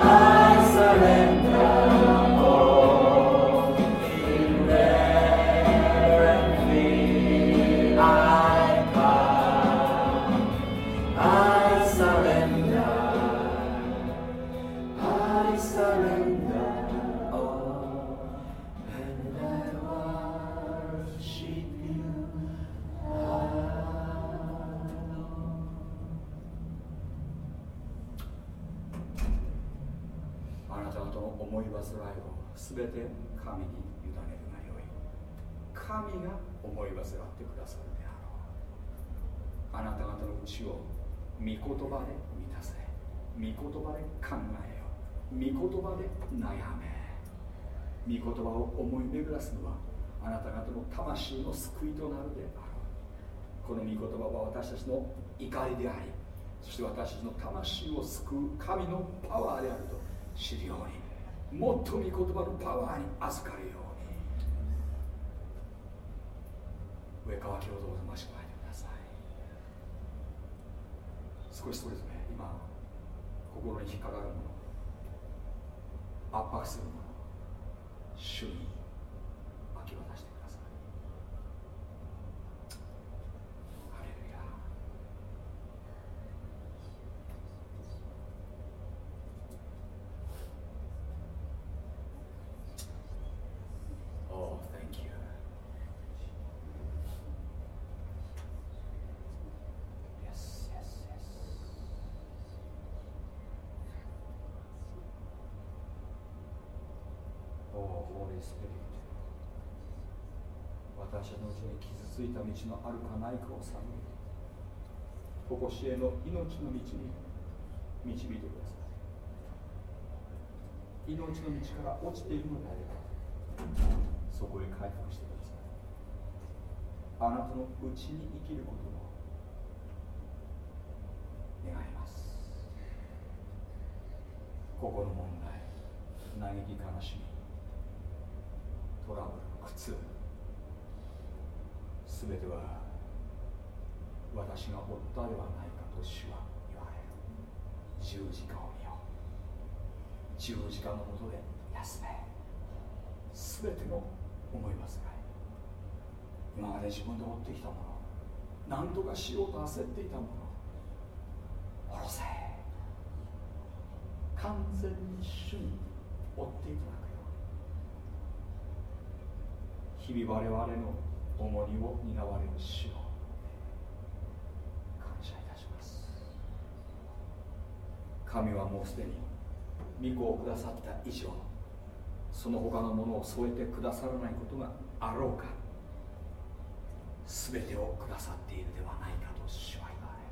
Oh. 神が思い煩ってくださるであろう。あなた方のうちを御言葉で満たせ御言葉で考えよ御言葉で悩め。御言葉を思い巡らすのはあなた方の魂の救いとなるであろう。この御言葉は私たちの怒りでありそして私たちの魂を救う神のパワーであると知るようにもっと御言葉のパワーに預かるように上川教導を増し加えてください少しそうですね。今心に引っかかるもの圧迫するもの主に明け渡してくださいハレルヤお thank you yes yes yes おお、ホーリスピリット。私のうちに傷ついた道のあるかないかを探り、ここしえの命の道に導いてください。命の道から落ちているのであれば、そこへ回復してください。あなたのうちに生きることを願います。ここの問題、嘆き悲しみ、トラブル苦痛すべては私が負ったではないかと主は言われる。十字架を見よう。十字架のもとで休め。すべての思いますが今まで自分で追ってきたもの。何とかしようと焦っていたもの。下ろせ。完全に主に追っていただくように日々我々の重荷を担われる主を。感謝いたします。神はもうすでに御子をくださった以上その他のものを添えてくださらないことがあろうか。全てをくださっているではないかと主は言われる。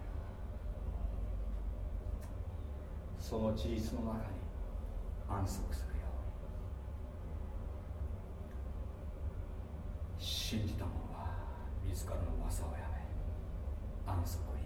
その事実の中に安息するように信じた者は自らの技をやめ安息に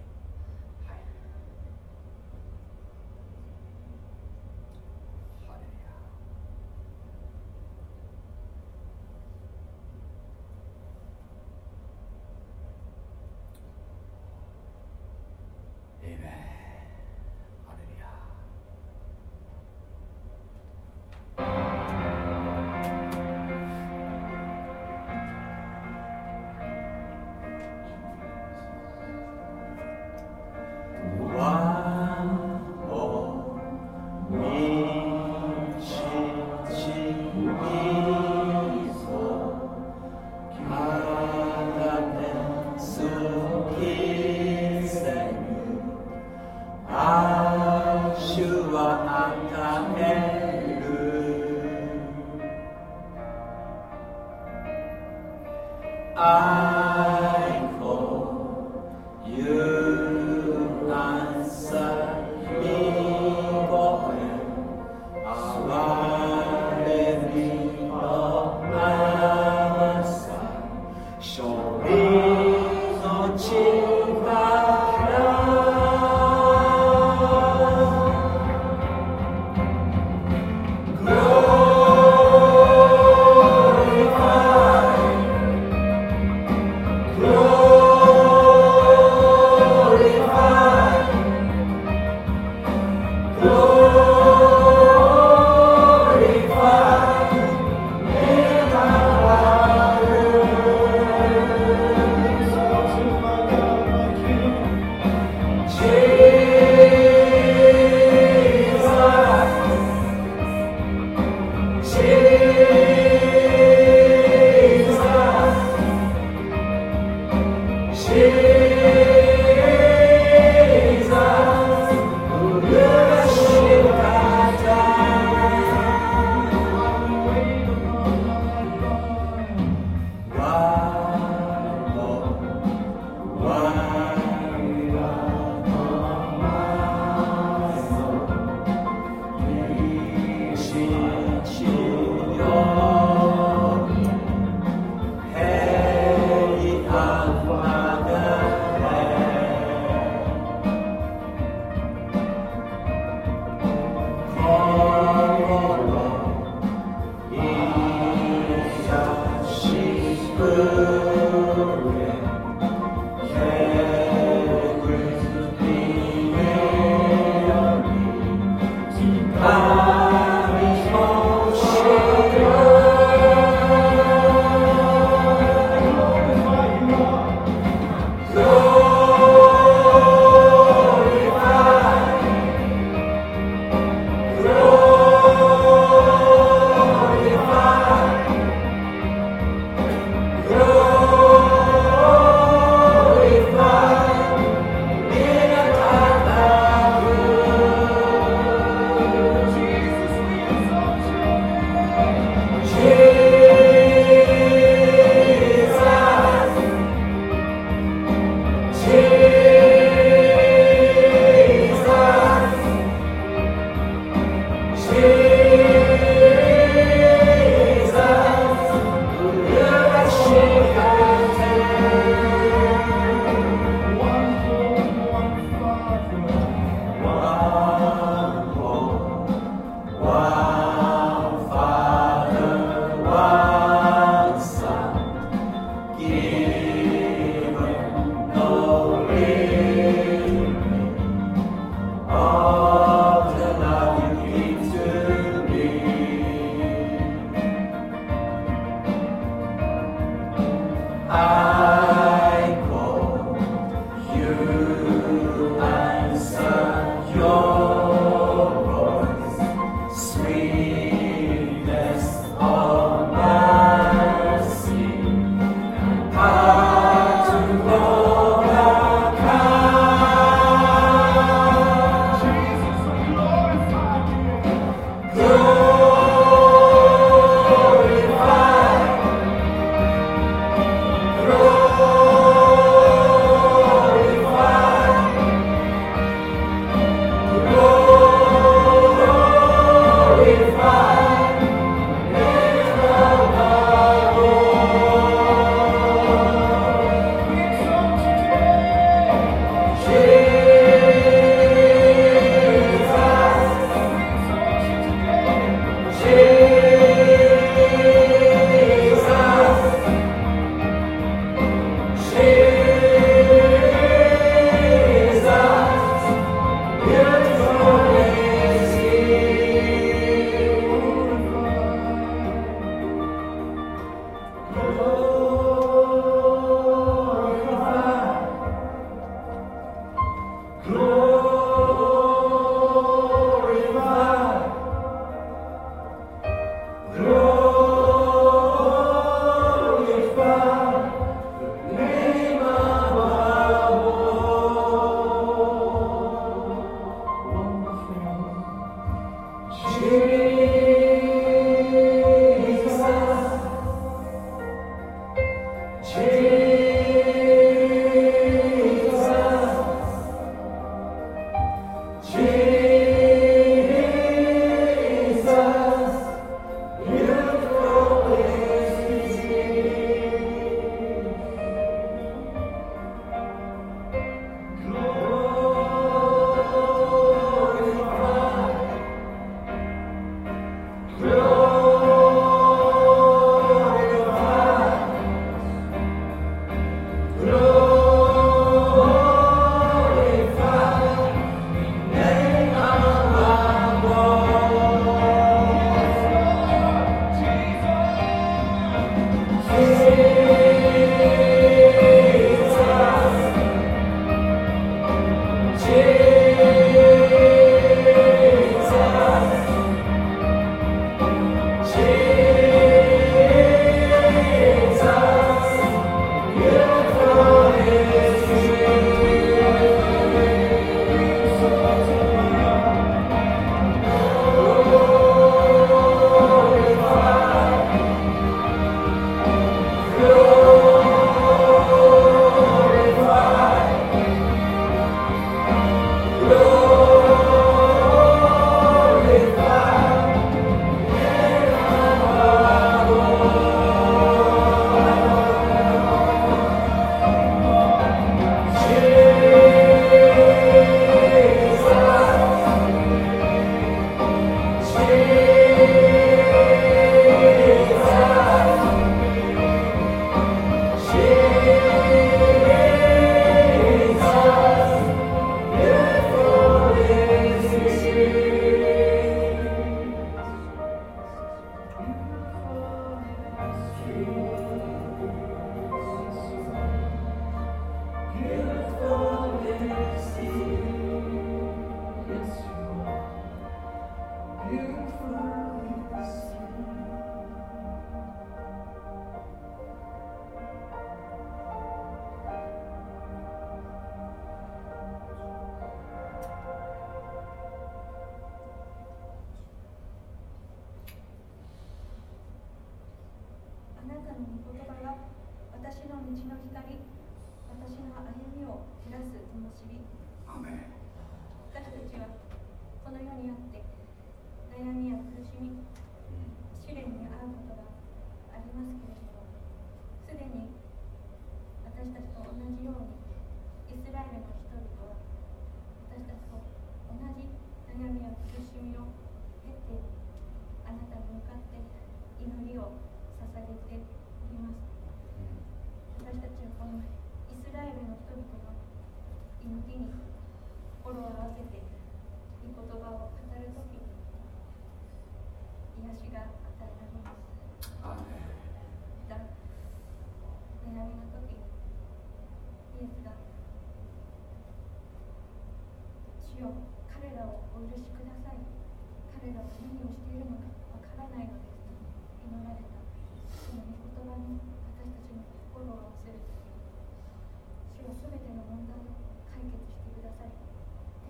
解決してください。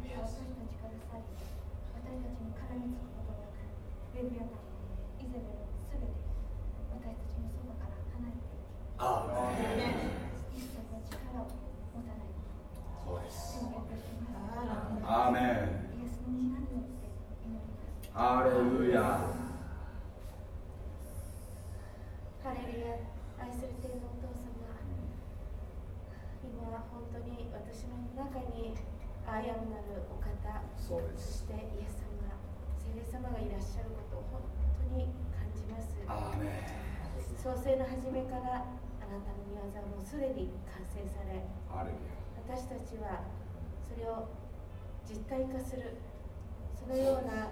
敵は私たちから去り私たちに絡みつくことなく。レビアタンイゼベル全て私たちのそばから離れていきアーメン一切の力を持たないそうです宣言いたしますアーメンイエスの皆によって祈ります。ハレルヤハレルヤ。愛する天のお父様。今本当に私の中にアイアムなるお方そしてイエス様聖霊様がいらっしゃることを本当に感じます。創世の初めからあなたの御業はもうすでに完成され私たちはそれを実体化するそのような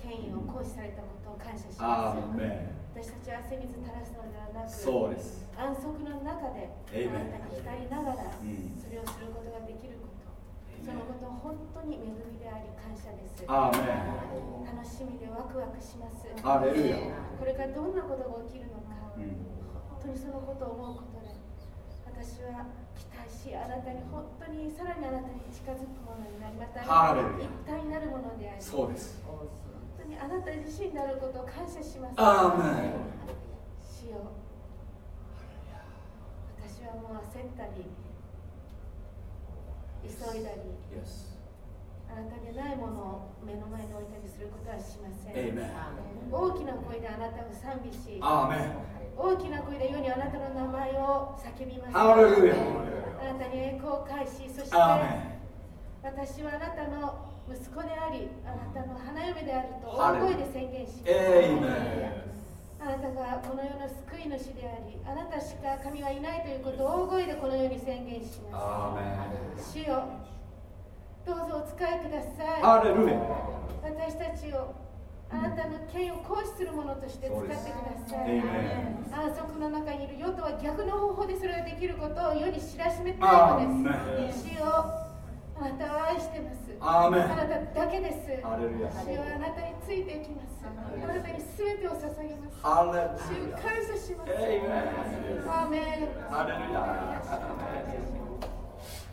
権威を行使されたことを感謝しアます私たちは汗水垂らすのではなくそうです。安息の中であなたに浸りながらうん。それをすることができること。そのこと本当に恵みであり感謝です。楽しみでワクワクします。これからどんなことが起きるのかうん。本当にそのことを思うことで私は期待しあなたに本当にさらにあなたに近づくものになりまた一体になるものでありそうですあなた自身であることを感謝します。アーメン主よ。私はもう焦ったり急いだりあなたでないものを目の前に置いたりすることはしません。大きな声であなたを賛美し大きな声で世にあなたの名前を叫びます。あなたに栄光を返しそして私はあなたの息子でありあなたの花嫁であると大声で宣言しあなたがこの世の救い主でありあなたしか神はいないということを大声でこの世に宣言します。主よどうぞお使いください。私たちをあなたの権威を行使するものとして使ってください。安息の中にいる世とは逆の方法でそれができることを世に知らしめたいのメです。主よあなたを愛してます。アーメンあなただけです。主よあなたについていきます。あなたに全てを捧げます。ハレ主ルヤ感謝します。アーメンハレルヤ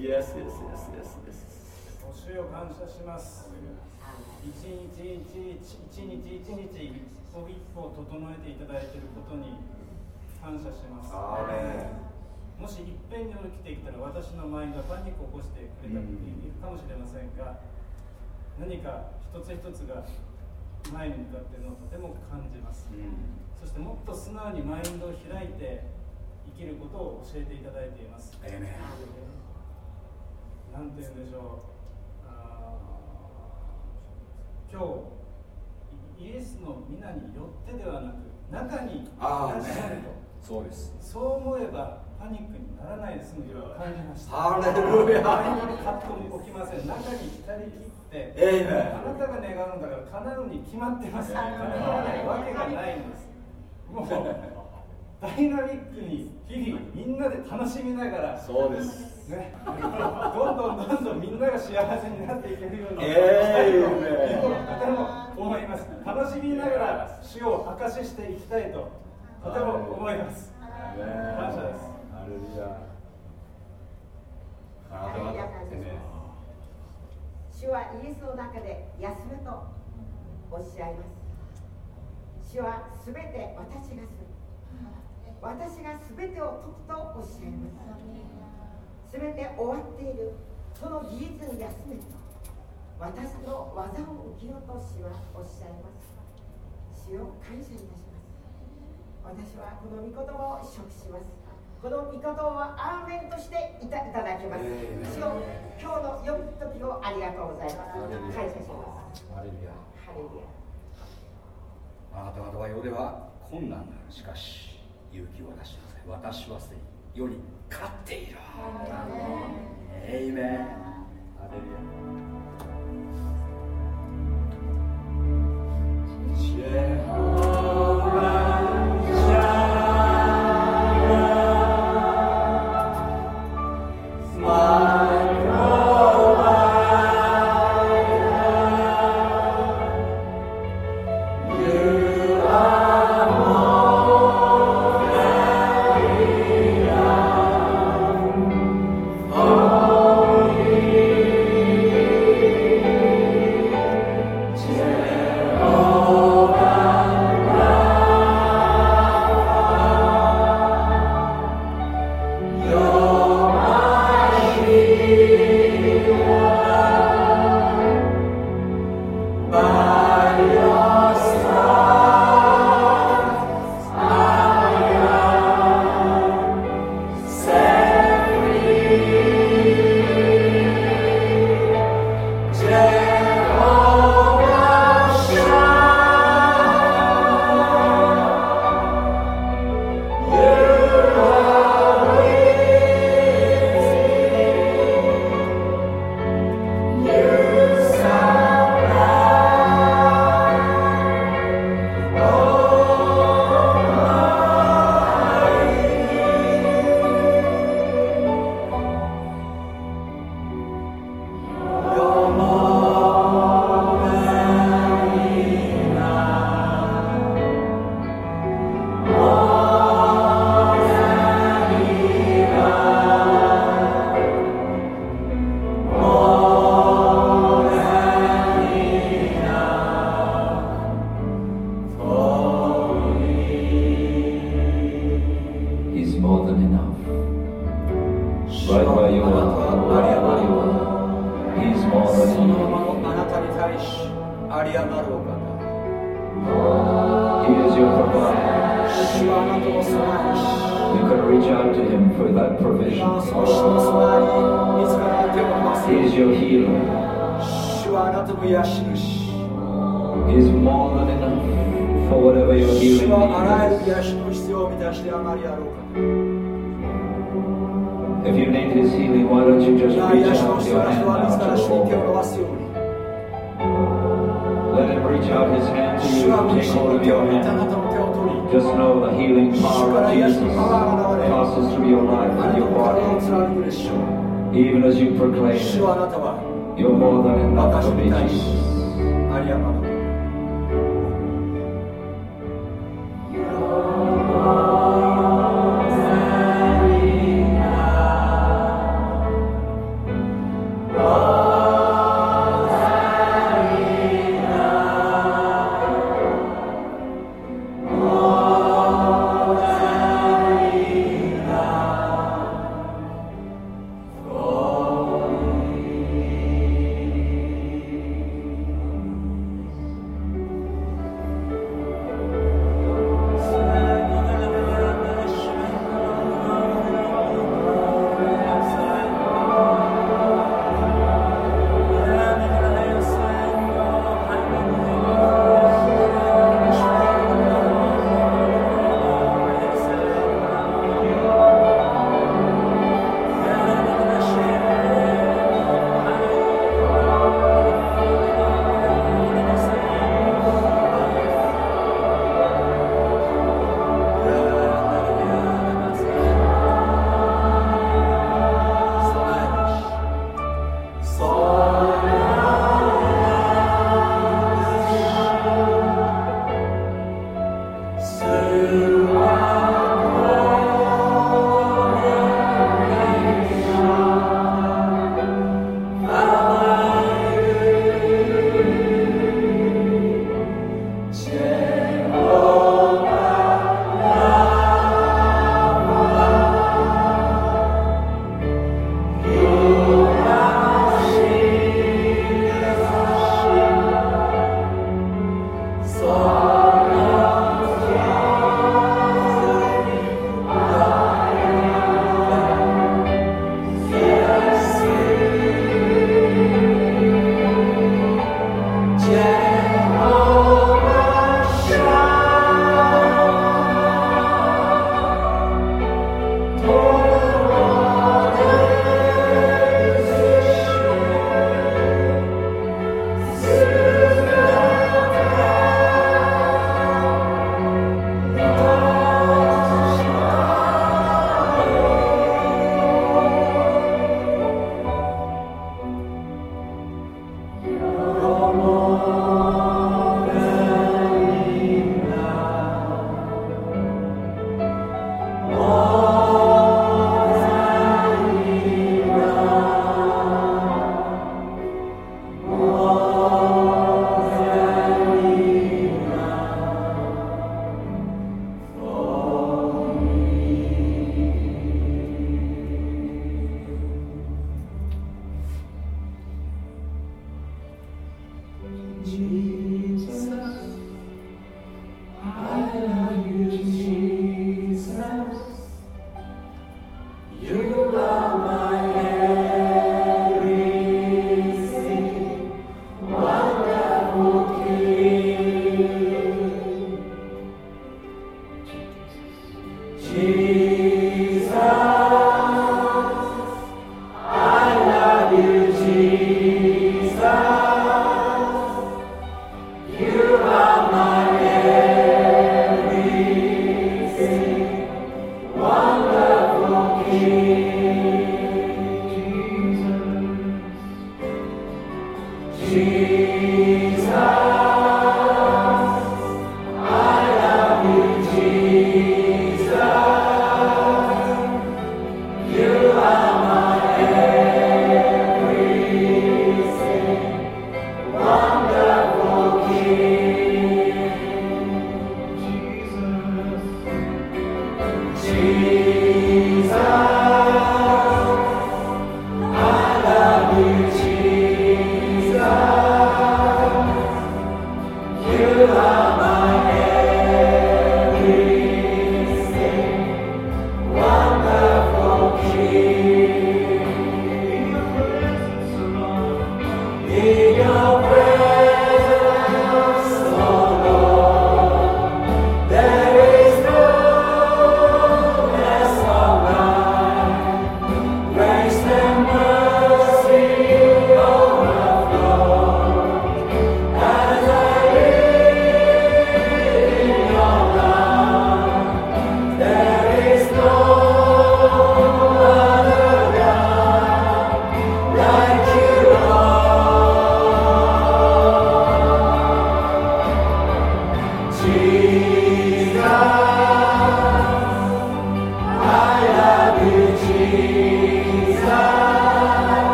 Yes, yes, yes, yes, yes. お主を感謝します。一日一日一日一日一歩一歩整えていただいていることに感謝しますアーメもしいっぺんに起きてきたら私のマインドがパニックを起こしてくれた方いるかもしれませんが何か一つ一つが前に向かっているのをとても感じます。ン。そしてもっと素直にマインドを開いて生きることを教えていただいています。エイメンなんて言うんでしょう。今日イエスの皆によってではなく中にいらっしゃるメンそうです。とそう思えばパニックにならないで済むよう感じました。ハレルヤ。も起きません。中に浸りきってあなたが願うんだから叶うに決まってます。叶わない。わけがないんです。もうダイナミックに日々みんなで楽しみながらそうです。ね、どんどんどんどんみんなが幸せになっていけるようにええととても思います。楽しみながら主を証ししていきたいととても思います。感謝ですアレルヤあなた主はイエスの中で休むとおっしゃいます。主はすべて私がする。私がすべてを解くとおっしゃいます。すべて終わっている。その技術に休めと。私の技を受けようと主はおっしゃいます。主を感謝いたします。私はこの御言葉を食します。この御言葉はアーメンとしていただきます。一応今日の読む時をありがとうございます。感謝しますハレルヤ。ハレルヤ。あなた方は世では困難なしかし勇気を出しなさい。私はすでに世に勝っている。エイメン。ハレルヤ。シェハ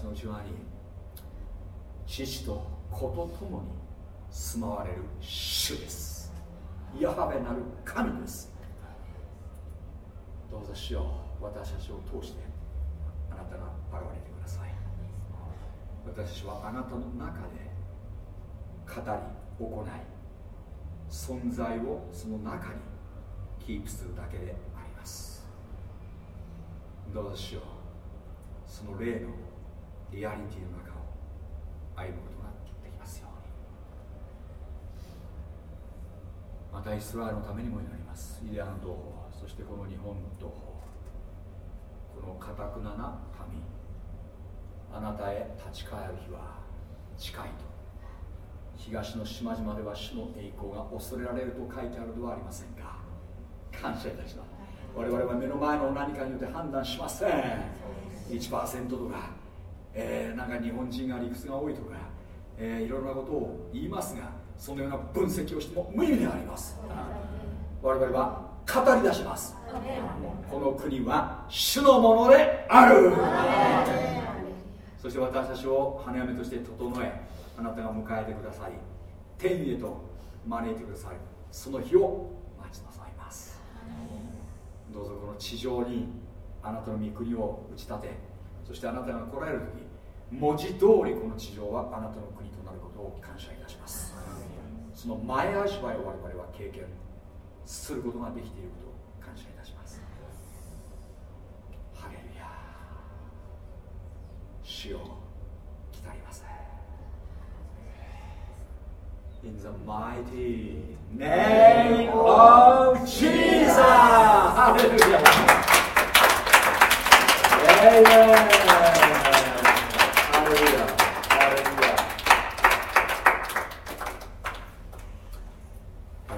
たは私の内側に父と子と共に住まわれる主です。ヤハベなる神です。どうぞ主よ私たちを通してあなたが現れてください。私はあなたの中で語り行い存在をその中にキープするだけであります。どうしようその霊のリアリティの中を歩むことができますように。またイスラエルのためにも祈ります。イデアの同胞そしてこの日本の同胞このかたくなな民あなたへ立ち返る日は近いと。東の島々では主の栄光が恐れられると書いてあるではありませんか。感謝いたします。我々は目の前の何かによって判断しません。1%とか、えーなんか日本人が理屈が多いとか、えーいろいろなことを言いますがそのような分析をしても無意味であります。我々は語り出します。この国は主のものである。そして私たちを花嫁として整えあなたが迎えてください。天へと招いてください。その日を待ちなさいます。どうぞこの地上にあなたの御国を打ち立てそしてあなたが来られる時文字通りこの地上はあなたの国となることを感謝いたしますその前味わいを我々は経験することができていることを感謝いたしますハレルヤ主よ来たりません In the mighty name of Jesus! Hallelujah! Amen.